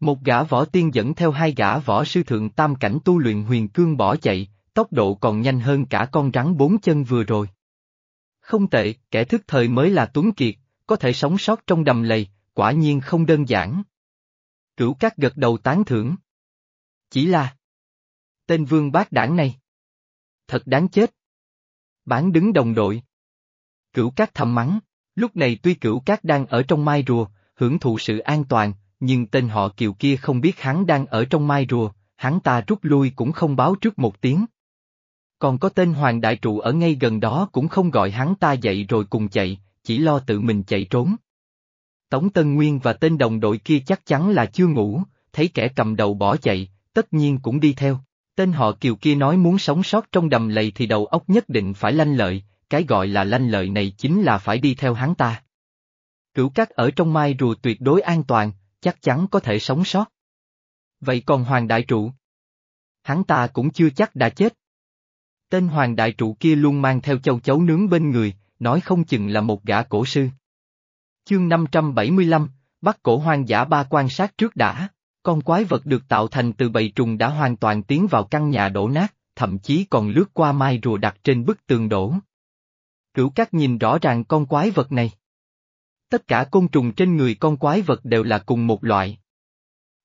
Một gã võ tiên dẫn theo hai gã võ sư thượng tam cảnh tu luyện huyền cương bỏ chạy, tốc độ còn nhanh hơn cả con rắn bốn chân vừa rồi. Không tệ, kẻ thức thời mới là Tuấn Kiệt, có thể sống sót trong đầm lầy, quả nhiên không đơn giản. Cửu các gật đầu tán thưởng. Chỉ là... Tên vương bác đảng này. Thật đáng chết bán đứng đồng đội. Cửu cát thầm mắng, lúc này tuy cửu cát đang ở trong mai rùa, hưởng thụ sự an toàn, nhưng tên họ kiều kia không biết hắn đang ở trong mai rùa, hắn ta rút lui cũng không báo trước một tiếng. Còn có tên Hoàng Đại Trụ ở ngay gần đó cũng không gọi hắn ta dậy rồi cùng chạy, chỉ lo tự mình chạy trốn. Tống Tân Nguyên và tên đồng đội kia chắc chắn là chưa ngủ, thấy kẻ cầm đầu bỏ chạy, tất nhiên cũng đi theo. Tên họ Kiều kia nói muốn sống sót trong đầm lầy thì đầu óc nhất định phải lanh lợi, cái gọi là lanh lợi này chính là phải đi theo hắn ta. Cửu cát ở trong mai rùa tuyệt đối an toàn, chắc chắn có thể sống sót. Vậy còn Hoàng Đại Trụ? Hắn ta cũng chưa chắc đã chết. Tên Hoàng Đại Trụ kia luôn mang theo châu chấu nướng bên người, nói không chừng là một gã cổ sư. Chương 575, bắt cổ hoang dã ba quan sát trước đã, con quái vật được tạo thành từ bầy trùng đã hoàn toàn tiến vào căn nhà đổ nát, thậm chí còn lướt qua mai rùa đặt trên bức tường đổ. Cửu các nhìn rõ ràng con quái vật này. Tất cả côn trùng trên người con quái vật đều là cùng một loại.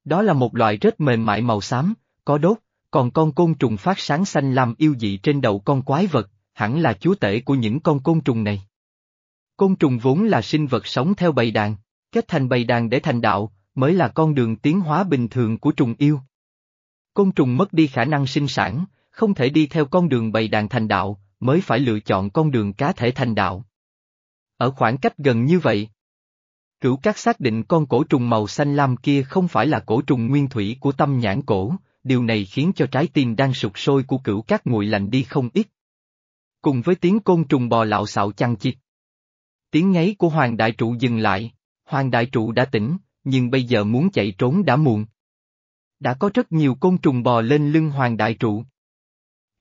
Đó là một loại rất mềm mại màu xám, có đốt, còn con côn trùng phát sáng xanh làm yêu dị trên đầu con quái vật, hẳn là chúa tể của những con côn trùng này. Côn trùng vốn là sinh vật sống theo bầy đàn, kết thành bầy đàn để thành đạo, mới là con đường tiến hóa bình thường của trùng yêu. Côn trùng mất đi khả năng sinh sản, không thể đi theo con đường bầy đàn thành đạo, mới phải lựa chọn con đường cá thể thành đạo. Ở khoảng cách gần như vậy, cửu các xác định con cổ trùng màu xanh lam kia không phải là cổ trùng nguyên thủy của tâm nhãn cổ, điều này khiến cho trái tim đang sụt sôi của cửu các nguội lạnh đi không ít. Cùng với tiếng côn trùng bò lạo xạo chăn chịt. Tiếng ngáy của Hoàng Đại Trụ dừng lại, Hoàng Đại Trụ đã tỉnh, nhưng bây giờ muốn chạy trốn đã muộn. Đã có rất nhiều côn trùng bò lên lưng Hoàng Đại Trụ.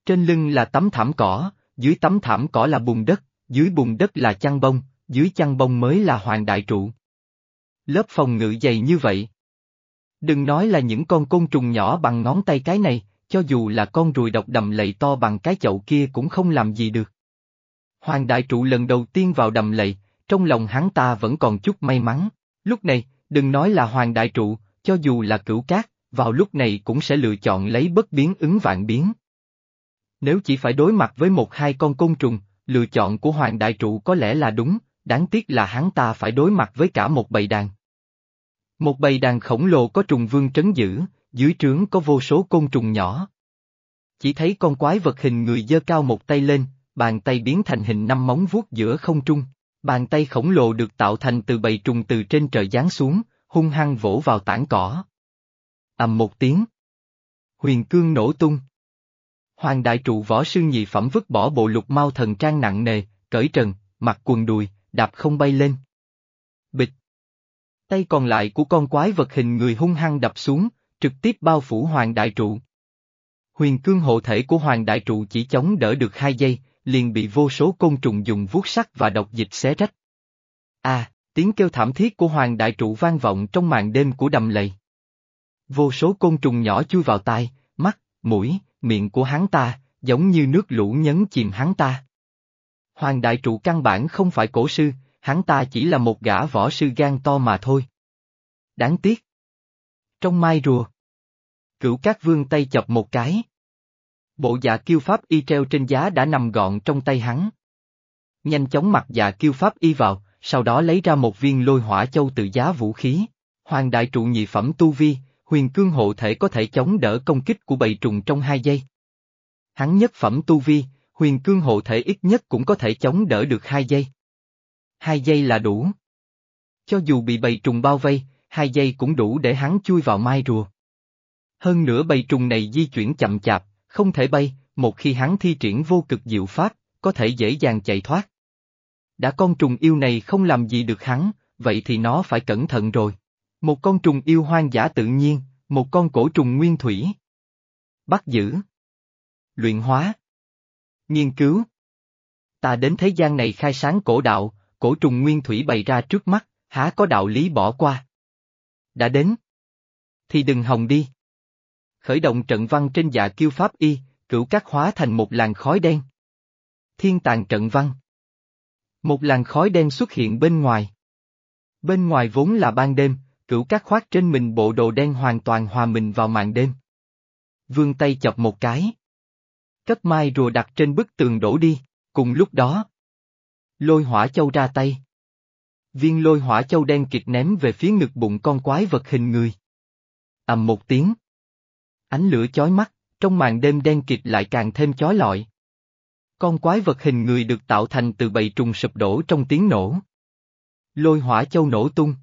Trên lưng là tấm thảm cỏ, dưới tấm thảm cỏ là bùn đất, dưới bùn đất là chăn bông, dưới chăn bông mới là Hoàng Đại Trụ. Lớp phòng ngự dày như vậy. Đừng nói là những con côn trùng nhỏ bằng ngón tay cái này, cho dù là con ruồi độc đầm lầy to bằng cái chậu kia cũng không làm gì được. Hoàng đại trụ lần đầu tiên vào đầm lầy, trong lòng hắn ta vẫn còn chút may mắn. Lúc này, đừng nói là hoàng đại trụ, cho dù là cửu cát, vào lúc này cũng sẽ lựa chọn lấy bất biến ứng vạn biến. Nếu chỉ phải đối mặt với một hai con côn trùng, lựa chọn của hoàng đại trụ có lẽ là đúng, đáng tiếc là hắn ta phải đối mặt với cả một bầy đàn. Một bầy đàn khổng lồ có trùng vương trấn giữ, dưới trướng có vô số côn trùng nhỏ. Chỉ thấy con quái vật hình người dơ cao một tay lên, bàn tay biến thành hình năm móng vuốt giữa không trung. Bàn tay khổng lồ được tạo thành từ bầy trùng từ trên trời giáng xuống, hung hăng vỗ vào tảng cỏ. ầm một tiếng. Huyền cương nổ tung. Hoàng đại trụ võ sư nhị phẩm vứt bỏ bộ lục mau thần trang nặng nề, cởi trần, mặc quần đùi, đạp không bay lên. Bịch. Tay còn lại của con quái vật hình người hung hăng đập xuống, trực tiếp bao phủ hoàng đại trụ. Huyền cương hộ thể của hoàng đại trụ chỉ chống đỡ được hai giây, liền bị vô số côn trùng dùng vuốt sắt và độc dịch xé rách. À, tiếng kêu thảm thiết của hoàng đại trụ vang vọng trong màn đêm của đầm lầy. Vô số côn trùng nhỏ chui vào tai, mắt, mũi, miệng của hắn ta, giống như nước lũ nhấn chìm hắn ta. Hoàng đại trụ căn bản không phải cổ sư, hắn ta chỉ là một gã võ sư gan to mà thôi. Đáng tiếc. Trong mai rùa. Cửu các vương tay chập một cái. Bộ dạ kiêu pháp y treo trên giá đã nằm gọn trong tay hắn. Nhanh chóng mặc dạ kiêu pháp y vào, sau đó lấy ra một viên lôi hỏa châu từ giá vũ khí. Hoàng đại trụ nhị phẩm tu vi, huyền cương hộ thể có thể chống đỡ công kích của bầy trùng trong hai giây. Hắn nhất phẩm tu vi, huyền cương hộ thể ít nhất cũng có thể chống đỡ được hai giây. Hai giây là đủ. Cho dù bị bầy trùng bao vây, hai giây cũng đủ để hắn chui vào mai rùa. Hơn nữa bầy trùng này di chuyển chậm chạp, không thể bay, một khi hắn thi triển vô cực diệu pháp, có thể dễ dàng chạy thoát. Đã con trùng yêu này không làm gì được hắn, vậy thì nó phải cẩn thận rồi. Một con trùng yêu hoang dã tự nhiên, một con cổ trùng nguyên thủy. Bắt giữ. Luyện hóa. Nghiên cứu. Ta đến thế gian này khai sáng cổ đạo, cổ trùng nguyên thủy bày ra trước mắt, há có đạo lý bỏ qua. Đã đến. Thì đừng hòng đi khởi động trận văn trên dạ kiêu pháp y, cửu các hóa thành một làn khói đen. Thiên tàng trận văn. Một làn khói đen xuất hiện bên ngoài. Bên ngoài vốn là ban đêm, cửu các khoác trên mình bộ đồ đen hoàn toàn hòa mình vào màn đêm. Vương tay chọc một cái. Cất mai rùa đặt trên bức tường đổ đi, cùng lúc đó. Lôi hỏa châu ra tay. Viên lôi hỏa châu đen kịch ném về phía ngực bụng con quái vật hình người. ầm một tiếng. Ánh lửa chói mắt, trong màn đêm đen kịch lại càng thêm chói lọi. Con quái vật hình người được tạo thành từ bầy trùng sụp đổ trong tiếng nổ. Lôi hỏa châu nổ tung.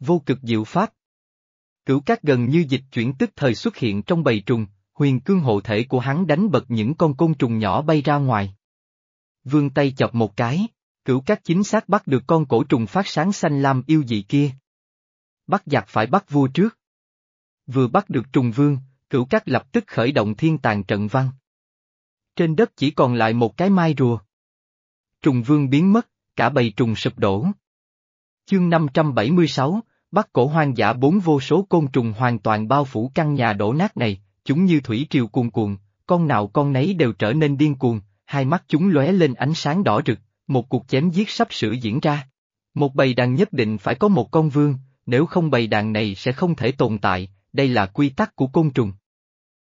Vô cực diệu pháp. Cửu cát gần như dịch chuyển tức thời xuất hiện trong bầy trùng, huyền cương hộ thể của hắn đánh bật những con côn trùng nhỏ bay ra ngoài. Vương tay chọc một cái, cửu cát chính xác bắt được con cổ trùng phát sáng xanh lam yêu dị kia. Bắt giặc phải bắt vua trước. Vừa bắt được trùng vương, cửu cát lập tức khởi động thiên tàng trận văn. Trên đất chỉ còn lại một cái mai rùa. Trùng vương biến mất, cả bầy trùng sụp đổ. Chương 576, Bắt cổ hoang dã bốn vô số côn trùng hoàn toàn bao phủ căn nhà đổ nát này, chúng như thủy triều cuồn cuộn, con nào con nấy đều trở nên điên cuồng, hai mắt chúng lóe lên ánh sáng đỏ rực, một cuộc chém giết sắp sửa diễn ra. Một bầy đàn nhất định phải có một con vương, nếu không bầy đàn này sẽ không thể tồn tại, đây là quy tắc của côn trùng.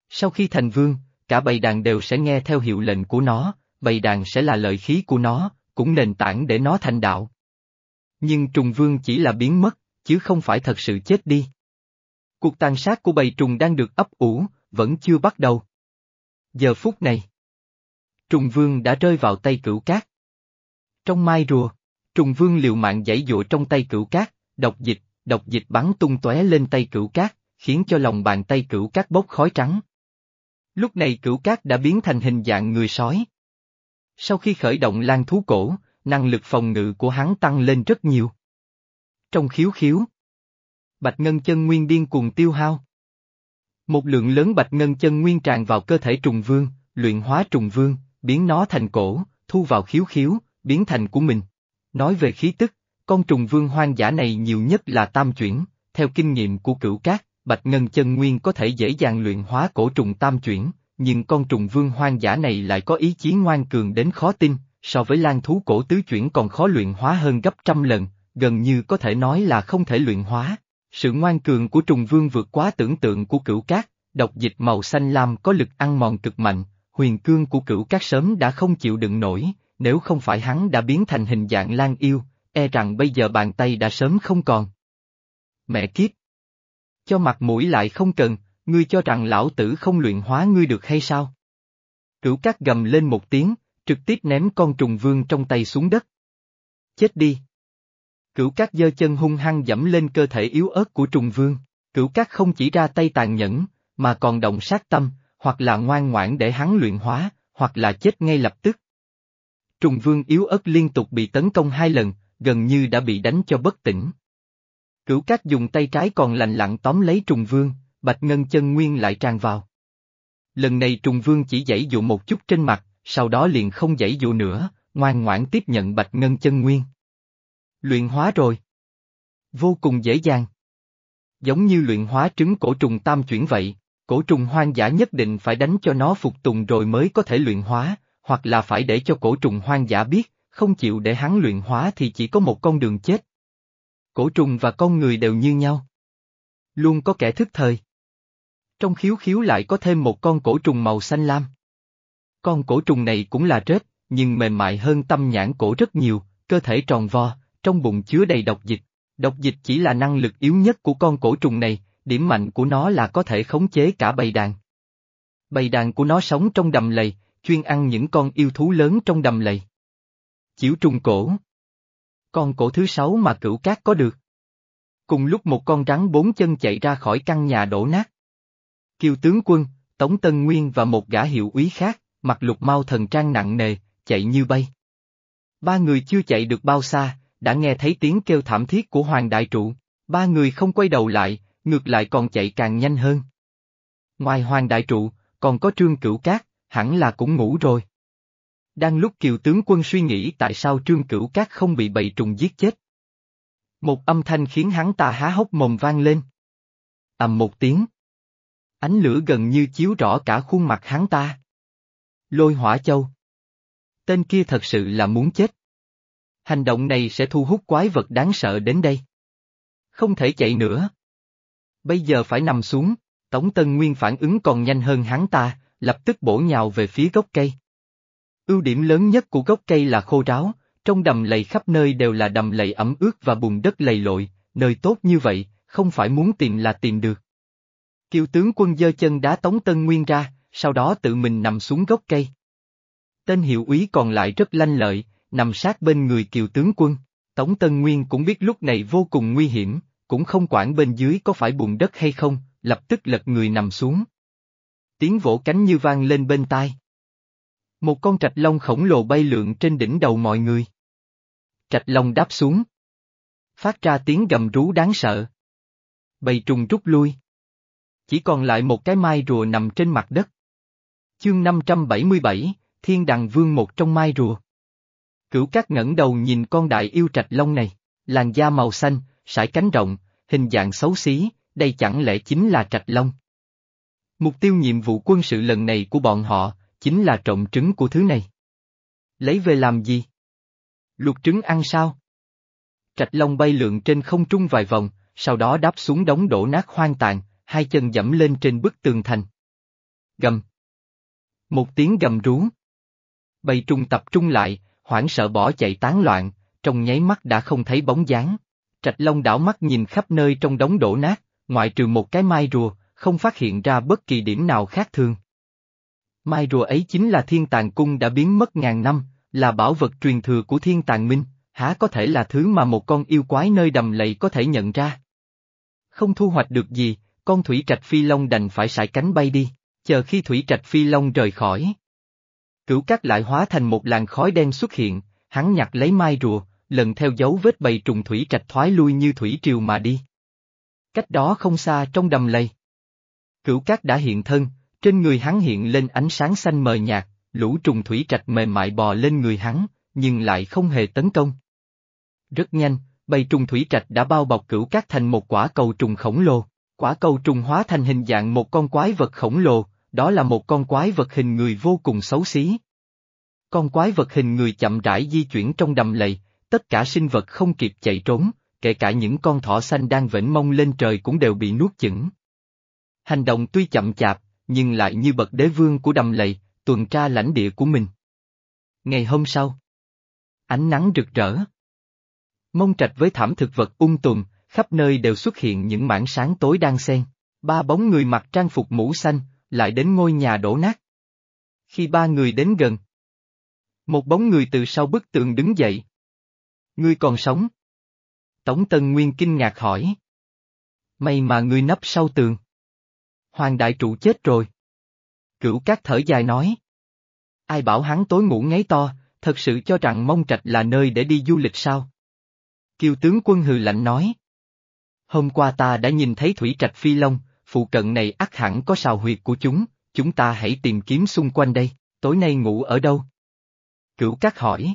Sau khi thành vương, cả bầy đàn đều sẽ nghe theo hiệu lệnh của nó, bầy đàn sẽ là lợi khí của nó, cũng nền tảng để nó thành đạo. Nhưng trùng vương chỉ là biến mất, chứ không phải thật sự chết đi. Cuộc tàn sát của bầy trùng đang được ấp ủ, vẫn chưa bắt đầu. Giờ phút này, trùng vương đã rơi vào tay cửu cát. Trong mai rùa, trùng vương liều mạng giãy dụa trong tay cửu cát, độc dịch, độc dịch bắn tung tóe lên tay cửu cát, khiến cho lòng bàn tay cửu cát bốc khói trắng. Lúc này cửu cát đã biến thành hình dạng người sói. Sau khi khởi động lan thú cổ, năng lực phòng ngự của hắn tăng lên rất nhiều. Trong khiếu khiếu, Bạch Ngân chân nguyên điên cuồng tiêu hao. Một lượng lớn bạch ngân chân nguyên tràn vào cơ thể trùng vương, luyện hóa trùng vương, biến nó thành cổ, thu vào khiếu khiếu, biến thành của mình. Nói về khí tức, con trùng vương hoang dã này nhiều nhất là tam chuyển, theo kinh nghiệm của cửu cát, bạch ngân chân nguyên có thể dễ dàng luyện hóa cổ trùng tam chuyển, nhưng con trùng vương hoang dã này lại có ý chí ngoan cường đến khó tin, so với lan thú cổ tứ chuyển còn khó luyện hóa hơn gấp trăm lần, gần như có thể nói là không thể luyện hóa. Sự ngoan cường của trùng vương vượt quá tưởng tượng của cửu cát, độc dịch màu xanh lam có lực ăn mòn cực mạnh, huyền cương của cửu cát sớm đã không chịu đựng nổi, nếu không phải hắn đã biến thành hình dạng lan yêu, e rằng bây giờ bàn tay đã sớm không còn. Mẹ kiếp! Cho mặt mũi lại không cần, ngươi cho rằng lão tử không luyện hóa ngươi được hay sao? Cửu cát gầm lên một tiếng, trực tiếp ném con trùng vương trong tay xuống đất. Chết đi! Cửu cát giơ chân hung hăng dẫm lên cơ thể yếu ớt của trùng vương, cửu cát không chỉ ra tay tàn nhẫn, mà còn động sát tâm, hoặc là ngoan ngoãn để hắn luyện hóa, hoặc là chết ngay lập tức. Trùng vương yếu ớt liên tục bị tấn công hai lần, gần như đã bị đánh cho bất tỉnh. Cửu cát dùng tay trái còn lành lặng tóm lấy trùng vương, bạch ngân chân nguyên lại tràn vào. Lần này trùng vương chỉ giãy dụ một chút trên mặt, sau đó liền không giãy dụ nữa, ngoan ngoãn tiếp nhận bạch ngân chân nguyên. Luyện hóa rồi. Vô cùng dễ dàng. Giống như luyện hóa trứng cổ trùng tam chuyển vậy, cổ trùng hoang dã nhất định phải đánh cho nó phục tùng rồi mới có thể luyện hóa, hoặc là phải để cho cổ trùng hoang dã biết, không chịu để hắn luyện hóa thì chỉ có một con đường chết. Cổ trùng và con người đều như nhau. Luôn có kẻ thức thời. Trong khiếu khiếu lại có thêm một con cổ trùng màu xanh lam. Con cổ trùng này cũng là rết, nhưng mềm mại hơn tâm nhãn cổ rất nhiều, cơ thể tròn vo, trong bụng chứa đầy độc dịch. Độc dịch chỉ là năng lực yếu nhất của con cổ trùng này, điểm mạnh của nó là có thể khống chế cả bầy đàn. Bầy đàn của nó sống trong đầm lầy, chuyên ăn những con yêu thú lớn trong đầm lầy. Chiểu trùng cổ Con cổ thứ sáu mà cửu cát có được. Cùng lúc một con rắn bốn chân chạy ra khỏi căn nhà đổ nát. Kiều tướng quân, Tống Tân Nguyên và một gã hiệu úy khác, mặc lục mau thần trang nặng nề, chạy như bay. Ba người chưa chạy được bao xa, đã nghe thấy tiếng kêu thảm thiết của Hoàng Đại Trụ, ba người không quay đầu lại, ngược lại còn chạy càng nhanh hơn. Ngoài Hoàng Đại Trụ, còn có Trương Cửu Cát, hẳn là cũng ngủ rồi. Đang lúc kiều tướng quân suy nghĩ tại sao Trương Cửu Cát không bị bầy trùng giết chết. Một âm thanh khiến hắn ta há hốc mồm vang lên. ầm một tiếng. Ánh lửa gần như chiếu rõ cả khuôn mặt hắn ta. Lôi hỏa châu. Tên kia thật sự là muốn chết. Hành động này sẽ thu hút quái vật đáng sợ đến đây. Không thể chạy nữa. Bây giờ phải nằm xuống, Tống Tân Nguyên phản ứng còn nhanh hơn hắn ta, lập tức bổ nhào về phía gốc cây. Ưu điểm lớn nhất của gốc cây là khô ráo, Trong đầm lầy khắp nơi đều là đầm lầy ẩm ướt và bùn đất lầy lội, nơi tốt như vậy, không phải muốn tìm là tìm được. Kiều tướng quân giơ chân đá Tống Tân Nguyên ra, sau đó tự mình nằm xuống gốc cây. Tên hiệu úy còn lại rất lanh lợi, nằm sát bên người kiều tướng quân. Tống Tân Nguyên cũng biết lúc này vô cùng nguy hiểm, cũng không quản bên dưới có phải bùn đất hay không, lập tức lật người nằm xuống. Tiếng vỗ cánh như vang lên bên tai. Một con trạch long khổng lồ bay lượn trên đỉnh đầu mọi người. Trạch long đáp xuống. Phát ra tiếng gầm rú đáng sợ. Bầy trùng rút lui. Chỉ còn lại một cái mai rùa nằm trên mặt đất. Chương 577, Thiên Đằng Vương một trong mai rùa. Cửu Cát ngẩng đầu nhìn con đại yêu trạch long này, làn da màu xanh, sải cánh rộng, hình dạng xấu xí, đây chẳng lẽ chính là trạch long. Mục tiêu nhiệm vụ quân sự lần này của bọn họ, chính là trộm trứng của thứ này. Lấy về làm gì? Luộc trứng ăn sao? Trạch long bay lượn trên không trung vài vòng, sau đó đáp xuống đống đổ nát hoang tàn, hai chân dẫm lên trên bức tường thành. Gầm. Một tiếng gầm rú. Bầy trùng tập trung lại, hoảng sợ bỏ chạy tán loạn, trong nháy mắt đã không thấy bóng dáng. Trạch Long đảo mắt nhìn khắp nơi trong đống đổ nát, ngoại trừ một cái mai rùa, không phát hiện ra bất kỳ điểm nào khác thường. Mai rùa ấy chính là thiên tàng cung đã biến mất ngàn năm, là bảo vật truyền thừa của thiên tàng minh, há có thể là thứ mà một con yêu quái nơi đầm lầy có thể nhận ra. Không thu hoạch được gì, con thủy trạch phi long đành phải sải cánh bay đi, chờ khi thủy trạch phi long rời khỏi. Cửu cát lại hóa thành một làn khói đen xuất hiện, hắn nhặt lấy mai rùa, lần theo dấu vết bầy trùng thủy trạch thoái lui như thủy triều mà đi. Cách đó không xa trong đầm lầy. Cửu cát đã hiện thân, trên người hắn hiện lên ánh sáng xanh mờ nhạt, lũ trùng thủy trạch mềm mại bò lên người hắn, nhưng lại không hề tấn công. Rất nhanh, bầy trùng thủy trạch đã bao bọc cửu cát thành một quả cầu trùng khổng lồ. Quả cầu trùng hóa thành hình dạng một con quái vật khổng lồ, đó là một con quái vật hình người vô cùng xấu xí. Con quái vật hình người chậm rãi di chuyển trong đầm lầy, tất cả sinh vật không kịp chạy trốn, kể cả những con thỏ xanh đang vểnh mông lên trời cũng đều bị nuốt chửng. Hành động tuy chậm chạp, nhưng lại như bậc đế vương của đầm lầy, tuần tra lãnh địa của mình. Ngày hôm sau, ánh nắng rực rỡ. Mông trạch với thảm thực vật ung tùm, khắp nơi đều xuất hiện những mảng sáng tối đang xen. Ba bóng người mặc trang phục mũ xanh, lại đến ngôi nhà đổ nát. Khi ba người đến gần, một bóng người từ sau bức tường đứng dậy. Ngươi còn sống? Tống Tân Nguyên kinh ngạc hỏi. May mà ngươi nấp sau tường. Hoàng đại trụ chết rồi. Cửu cát thở dài nói. Ai bảo hắn tối ngủ ngáy to, thật sự cho rằng mông trạch là nơi để đi du lịch sao? Kiều tướng quân hừ lạnh nói. Hôm qua ta đã nhìn thấy thủy trạch phi long, phụ cận này ắt hẳn có sào huyệt của chúng, chúng ta hãy tìm kiếm xung quanh đây, tối nay ngủ ở đâu? Cửu Cát hỏi.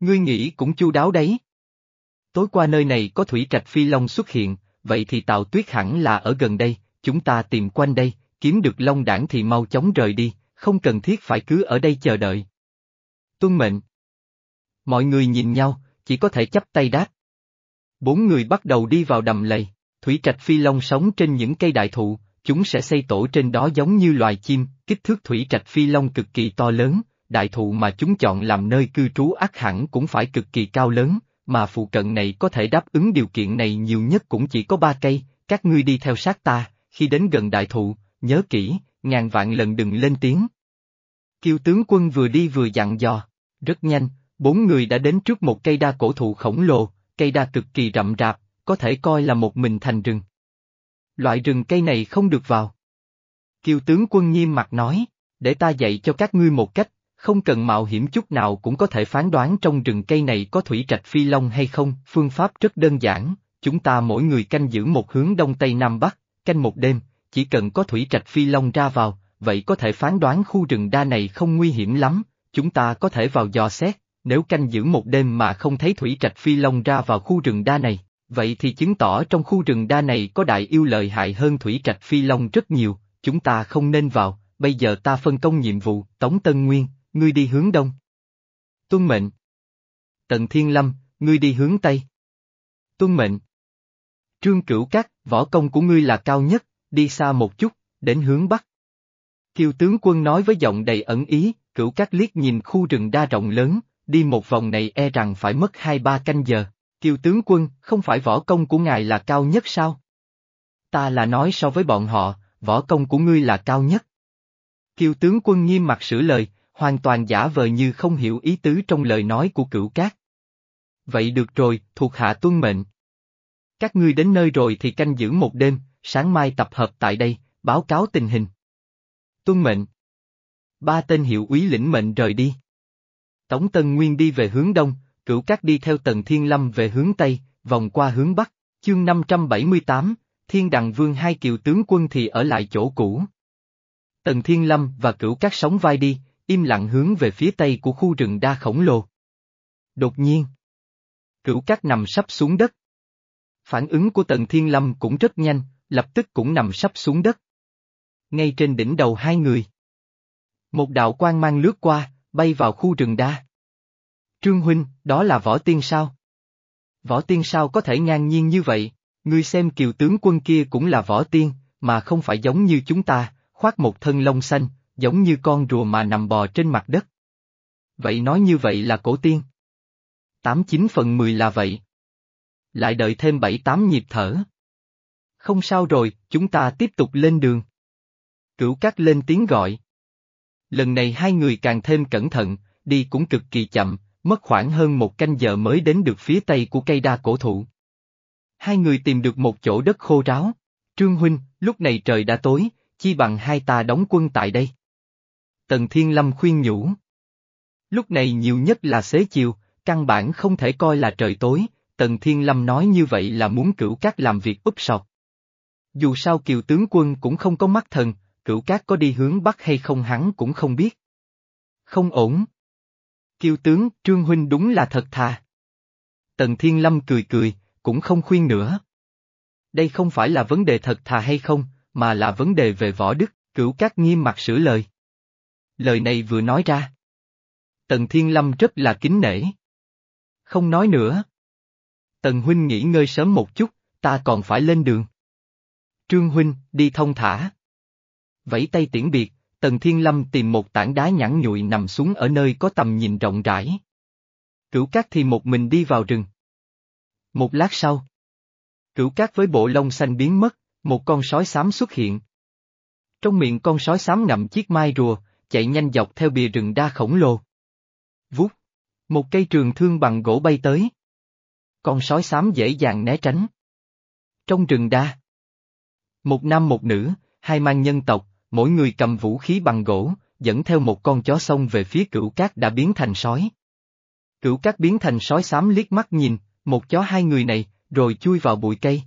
Ngươi nghĩ cũng chu đáo đấy. Tối qua nơi này có thủy trạch phi long xuất hiện, vậy thì Tào Tuyết hẳn là ở gần đây, chúng ta tìm quanh đây, kiếm được long đảng thì mau chóng rời đi, không cần thiết phải cứ ở đây chờ đợi. Tuân mệnh. Mọi người nhìn nhau, chỉ có thể chấp tay đáp. Bốn người bắt đầu đi vào đầm lầy, thủy trạch phi long sống trên những cây đại thụ, chúng sẽ xây tổ trên đó giống như loài chim, kích thước thủy trạch phi long cực kỳ to lớn, đại thụ mà chúng chọn làm nơi cư trú ác hẳn cũng phải cực kỳ cao lớn, mà phụ cận này có thể đáp ứng điều kiện này nhiều nhất cũng chỉ có ba cây, các ngươi đi theo sát ta, khi đến gần đại thụ, nhớ kỹ, ngàn vạn lần đừng lên tiếng. Kiêu tướng quân vừa đi vừa dặn dò, rất nhanh, bốn người đã đến trước một cây đa cổ thụ khổng lồ, cây đa cực kỳ rậm rạp, có thể coi là một mình thành rừng. Loại rừng cây này không được vào. Kiều tướng quân nghiêm mặt nói, để ta dạy cho các ngươi một cách, không cần mạo hiểm chút nào cũng có thể phán đoán trong rừng cây này có thủy trạch phi long hay không, phương pháp rất đơn giản, chúng ta mỗi người canh giữ một hướng đông tây nam bắc, canh một đêm, chỉ cần có thủy trạch phi long ra vào, vậy có thể phán đoán khu rừng đa này không nguy hiểm lắm, chúng ta có thể vào dò xét, nếu canh giữ một đêm mà không thấy thủy trạch phi long ra vào khu rừng đa này, vậy thì chứng tỏ trong khu rừng đa này có đại yêu lợi hại hơn thủy trạch phi long rất nhiều, chúng ta không nên vào, bây giờ ta phân công nhiệm vụ, Tống Tân Nguyên, ngươi đi hướng đông. Tuân mệnh. tần Thiên Lâm, ngươi đi hướng tây. Tuân mệnh. Trương Cửu Cát, võ công của ngươi là cao nhất, đi xa một chút, đến hướng bắc. Kiều tướng quân nói với giọng đầy ẩn ý, Cửu Cát liếc nhìn khu rừng đa rộng lớn, đi một vòng này e rằng phải mất hai ba canh giờ. Kiều tướng quân, không phải võ công của ngài là cao nhất sao? Ta là nói so với bọn họ, võ công của ngươi là cao nhất. Kiều tướng quân nghiêm mặt sửa lời, hoàn toàn giả vờ như không hiểu ý tứ trong lời nói của cửu cát. Vậy được rồi, thuộc hạ tuân mệnh. Các ngươi đến nơi rồi thì canh giữ một đêm, sáng mai tập hợp tại đây, báo cáo tình hình. Tuân mệnh. Ba tên hiệu úy lĩnh mệnh rời đi. Tống Tân Nguyên đi về hướng đông, cửu cát đi theo Tần Thiên Lâm về hướng tây, vòng qua hướng bắc, chương 578, Thiên Đằng Vương hai kiều tướng quân thì ở lại chỗ cũ. Tần Thiên Lâm và cửu cát sóng vai đi, im lặng hướng về phía tây của khu rừng đa khổng lồ. Đột nhiên, cửu cát nằm sắp xuống đất. Phản ứng của Tần Thiên Lâm cũng rất nhanh, lập tức cũng nằm sắp xuống đất. Ngay trên đỉnh đầu hai người. Một đạo quang mang lướt qua, bay vào khu rừng đa. Trương Huynh, đó là võ tiên sao? Võ tiên sao có thể ngang nhiên như vậy? Ngươi xem kiều tướng quân kia cũng là võ tiên, mà không phải giống như chúng ta, khoác một thân lông xanh, giống như con rùa mà nằm bò trên mặt đất. Vậy nói như vậy là cổ tiên. Tám chín phần mười là vậy. Lại đợi thêm bảy tám nhịp thở. Không sao rồi, chúng ta tiếp tục lên đường. Cửu cát lên tiếng gọi. Lần này hai người càng thêm cẩn thận, đi cũng cực kỳ chậm, mất khoảng hơn một canh giờ mới đến được phía tây của cây đa cổ thụ. Hai người tìm được một chỗ đất khô ráo. Trương Huynh, lúc này trời đã tối, chi bằng hai ta đóng quân tại đây. Tần Thiên Lâm khuyên nhủ. Lúc này nhiều nhất là xế chiều, căn bản không thể coi là trời tối, Tần Thiên Lâm nói như vậy là muốn cửu các làm việc úp sọt. Dù sao kiều tướng quân cũng không có mắt thần, cửu các có đi hướng bắc hay không hắn cũng không biết. Không ổn kiêu tướng, Trương Huynh đúng là thật thà. Tần Thiên Lâm cười cười, cũng không khuyên nữa. Đây không phải là vấn đề thật thà hay không, mà là vấn đề về võ đức, cửu cát nghiêm mặt sửa lời. Lời này vừa nói ra. Tần Thiên Lâm rất là kính nể. Không nói nữa. Tần Huynh nghỉ ngơi sớm một chút, ta còn phải lên đường. Trương Huynh, đi thông thả. Vẫy tay tiễn biệt, Tần Thiên Lâm tìm một tảng đá nhẵn nhụi nằm xuống ở nơi có tầm nhìn rộng rãi. Cửu Cát thì một mình đi vào rừng. Một lát sau, Cửu Cát với bộ lông xanh biến mất, một con sói xám xuất hiện. Trong miệng con sói xám ngậm chiếc mai rùa, chạy nhanh dọc theo bìa rừng đa khổng lồ. Vút, một cây trường thương bằng gỗ bay tới. Con sói xám dễ dàng né tránh. Trong rừng đa, một nam một nữ, hai mang nhân tộc, mỗi người cầm vũ khí bằng gỗ, dẫn theo một con chó sông về phía cửu cát đã biến thành sói. Cửu cát biến thành sói xám liếc mắt nhìn, một chó hai người này, rồi chui vào bụi cây.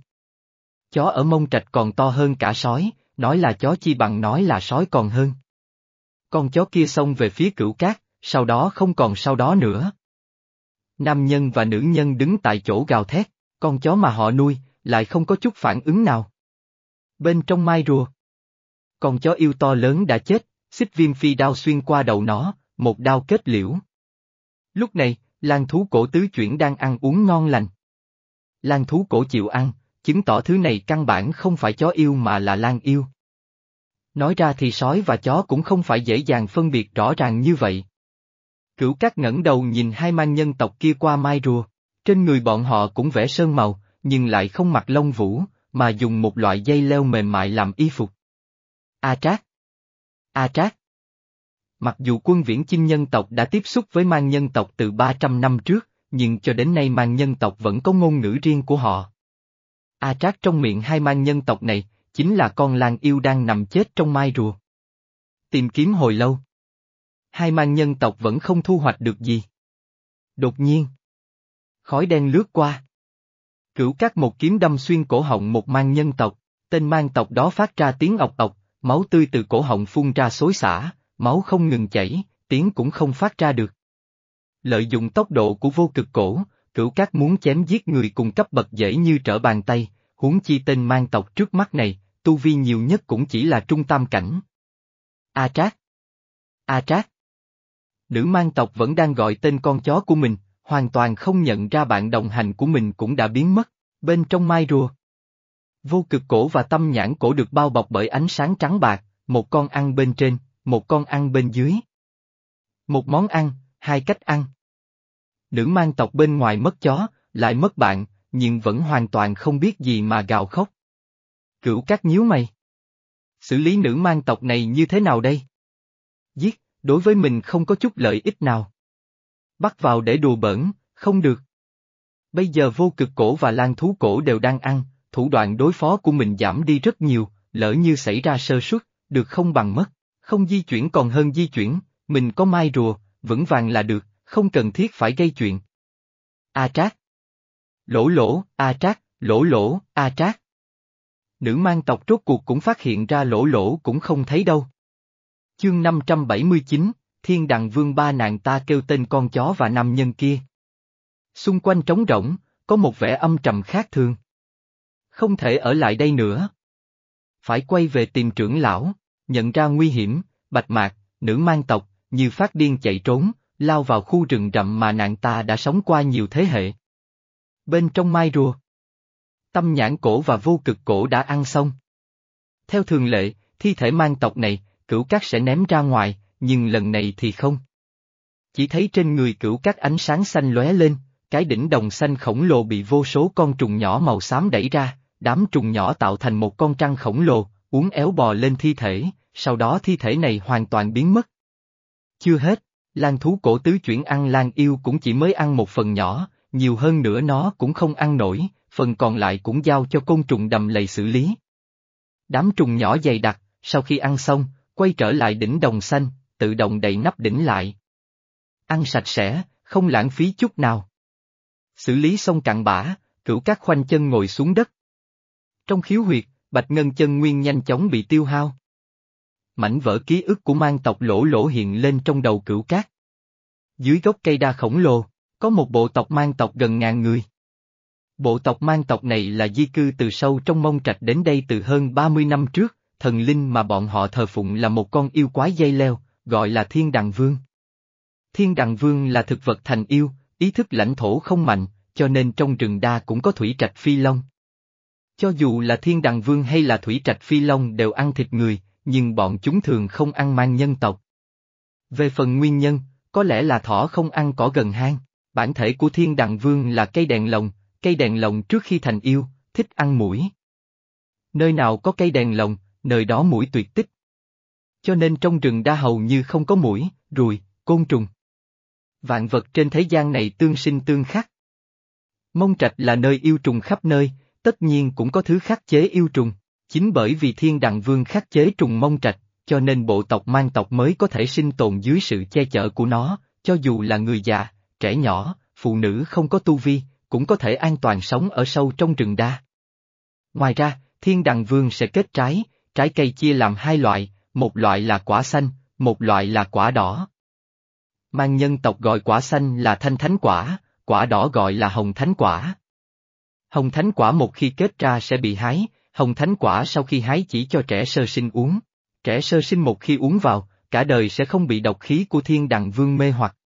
Chó ở mông trạch còn to hơn cả sói, nói là chó chi bằng nói là sói còn hơn. Con chó kia xông về phía cửu cát, sau đó không còn sau đó nữa. Nam nhân và nữ nhân đứng tại chỗ gào thét, con chó mà họ nuôi, lại không có chút phản ứng nào. Bên trong mai rùa. Con chó yêu to lớn đã chết, xích viêm phi đao xuyên qua đầu nó, một đao kết liễu. Lúc này, lang thú cổ tứ chuyển đang ăn uống ngon lành. Lang thú cổ chịu ăn, chứng tỏ thứ này căn bản không phải chó yêu mà là lang yêu. Nói ra thì sói và chó cũng không phải dễ dàng phân biệt rõ ràng như vậy. Cửu cát ngẩng đầu nhìn hai mang nhân tộc kia qua mai rùa, trên người bọn họ cũng vẽ sơn màu, nhưng lại không mặc lông vũ, mà dùng một loại dây leo mềm mại làm y phục. A Trác A Trác Mặc dù quân viễn chinh nhân tộc đã tiếp xúc với mang nhân tộc từ 300 năm trước, nhưng cho đến nay mang nhân tộc vẫn có ngôn ngữ riêng của họ. A Trác trong miệng hai mang nhân tộc này, chính là con lang yêu đang nằm chết trong mai rùa. Tìm kiếm hồi lâu. Hai mang nhân tộc vẫn không thu hoạch được gì. Đột nhiên. Khói đen lướt qua. Cửu các một kiếm đâm xuyên cổ họng một mang nhân tộc, tên mang tộc đó phát ra tiếng ọc ọc, máu tươi từ cổ họng phun ra xối xả, máu không ngừng chảy, tiếng cũng không phát ra được. Lợi dụng tốc độ của vô cực cổ, cửu cát muốn chém giết người cùng cấp bậc dễ như trở bàn tay, huống chi tên mang tộc trước mắt này, tu vi nhiều nhất cũng chỉ là trung tam cảnh. A Trác A Trác Nữ mang tộc vẫn đang gọi tên con chó của mình, hoàn toàn không nhận ra bạn đồng hành của mình cũng đã biến mất, bên trong mai rùa. Vô cực cổ và tâm nhãn cổ được bao bọc bởi ánh sáng trắng bạc, một con ăn bên trên, một con ăn bên dưới. Một món ăn, hai cách ăn. Nữ mang tộc bên ngoài mất chó, lại mất bạn, nhưng vẫn hoàn toàn không biết gì mà gào khóc. Cửu các nhíu mày. Xử lý nữ mang tộc này như thế nào đây? Giết, đối với mình không có chút lợi ích nào. Bắt vào để đùa bỡn, không được. Bây giờ vô cực cổ và lan thú cổ đều đang ăn, thủ đoạn đối phó của mình giảm đi rất nhiều, lỡ như xảy ra sơ suất, được không bằng mất, không di chuyển còn hơn di chuyển, mình có mai rùa, vững vàng là được, không cần thiết phải gây chuyện. A trác. Lỗ lỗ, A trác, lỗ lỗ, A trác. Nữ mang tộc rốt cuộc cũng phát hiện ra lỗ lỗ cũng không thấy đâu. Chương 579, Thiên Đằng Vương ba nàng ta kêu tên con chó và nam nhân kia. Xung quanh trống rỗng, có một vẻ âm trầm khác thường. Không thể ở lại đây nữa. Phải quay về tìm trưởng lão, nhận ra nguy hiểm, bạch mạc, nữ mang tộc, như phát điên chạy trốn, lao vào khu rừng rậm mà nàng ta đã sống qua nhiều thế hệ. Bên trong mai rùa. Tâm nhãn cổ và vô cực cổ đã ăn xong. Theo thường lệ, thi thể mang tộc này, cửu cát sẽ ném ra ngoài, nhưng lần này thì không. Chỉ thấy trên người cửu cát ánh sáng xanh lóe lên, cái đỉnh đồng xanh khổng lồ bị vô số con trùng nhỏ màu xám đẩy ra, đám trùng nhỏ tạo thành một con trăng khổng lồ, uốn éo bò lên thi thể, sau đó thi thể này hoàn toàn biến mất. Chưa hết, lan thú cổ tứ chuyển ăn lan yêu cũng chỉ mới ăn một phần nhỏ, nhiều hơn nữa nó cũng không ăn nổi, phần còn lại cũng giao cho côn trùng đầm lầy xử lý. Đám trùng nhỏ dày đặc, sau khi ăn xong, quay trở lại đỉnh đồng xanh, tự động đậy nắp đỉnh lại. Ăn sạch sẽ, không lãng phí chút nào. Xử lý xong cặn bã, cửu các khoanh chân ngồi xuống đất. Trong khiếu huyệt, bạch ngân chân nguyên nhanh chóng bị tiêu hao. Mảnh vỡ ký ức của mang tộc lỗ lỗ hiện lên trong đầu cửu cát. Dưới gốc cây đa khổng lồ, có một bộ tộc mang tộc gần ngàn người. Bộ tộc mang tộc này là di cư từ sâu trong mông trạch đến đây từ hơn 30 năm trước, thần linh mà bọn họ thờ phụng là một con yêu quái dây leo, gọi là Thiên Đằng Vương. Thiên Đằng Vương là thực vật thành yêu, ý thức lãnh thổ không mạnh, cho nên trong rừng đa cũng có thủy trạch phi long. Cho dù là Thiên Đằng Vương hay là thủy trạch phi long đều ăn thịt người, nhưng bọn chúng thường không ăn mang nhân tộc. Về phần nguyên nhân, có lẽ là thỏ không ăn cỏ gần hang, bản thể của Thiên Đằng Vương là cây đèn lồng, cây đèn lồng trước khi thành yêu, thích ăn mũi. Nơi nào có cây đèn lồng, nơi đó mũi tuyệt tích. Cho nên trong rừng đa hầu như không có mũi, ruồi, côn trùng. Vạn vật trên thế gian này tương sinh tương khắc. Mông trạch là nơi yêu trùng khắp nơi, tất nhiên cũng có thứ khắc chế yêu trùng. Chính bởi vì thiên đằng vương khắc chế trùng mông trạch, cho nên bộ tộc mang tộc mới có thể sinh tồn dưới sự che chở của nó, cho dù là người già, trẻ nhỏ, phụ nữ không có tu vi, cũng có thể an toàn sống ở sâu trong rừng đa. Ngoài ra, thiên đằng vương sẽ kết trái, trái cây chia làm hai loại, một loại là quả xanh, một loại là quả đỏ. Mang nhân tộc gọi quả xanh là thanh thánh quả, quả đỏ gọi là hồng thánh quả. Hồng thánh quả một khi kết ra sẽ bị hái, hồng thánh quả sau khi hái chỉ cho trẻ sơ sinh uống. Trẻ sơ sinh một khi uống vào, cả đời sẽ không bị độc khí của thiên đằng vương mê hoặc.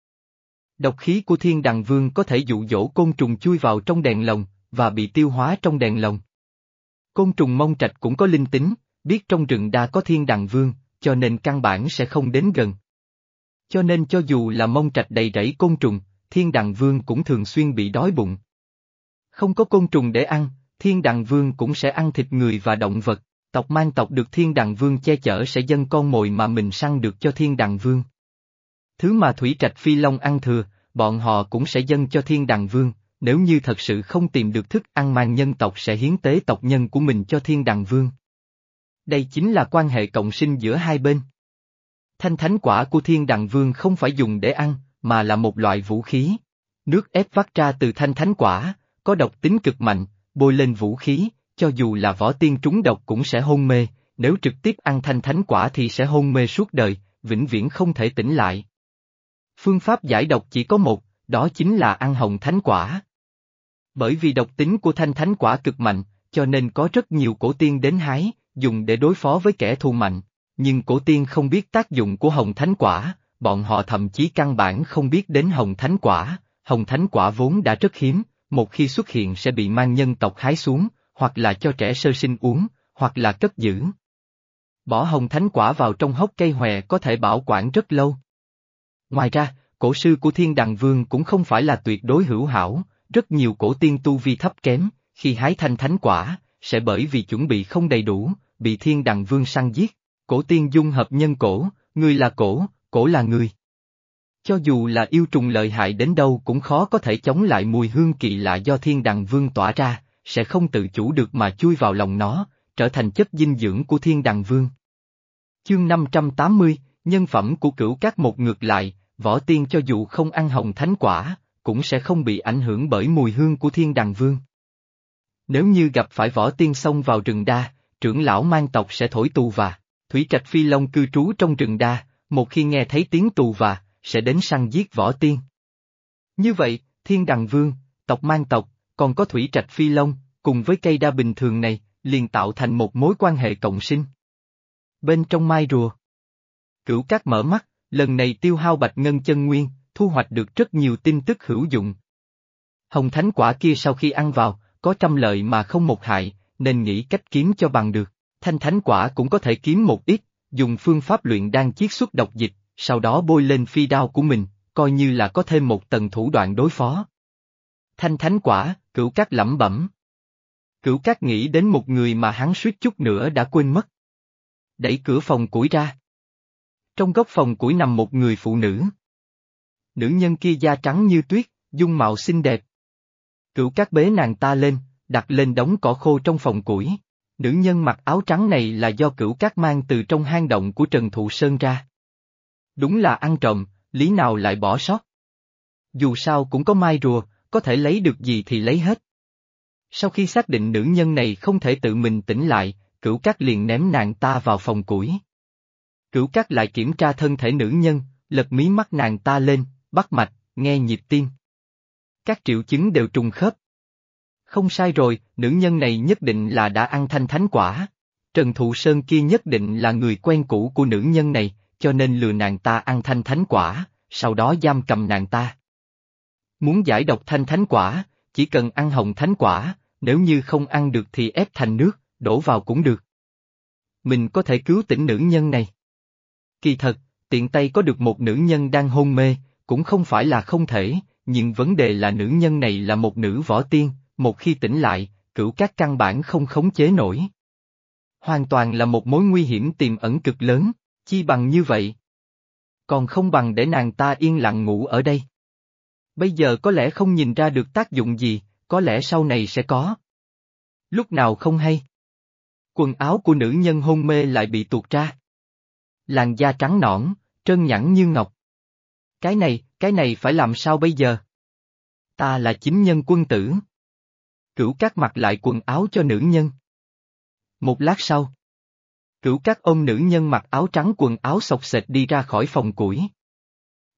Độc khí của thiên đằng vương có thể dụ dỗ côn trùng chui vào trong đèn lồng, và bị tiêu hóa trong đèn lồng. Côn trùng mông trạch cũng có linh tính, biết trong rừng đa có thiên đằng vương, cho nên căn bản sẽ không đến gần. Cho nên cho dù là mông trạch đầy rẫy côn trùng, thiên đằng vương cũng thường xuyên bị đói bụng. Không có côn trùng để ăn, thiên đằng vương cũng sẽ ăn thịt người và động vật, tộc mang tộc được thiên đằng vương che chở sẽ dâng con mồi mà mình săn được cho thiên đằng vương. Thứ mà thủy trạch phi long ăn thừa, bọn họ cũng sẽ dâng cho thiên đằng vương, nếu như thật sự không tìm được thức ăn mang nhân tộc sẽ hiến tế tộc nhân của mình cho thiên đằng vương. Đây chính là quan hệ cộng sinh giữa hai bên. Thanh thánh quả của thiên đằng vương không phải dùng để ăn, mà là một loại vũ khí. Nước ép vắt ra từ thanh thánh quả, có độc tính cực mạnh, bôi lên vũ khí, cho dù là võ tiên trúng độc cũng sẽ hôn mê, nếu trực tiếp ăn thanh thánh quả thì sẽ hôn mê suốt đời, vĩnh viễn không thể tỉnh lại. Phương pháp giải độc chỉ có một, đó chính là ăn hồng thánh quả. Bởi vì độc tính của thanh thánh quả cực mạnh, cho nên có rất nhiều cổ tiên đến hái, dùng để đối phó với kẻ thù mạnh. Nhưng cổ tiên không biết tác dụng của hồng thánh quả, bọn họ thậm chí căn bản không biết đến hồng thánh quả. Hồng thánh quả vốn đã rất hiếm, một khi xuất hiện sẽ bị mang nhân tộc hái xuống, hoặc là cho trẻ sơ sinh uống, hoặc là cất giữ. Bỏ hồng thánh quả vào trong hốc cây hòe có thể bảo quản rất lâu. Ngoài ra, cổ sư của thiên đằng vương cũng không phải là tuyệt đối hữu hảo, rất nhiều cổ tiên tu vi thấp kém, khi hái thanh thánh quả, sẽ bởi vì chuẩn bị không đầy đủ, bị thiên đằng vương săn giết. Cổ tiên dung hợp nhân cổ, người là cổ, cổ là người. Cho dù là yêu trùng lợi hại đến đâu cũng khó có thể chống lại mùi hương kỳ lạ do thiên đằng vương tỏa ra, sẽ không tự chủ được mà chui vào lòng nó, trở thành chất dinh dưỡng của thiên đằng vương. Chương 580, nhân phẩm của cửu các một ngược lại, võ tiên cho dù không ăn hồng thánh quả, cũng sẽ không bị ảnh hưởng bởi mùi hương của thiên đằng vương. Nếu như gặp phải võ tiên xông vào rừng đa, trưởng lão mang tộc sẽ thổi tù và, Thủy Trạch Phi Long cư trú trong rừng đa, một khi nghe thấy tiếng tù và, sẽ đến săn giết võ tiên. Như vậy, thiên đằng vương, tộc mang tộc, còn có Thủy Trạch Phi Long, cùng với cây đa bình thường này, liền tạo thành một mối quan hệ cộng sinh. Bên trong mai rùa, cửu cát mở mắt, lần này tiêu hao bạch ngân chân nguyên, thu hoạch được rất nhiều tin tức hữu dụng. Hồng thánh quả kia sau khi ăn vào, có trăm lợi mà không một hại, nên nghĩ cách kiếm cho bằng được. Thanh thánh quả cũng có thể kiếm một ít, dùng phương pháp luyện đan chiết xuất độc dịch, sau đó bôi lên phi đao của mình, coi như là có thêm một tầng thủ đoạn đối phó. Thanh thánh quả, cửu cát lẩm bẩm. Cửu cát nghĩ đến một người mà hắn suýt chút nữa đã quên mất. Đẩy cửa phòng củi ra. Trong góc phòng củi nằm một người phụ nữ. Nữ nhân kia da trắng như tuyết, dung mạo xinh đẹp. Cửu cát bế nàng ta lên, đặt lên đống cỏ khô trong phòng củi. Nữ nhân mặc áo trắng này là do cửu cát mang từ trong hang động của Trần Thụ Sơn ra. Đúng là ăn trộm, lý nào lại bỏ sót. Dù sao cũng có mai rùa, có thể lấy được gì thì lấy hết. Sau khi xác định nữ nhân này không thể tự mình tỉnh lại, cửu cát liền ném nàng ta vào phòng củi. Cửu cát lại kiểm tra thân thể nữ nhân, lật mí mắt nàng ta lên, bắt mạch, nghe nhịp tim. Các triệu chứng đều trùng khớp. Không sai rồi, nữ nhân này nhất định là đã ăn thanh thánh quả. Trần Thụ Sơn kia nhất định là người quen cũ của nữ nhân này, cho nên lừa nàng ta ăn thanh thánh quả, sau đó giam cầm nàng ta. Muốn giải độc thanh thánh quả, chỉ cần ăn hồng thánh quả, nếu như không ăn được thì ép thành nước, đổ vào cũng được. Mình có thể cứu tỉnh nữ nhân này. Kỳ thật, tiện tay có được một nữ nhân đang hôn mê, cũng không phải là không thể, nhưng vấn đề là nữ nhân này là một nữ võ tiên, một khi tỉnh lại, cửu các căn bản không khống chế nổi. Hoàn toàn là một mối nguy hiểm tiềm ẩn cực lớn, chi bằng như vậy. Còn không bằng để nàng ta yên lặng ngủ ở đây. Bây giờ có lẽ không nhìn ra được tác dụng gì, có lẽ sau này sẽ có. Lúc nào không hay. Quần áo của nữ nhân hôn mê lại bị tuột ra. Làn da trắng nõn, trơn nhẵn như ngọc. Cái này, cái này phải làm sao bây giờ? Ta là chính nhân quân tử. Cửu các mặc lại quần áo cho nữ nhân. Một lát sau. Cửu các ông nữ nhân mặc áo trắng quần áo sọc sệt đi ra khỏi phòng củi.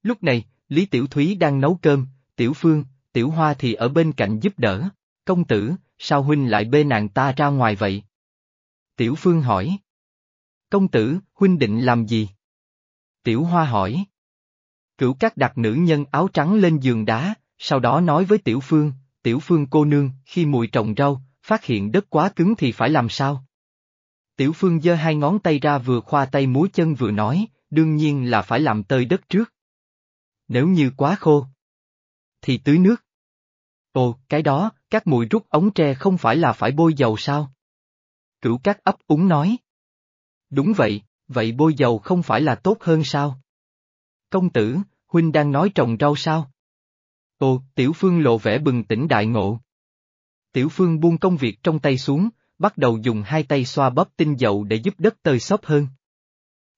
Lúc này, Lý Tiểu Thúy đang nấu cơm, Tiểu Phương, Tiểu Hoa thì ở bên cạnh giúp đỡ. Công tử, sao huynh lại bê nàng ta ra ngoài vậy? Tiểu Phương hỏi. Công tử, huynh định làm gì? Tiểu Hoa hỏi. Cửu cát đặt nữ nhân áo trắng lên giường đá, sau đó nói với Tiểu Phương, Tiểu Phương cô nương, khi mùi trồng rau, phát hiện đất quá cứng thì phải làm sao? Tiểu Phương giơ hai ngón tay ra vừa khoa tay múa chân vừa nói, đương nhiên là phải làm tơi đất trước. Nếu như quá khô, thì tưới nước. Ồ, cái đó, các mùi rút ống tre không phải là phải bôi dầu sao? Cửu các ấp úng nói. Đúng vậy, vậy bôi dầu không phải là tốt hơn sao? Công tử, huynh đang nói trồng rau sao? Ồ, Tiểu Phương lộ vẻ bừng tỉnh đại ngộ. Tiểu Phương buông công việc trong tay xuống, bắt đầu dùng hai tay xoa bóp tinh dầu để giúp đất tơi xốp hơn.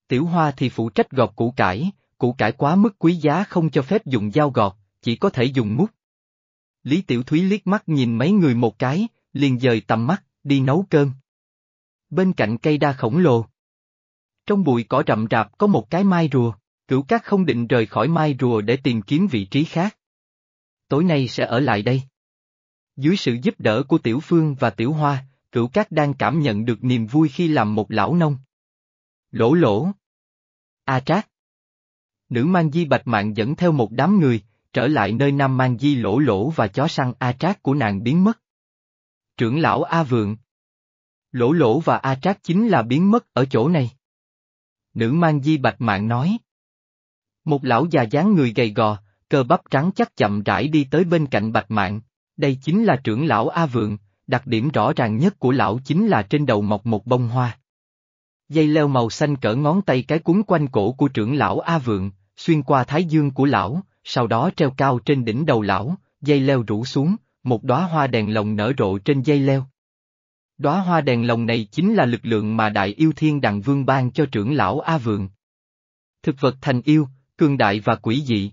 Tiểu Hoa thì phụ trách gọt củ cải, củ cải quá mức quý giá không cho phép dùng dao gọt, chỉ có thể dùng mút. Lý Tiểu Thúy liếc mắt nhìn mấy người một cái, liền dời tầm mắt, đi nấu cơm. Bên cạnh cây đa khổng lồ. Trong bụi cỏ rậm rạp có một cái mai rùa, cửu cát không định rời khỏi mai rùa để tìm kiếm vị trí khác. Tối nay sẽ ở lại đây. Dưới sự giúp đỡ của Tiểu Phương và Tiểu Hoa, cửu cát đang cảm nhận được niềm vui khi làm một lão nông. Lỗ lỗ. A Trác. Nữ mang di bạch mạng dẫn theo một đám người, trở lại nơi Nam Mang Di lỗ lỗ và chó săn A Trác của nàng biến mất. Trưởng lão A Vượng Lỗ lỗ và A Trác chính là biến mất ở chỗ này. Nữ Mang Di Bạch Mạng nói. Một lão già dáng người gầy gò, cơ bắp trắng chắc chậm rãi đi tới bên cạnh Bạch Mạng. Đây chính là trưởng lão A Vượng, đặc điểm rõ ràng nhất của lão chính là trên đầu mọc một bông hoa. Dây leo màu xanh cỡ ngón tay cái cuốn quanh cổ của trưởng lão A Vượng, xuyên qua thái dương của lão, sau đó treo cao trên đỉnh đầu lão, dây leo rủ xuống, một đóa hoa đèn lồng nở rộ trên dây leo. Đóa hoa đèn lồng này chính là lực lượng mà Đại Yêu Thiên Đằng Vương ban cho trưởng lão A Vượng. Thực vật thành yêu, cường đại và quỷ dị,